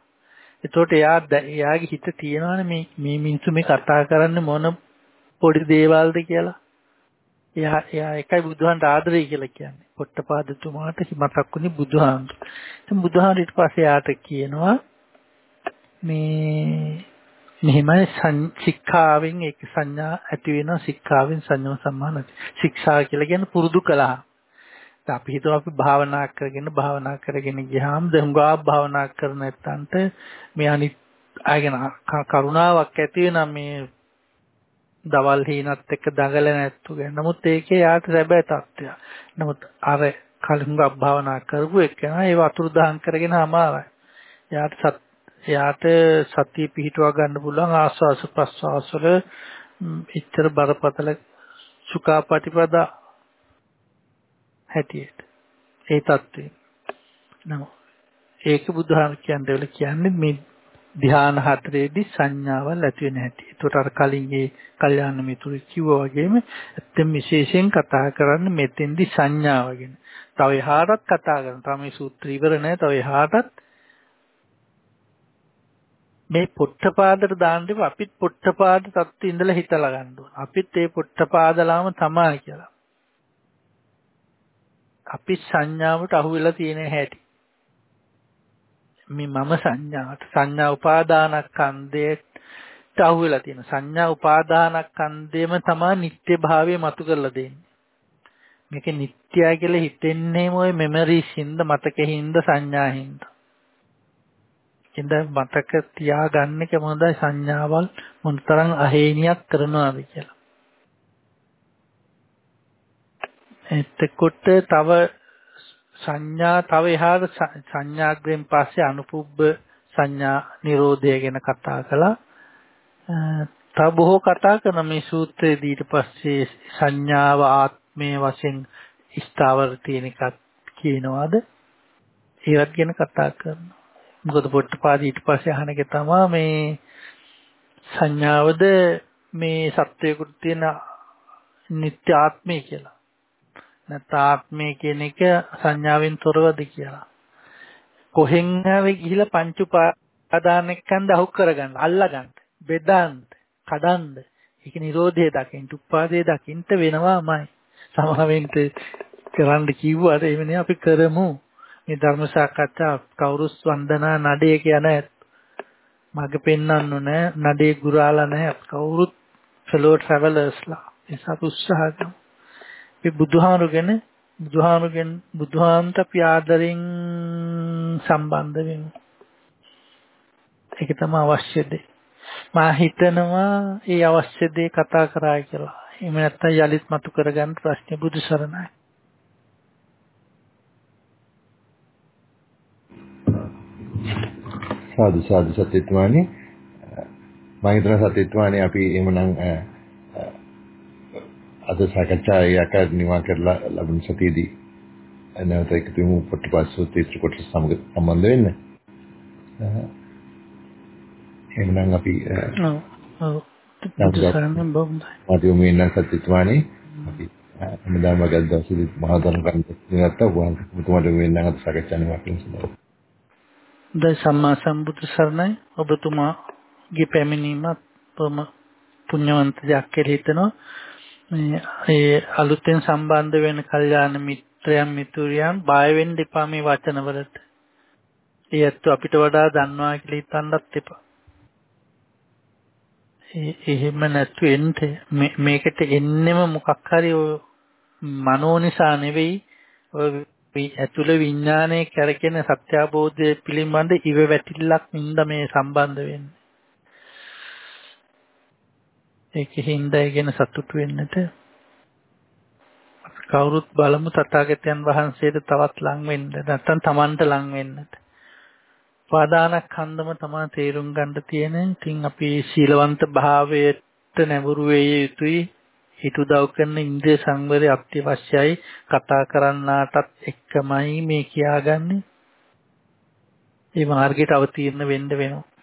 B: ඒතකොට එයා එයාගේ හිත තියෙනවානේ මේ මේ මිනිස්සු මේ කතා කරන්නේ මොන පොඩි දේවල්ද කියලා. එයා එයා එකයි බුදුහාන්ට ආදරේ කියලා කියන්නේ. පොට්ටපාදතුමාට මතක් වුණේ බුදුහාමුදුරු. ඉතින් බුදුහාමුදුරු ඊට පස්සේ යාට කියනවා මේ මෙහෙමයි ශික්ෂාවෙන් ඒක සංඥා ඇති වෙනවා ශික්ෂාවෙන් සංඥා සම්මාන ශික්ෂා කියලා කියන්නේ පුරුදු කළා. අපි හිතුව අපි භාවනා කරගෙන භාවනා කරගෙන ගියාම දහුගා භාවනා කරන නැත්තන්ට මේ අනිත් ආගෙන කරුණාවක් ඇති වෙනා මේ දවල් හීනත් එක්ක දඟල නැත්තු ගැන. නමුත් ඒකේ යාට සැබෑ තත්ත්වය. නමුත් අර කලින් භාවනා කරපු එක්කෙනා ඒ වතුරු දහම් කරගෙන අමාරයි. යාට සත් එයාට සතිය පිහිටුවා ගන්න පුළුවන් ආස්වාස ප්‍රස්වාස වල ඉතර බරපතල සුඛාපටිපදා හැටියට ඒ தත්ත්වය නම ඒක බුදුහාම කියන්නේ වල කියන්නේ මේ ධ්‍යාන හතරේදී සංඥාවල් ඇති වෙන හැටි. ඒකට අර කලින් ඒ කල්යාණ මිතුරු කිව්වා වගේම ඇත්තම විශේෂයෙන් කතා කරන්න මෙතෙන්දි සංඥාව ගැන. තව එහාටත් කතා කරනවා. තව මේ සූත්‍ර ඉවර නැහැ. තව එහාටත් මේ පොට්ටපාදට දාන්න දෙව අපිත් පොට්ටපාද තත්ත්වෙ ඉඳලා හිතලා ගන්න ඕන. අපිත් ඒ පොට්ටපාදලාම තමයි කියලා. අපි සංඥාවට අහු වෙලා තියෙන හැටි. මේ මම සංඥාවට සංඥා උපාදානස්කන්ධයට අහු වෙලා තියෙන සංඥා උපාදානස්කන්ධයම තමයි නිත්‍ය භාවය මතු කරලා දෙන්නේ. මේක නිත්‍යයි කියලා හිතෙන්නේම ওই මෙමරිස් හින්ද මතකෙහින්ද සංඥාහින්ද. ඉඳ මතක තියාගන්න එක මොනවාද සංඥාවල් මොනතරම් අහේනියක් කරනවාද කියලා. එතකොට තව සංඥා තව එහාට සංඥාග්‍රයෙන් පස්සේ අනුපුබ්බ සංඥා නිරෝධය ගැන කතා කළා. තව බොහෝ කතා කරන මේ සූත්‍රයේදී ඊට පස්සේ සංඥාව ආත්මයේ වශයෙන් ස්ථාවර තියෙන එකක් කියනවාද? ඒවත් ගැන කතා කරනවා. මොකද පොට්ටපාද ඊට පස්සේ අහන එක තමයි මේ සංඥාවද මේ සත්වයකට තියෙන නිත්‍ය ආත්මය කියලා. නැත්නම් ආත්මය කියන එක සංඥාවෙන් තොරවද කියලා. කොහෙන් හරි ගිහිලා පංච උපාදානස්කන්ධ අහු කරගන්න, අල්ලගන්න, බෙදන්න, කඩන්න. ඒක නිරෝධය දකින්න, උපාදේ දකින්න වෙනවාමයි. සමහරවිට කරන්න කිව්වට එවනේ අපි කරමු. මේ ධර්ම සාකච්ඡා කවුරුස් වන්දනා නඩේ කියන මග පෙන්වන්න නෑ නඩේ ගුරාලා නෑ කවුරුත් ෆෙලෝ ට්‍රැවලර්ස්ලා ඒසත් උත්සාහ කරමු මේ බුදුහාමුදුරගෙන බුදුහාමුදුරගෙන බුදුහාමට අපි ආදරෙන් සම්බන්ධ වෙමු. ඒක තමයි අවශ්‍ය දේ. මා හිතනවා ඒ අවශ්‍ය දේ කතා කරා කියලා. එහෙම නැත්නම් යලිත් මතු කරගන්න ප්‍රශ්නේ බුදු සරණයි.
A: සාදු සාදු සත්‍යත්වානි. මම හිතන සත්‍යත්වානි අපි එමුනම් අද සාකච්ඡා යකට නිවා කරලා ලබන සතියේදී නැවත එකතු වෙමු පොට්ටපස්සෝ තීත්‍ර කොටස සමග සම්බන්ධ වෙන්න. එමුනම් අපි
B: ඔව්. ඔව්. සරණම් බොම්බයි.
A: අපි මෙන්න සත්‍යත්වානි අපි හැමදාම ගද්දාසිරි මහා ධර්ම කන්ද නැත්නම් වන් මුතුමඩ වෙන්න අද සාකච්ඡා නිවා කරමු.
B: ද සම්මා සම්බුදු සරණයි. ඔබතුමාගේ පැමිණීමත් බොහොම පුණ්‍යවන්ත දෙයක් කියලා හිතනවා මේ ඒ අලුතෙන් සම්බන්ධ වෙන කල්යාණ මිත්‍රයන් මිතුරියන් බය වෙන්න එපා මේ වචනවලට. ඒත් අපිට වඩා දන්නවා කියලා හිතන්නත් එපා. එහෙම නැතු එන්න මේකට එන්නෙම මොකක් හරි මනෝ නිසා නෙවෙයි ඔය ඇතුළ විඥානයේ කැරකෙන සත්‍ය අවබෝධය පිළිබඳ ඉව වැටිල්ලක් නින්ද මේ සම්බන්ධ වෙන්නේ. ඒකෙහිඳ ඒගෙන සතුටු වෙන්නට කවුරුත් බලමු තථාගතයන් වහන්සේට තවත් ලං වෙන්න නැත්නම් Tamanට ලං වෙන්නට. පාදානස්කන්ධම තමයි තේරුම් ගන්න තියෙන. ඉතින් අපි සීලවන්ත භාවයට නැඹුරු වෙ යුතුයි. ඊට උදව් කරන ඉන්ද්‍රිය සංවරය අත්‍යවශ්‍යයි කතා කරන්නාටත් එක්කමයි මේ කියාගන්නේ. මේ මාර්ගයට අවතීර්ණ වෙන්න වෙනවා.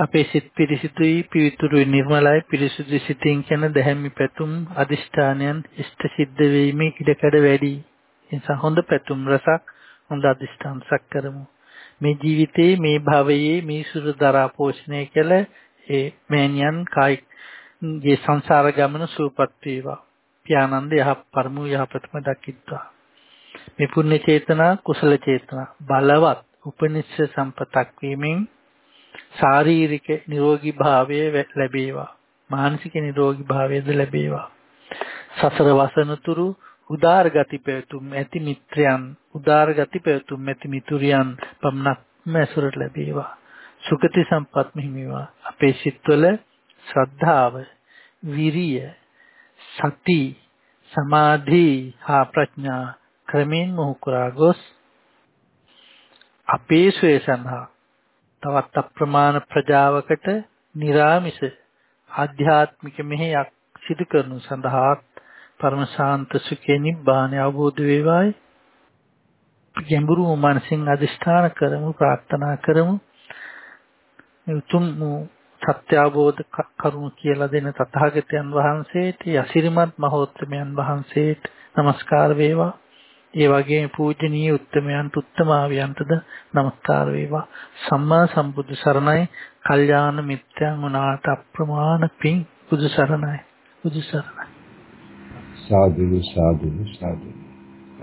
B: අපේ සිත් පිරිසිදුයි පිවිතුරුයි නිර්මලයි පිරිසිදු සිතින් කියන දැහැමි පැතුම් අදිෂ්ඨානයන් ඉෂ්ට සිද්ධ වීමේ ඉඩකඩ වැඩි. නිසා හොඳ පැතුම් රසක් හොඳ අදිෂ්ඨාන සක් කරමු. මේ ජීවිතේ මේ භවයේ මේ සුදු දරා පෝෂණය කළ ඒ මෑණියන් කායික ගේ සංසාර ගමන සූපත් වේවා. පියානන්ද යහ පරමු යහපතම දකිත්වා. මේ පුණ්‍ය චේතනා කුසල චේතනා බලවත් උපනිෂ්ඨ සම්පතක් වීමෙන් ශාරීරික නිරෝගී භාවය ලැබේවා. මානසික නිරෝගී භාවයද ලැබේවා. සසර වසනතුරු උදාර ගති පැතුම් ඇති මිත්‍රයන් උදාර ගති පැතුම් ඇති මිතුරියන් පමණක්ම ඇසුරට ලැබේවා. සුගති සම්පත් මෙහිමේවා. අපේ සිත්වල ශ්‍රද්ධාව, විරිය, සති, සමාධි හා ප්‍රඥා ක්‍රමෙන් මොහු කරා ගොස් අපේ ශ්‍රේෂන්හා තවත් අප්‍රමාණ ප්‍රජාවකට निराமிස ආධ්‍යාත්මික මෙහෙයක් සිදු කරනු සඳහා පරම ශාන්ත සුඛේ නිබ්බාන අවබෝධ වේවායි. ගැඹුරු මනසින් අදිෂ්ඨාන කරමු ප්‍රාර්ථනා කරමු. උතුම් සත්‍ය අවබෝධ කරුණු කියලා දෙන තථාගතයන් වහන්සේට යසිරිමත් මහෝත්සමයන් වහන්සේට নমස්කාර වේවා. ඒ වගේම පූජනීය උත්තමයන්ට උත්තමාවියන්ටද নমස්කාර වේවා. සම්මා සම්බුදු සරණයි. කල්යාණ මිත්‍යං උනාට අප්‍රමාණ පිං බුදු සරණයි. බුදු සරණයි.
A: සාදු සාදු සාදු